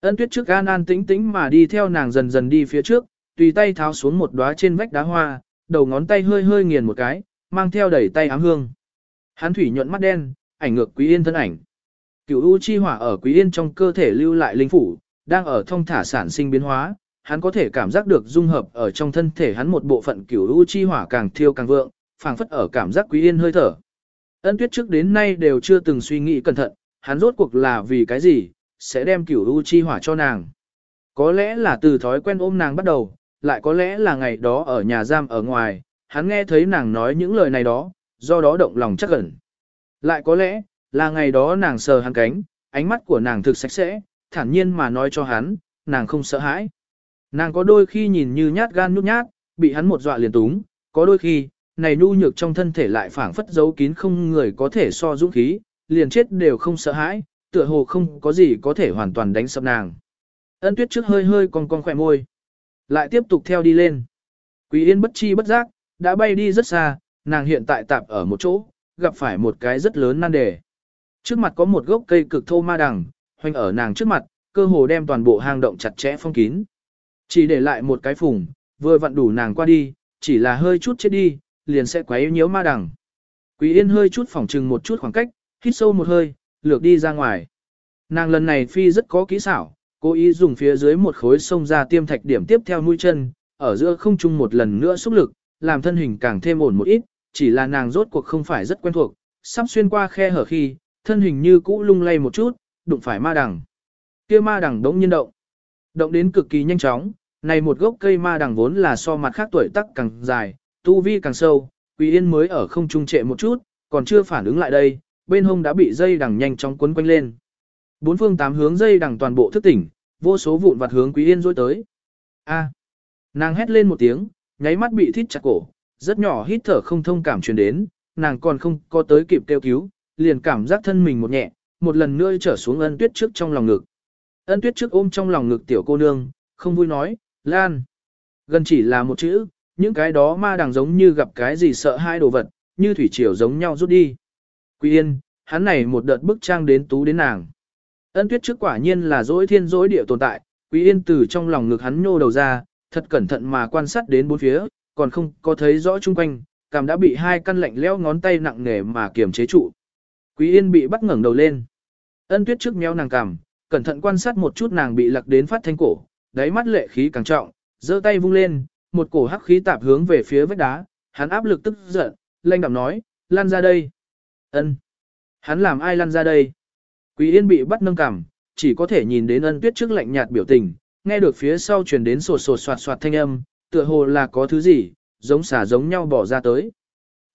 Ân tuyết trước an an tĩnh tĩnh mà đi theo nàng dần dần đi phía trước, tùy tay tháo xuống một đóa trên vách đá hoa, đầu ngón tay hơi hơi nghiền một cái, mang theo đẩy tay ám hương. Hán thủy nhuận mắt đen, ảnh ngược quý yên thân ảnh. Cửu u chi hỏa ở quý yên trong cơ thể lưu lại linh phủ, đang ở thông thả sản sinh biến hóa, hắn có thể cảm giác được dung hợp ở trong thân thể hắn một bộ phận cửu u chi hỏa càng thiêu càng vượng, phảng phất ở cảm giác quý yên hơi thở. Ân tuyết trước đến nay đều chưa từng suy nghĩ cẩn thận, hắn rốt cuộc là vì cái gì, sẽ đem cửu u chi hỏa cho nàng. Có lẽ là từ thói quen ôm nàng bắt đầu, lại có lẽ là ngày đó ở nhà giam ở ngoài, hắn nghe thấy nàng nói những lời này đó, do đó động lòng chắc ẩn. Lại có lẽ, là ngày đó nàng sờ hắn cánh, ánh mắt của nàng thực sạch sẽ, thản nhiên mà nói cho hắn, nàng không sợ hãi. Nàng có đôi khi nhìn như nhát gan nhút nhát, bị hắn một dọa liền túng, có đôi khi, này nhu nhược trong thân thể lại phảng phất giấu kín không người có thể so dũng khí, liền chết đều không sợ hãi, tựa hồ không có gì có thể hoàn toàn đánh sập nàng. Ân tuyết trước hơi hơi cong cong khỏe môi. Lại tiếp tục theo đi lên. Quý yên bất chi bất giác, đã bay đi rất xa, nàng hiện tại tạp ở một chỗ, gặp phải một cái rất lớn nan đề. Trước mặt có một gốc cây cực thô ma đằng, hoành ở nàng trước mặt, cơ hồ đem toàn bộ hang động chặt chẽ phong kín. Chỉ để lại một cái phùng, vừa vặn đủ nàng qua đi, chỉ là hơi chút chết đi, liền sẽ quấy nhiễu ma đằng. Quý Yên hơi chút phỏng trừng một chút khoảng cách, hít sâu một hơi, lược đi ra ngoài. Nàng lần này phi rất có kỹ xảo, cố ý dùng phía dưới một khối sông ra tiêm thạch điểm tiếp theo mũi chân, ở giữa không trung một lần nữa xúc lực, làm thân hình càng thêm ổn một ít, chỉ là nàng rốt cuộc không phải rất quen thuộc, sắp xuyên qua khe hở khi, thân hình như cũ lung lay một chút, đụng phải ma đằng. Kia ma đằng đống nhiên động. Động đến cực kỳ nhanh chóng, này một gốc cây ma đằng vốn là so mặt khác tuổi tác càng dài, tu vi càng sâu, Quý Yên mới ở không trung trệ một chút, còn chưa phản ứng lại đây, bên hông đã bị dây đằng nhanh chóng quấn quanh lên. Bốn phương tám hướng dây đằng toàn bộ thức tỉnh, vô số vụn vặt hướng Quý Yên rối tới. A. Nàng hét lên một tiếng, nháy mắt bị thít chặt cổ, rất nhỏ hít thở không thông cảm truyền đến, nàng còn không có tới kịp kêu cứu, liền cảm giác thân mình một nhẹ, một lần nữa trở xuống ân tuyết trước trong lòng ngực. Ân tuyết trước ôm trong lòng ngực tiểu cô nương, không vui nói, Lan. Gần chỉ là một chữ, những cái đó ma đằng giống như gặp cái gì sợ hai đồ vật, như thủy triều giống nhau rút đi. Quý yên, hắn này một đợt bức trang đến tú đến nàng. Ân tuyết trước quả nhiên là dối thiên dối địa tồn tại, quý yên từ trong lòng ngực hắn nhô đầu ra, thật cẩn thận mà quan sát đến bốn phía, còn không có thấy rõ chung quanh, cảm đã bị hai căn lạnh leo ngón tay nặng nề mà kiềm chế trụ. Quý yên bị bắt ngẩng đầu lên. Ân tuyết trước méo nàng cằm, cẩn thận quan sát một chút nàng bị lặc đến phát thanh cổ, đáy mắt lệ khí càng trọng, giơ tay vung lên, một cổ hắc khí tạp hướng về phía vách đá, hắn áp lực tức giận, lanh đạm nói, lan ra đây. Ân. Hắn làm ai lăn ra đây? Quý Yên bị bắt nâng cằm, chỉ có thể nhìn đến ân tuyết trước lạnh nhạt biểu tình, nghe được phía sau truyền đến sột sột soạt soạt thanh âm, tựa hồ là có thứ gì, giống xả giống nhau bỏ ra tới.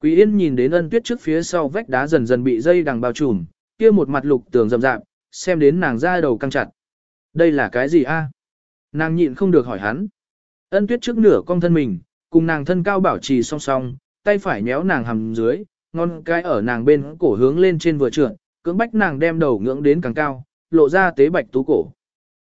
Quý Yên nhìn đến ân tuyết trước phía sau vách đá dần dần bị dây đằng bao trùm, kia một mặt lục tường rậm rạp, xem đến nàng ra đầu căng chặt. Đây là cái gì a? Nàng nhịn không được hỏi hắn. Ân tuyết trước nửa cong thân mình, cùng nàng thân cao bảo trì song song, tay phải nhéo nàng hầm dưới, ngon cái ở nàng bên cổ hướng lên trên vừa trượt, cưỡng bách nàng đem đầu ngưỡng đến càng cao, lộ ra tế bạch tú cổ.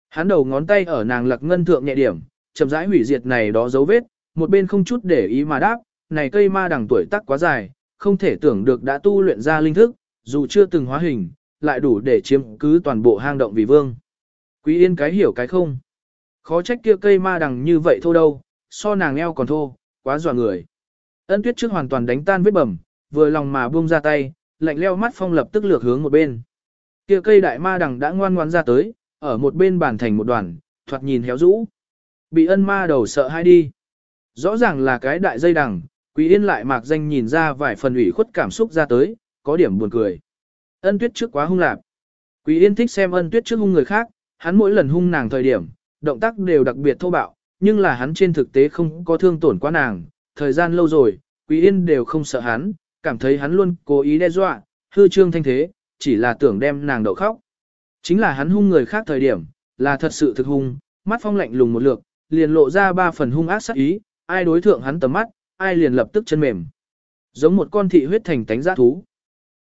Hắn đầu ngón tay ở nàng lặc ngân thượng nhẹ điểm, chậm rãi hủy diệt này đó dấu vết, một bên không chút để ý mà đáp, này cây ma đằng tuổi tác quá dài, không thể tưởng được đã tu luyện ra linh thức, dù chưa từng hóa hình, lại đủ để chiếm cứ toàn bộ hang động vì vương. Quý yên cái hiểu cái không. Khó trách kia cây ma đằng như vậy thô đâu, so nàng eo còn thô, quá dọa người. Ân tuyết trước hoàn toàn đánh tan vết bầm, vừa lòng mà buông ra tay, lạnh leo mắt phong lập tức lược hướng một bên. Kia cây đại ma đằng đã ngoan ngoãn ra tới, ở một bên bàn thành một đoàn, thoạt nhìn héo rũ. Bị ân ma đầu sợ hai đi. Rõ ràng là cái đại dây đằng, Quý Yên lại mạc danh nhìn ra vài phần ủy khuất cảm xúc ra tới, có điểm buồn cười. Ân tuyết trước quá hung lạc. Quý Yên thích xem ân tuyết trước hung người khác, hắn mỗi lần hung nàng thời điểm, động tác đều đặc biệt thô bạo, nhưng là hắn trên thực tế không có thương tổn quá nàng, thời gian lâu rồi, Quý Yên đều không sợ hắn, cảm thấy hắn luôn cố ý đe dọa, hư trương thanh thế, chỉ là tưởng đem nàng đậu khóc. Chính là hắn hung người khác thời điểm, là thật sự thực hung, mắt phong lạnh lùng một lượt, liền lộ ra ba phần hung ác sát ý, ai đối thượng hắn tầm mắt, ai liền lập tức chân mềm. Giống một con thị huyết thành tánh giã thú.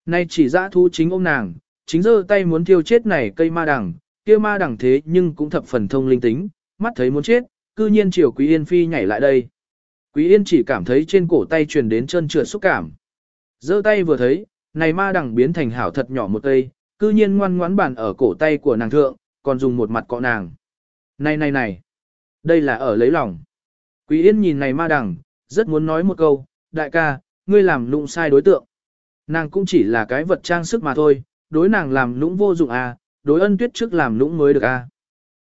Nay chỉ giã thú chính ôm nàng, chính giơ tay muốn thiêu chết này cây ma đằng, kia ma đằng thế nhưng cũng thập phần thông linh tính, mắt thấy muốn chết, cư nhiên chiều Quý Yên Phi nhảy lại đây. Quý Yên chỉ cảm thấy trên cổ tay truyền đến chân trượt xúc cảm giơ tay vừa thấy, này ma đằng biến thành hảo thật nhỏ một cây, cư nhiên ngoan ngoãn bàn ở cổ tay của nàng thượng, còn dùng một mặt cọ nàng. Này này này, đây là ở lấy lòng. Quý Yên nhìn này ma đằng, rất muốn nói một câu, đại ca, ngươi làm lụng sai đối tượng. Nàng cũng chỉ là cái vật trang sức mà thôi, đối nàng làm lũng vô dụng à, đối ân tuyết trước làm lũng mới được à.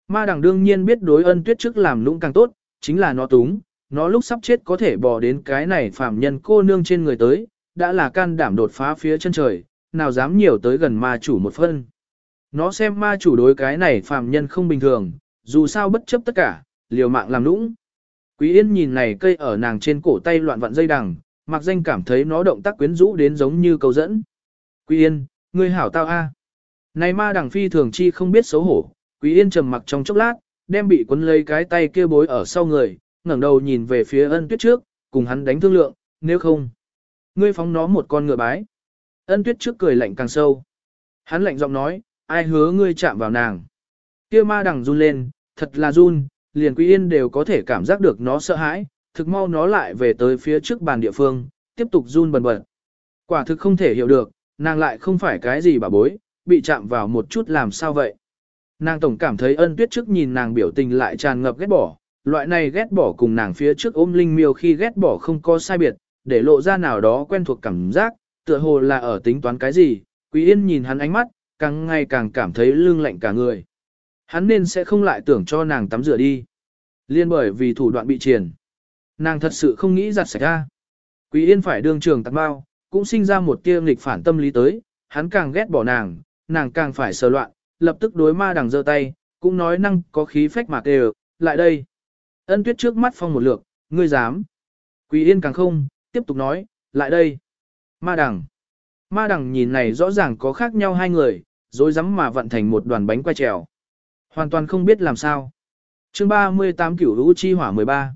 Ma đằng đương nhiên biết đối ân tuyết trước làm lũng càng tốt, chính là nó túng, nó lúc sắp chết có thể bò đến cái này phạm nhân cô nương trên người tới, đã là can đảm đột phá phía chân trời, nào dám nhiều tới gần ma chủ một phân. Nó xem ma chủ đối cái này phàm nhân không bình thường, dù sao bất chấp tất cả, liều mạng làm lũng. Quý Yên nhìn này cây ở nàng trên cổ tay loạn vặn dây đằng, mặc danh cảm thấy nó động tác quyến rũ đến giống như cầu dẫn. Quý Yên, ngươi hảo tao a. Này ma đằng phi thường chi không biết xấu hổ, Quý Yên trầm mặc trong chốc lát, đem bị cuốn lấy cái tay kia bối ở sau người, ngẩng đầu nhìn về phía ân tuyết trước, cùng hắn đánh thương lượng, nếu không, ngươi phóng nó một con ngựa bái. Ân tuyết trước cười lạnh càng sâu. Hắn lạnh giọng nói, ai hứa ngươi chạm vào nàng. Kia ma đằng run lên, thật là run, liền Quý Yên đều có thể cảm giác được nó sợ hãi, thực mau nó lại về tới phía trước bàn địa phương, tiếp tục run bần bật. Quả thực không thể hiểu được, nàng lại không phải cái gì bà bối, bị chạm vào một chút làm sao vậy. Nàng tổng cảm thấy ân tuyết trước nhìn nàng biểu tình lại tràn ngập ghét bỏ, loại này ghét bỏ cùng nàng phía trước ôm linh miêu khi ghét bỏ không có sai biệt, để lộ ra nào đó quen thuộc cảm giác, tựa hồ là ở tính toán cái gì, Quý Yên nhìn hắn ánh mắt, càng ngày càng cảm thấy lưng lạnh cả người. Hắn nên sẽ không lại tưởng cho nàng tắm rửa đi. Liên bởi vì thủ đoạn bị triền. Nàng thật sự không nghĩ giặt sạch ra. Quý Yên phải đương trường tặng bao, cũng sinh ra một tia nghịch phản tâm lý tới, hắn càng ghét bỏ nàng, nàng càng phải sờ loạn, lập tức đối ma đằng giơ tay, cũng nói năng có khí phách mà kêu, lại đây. Ân tuyết trước mắt phong một lược, ngươi dám. Quý Yên càng không, tiếp tục nói, lại đây. Ma đằng. Ma đằng nhìn này rõ ràng có khác nhau hai người, rồi rắm mà vận thành một đoàn bánh quay trèo. Hoàn toàn không biết làm sao. chương 38 cửu lũ chi hỏa 13.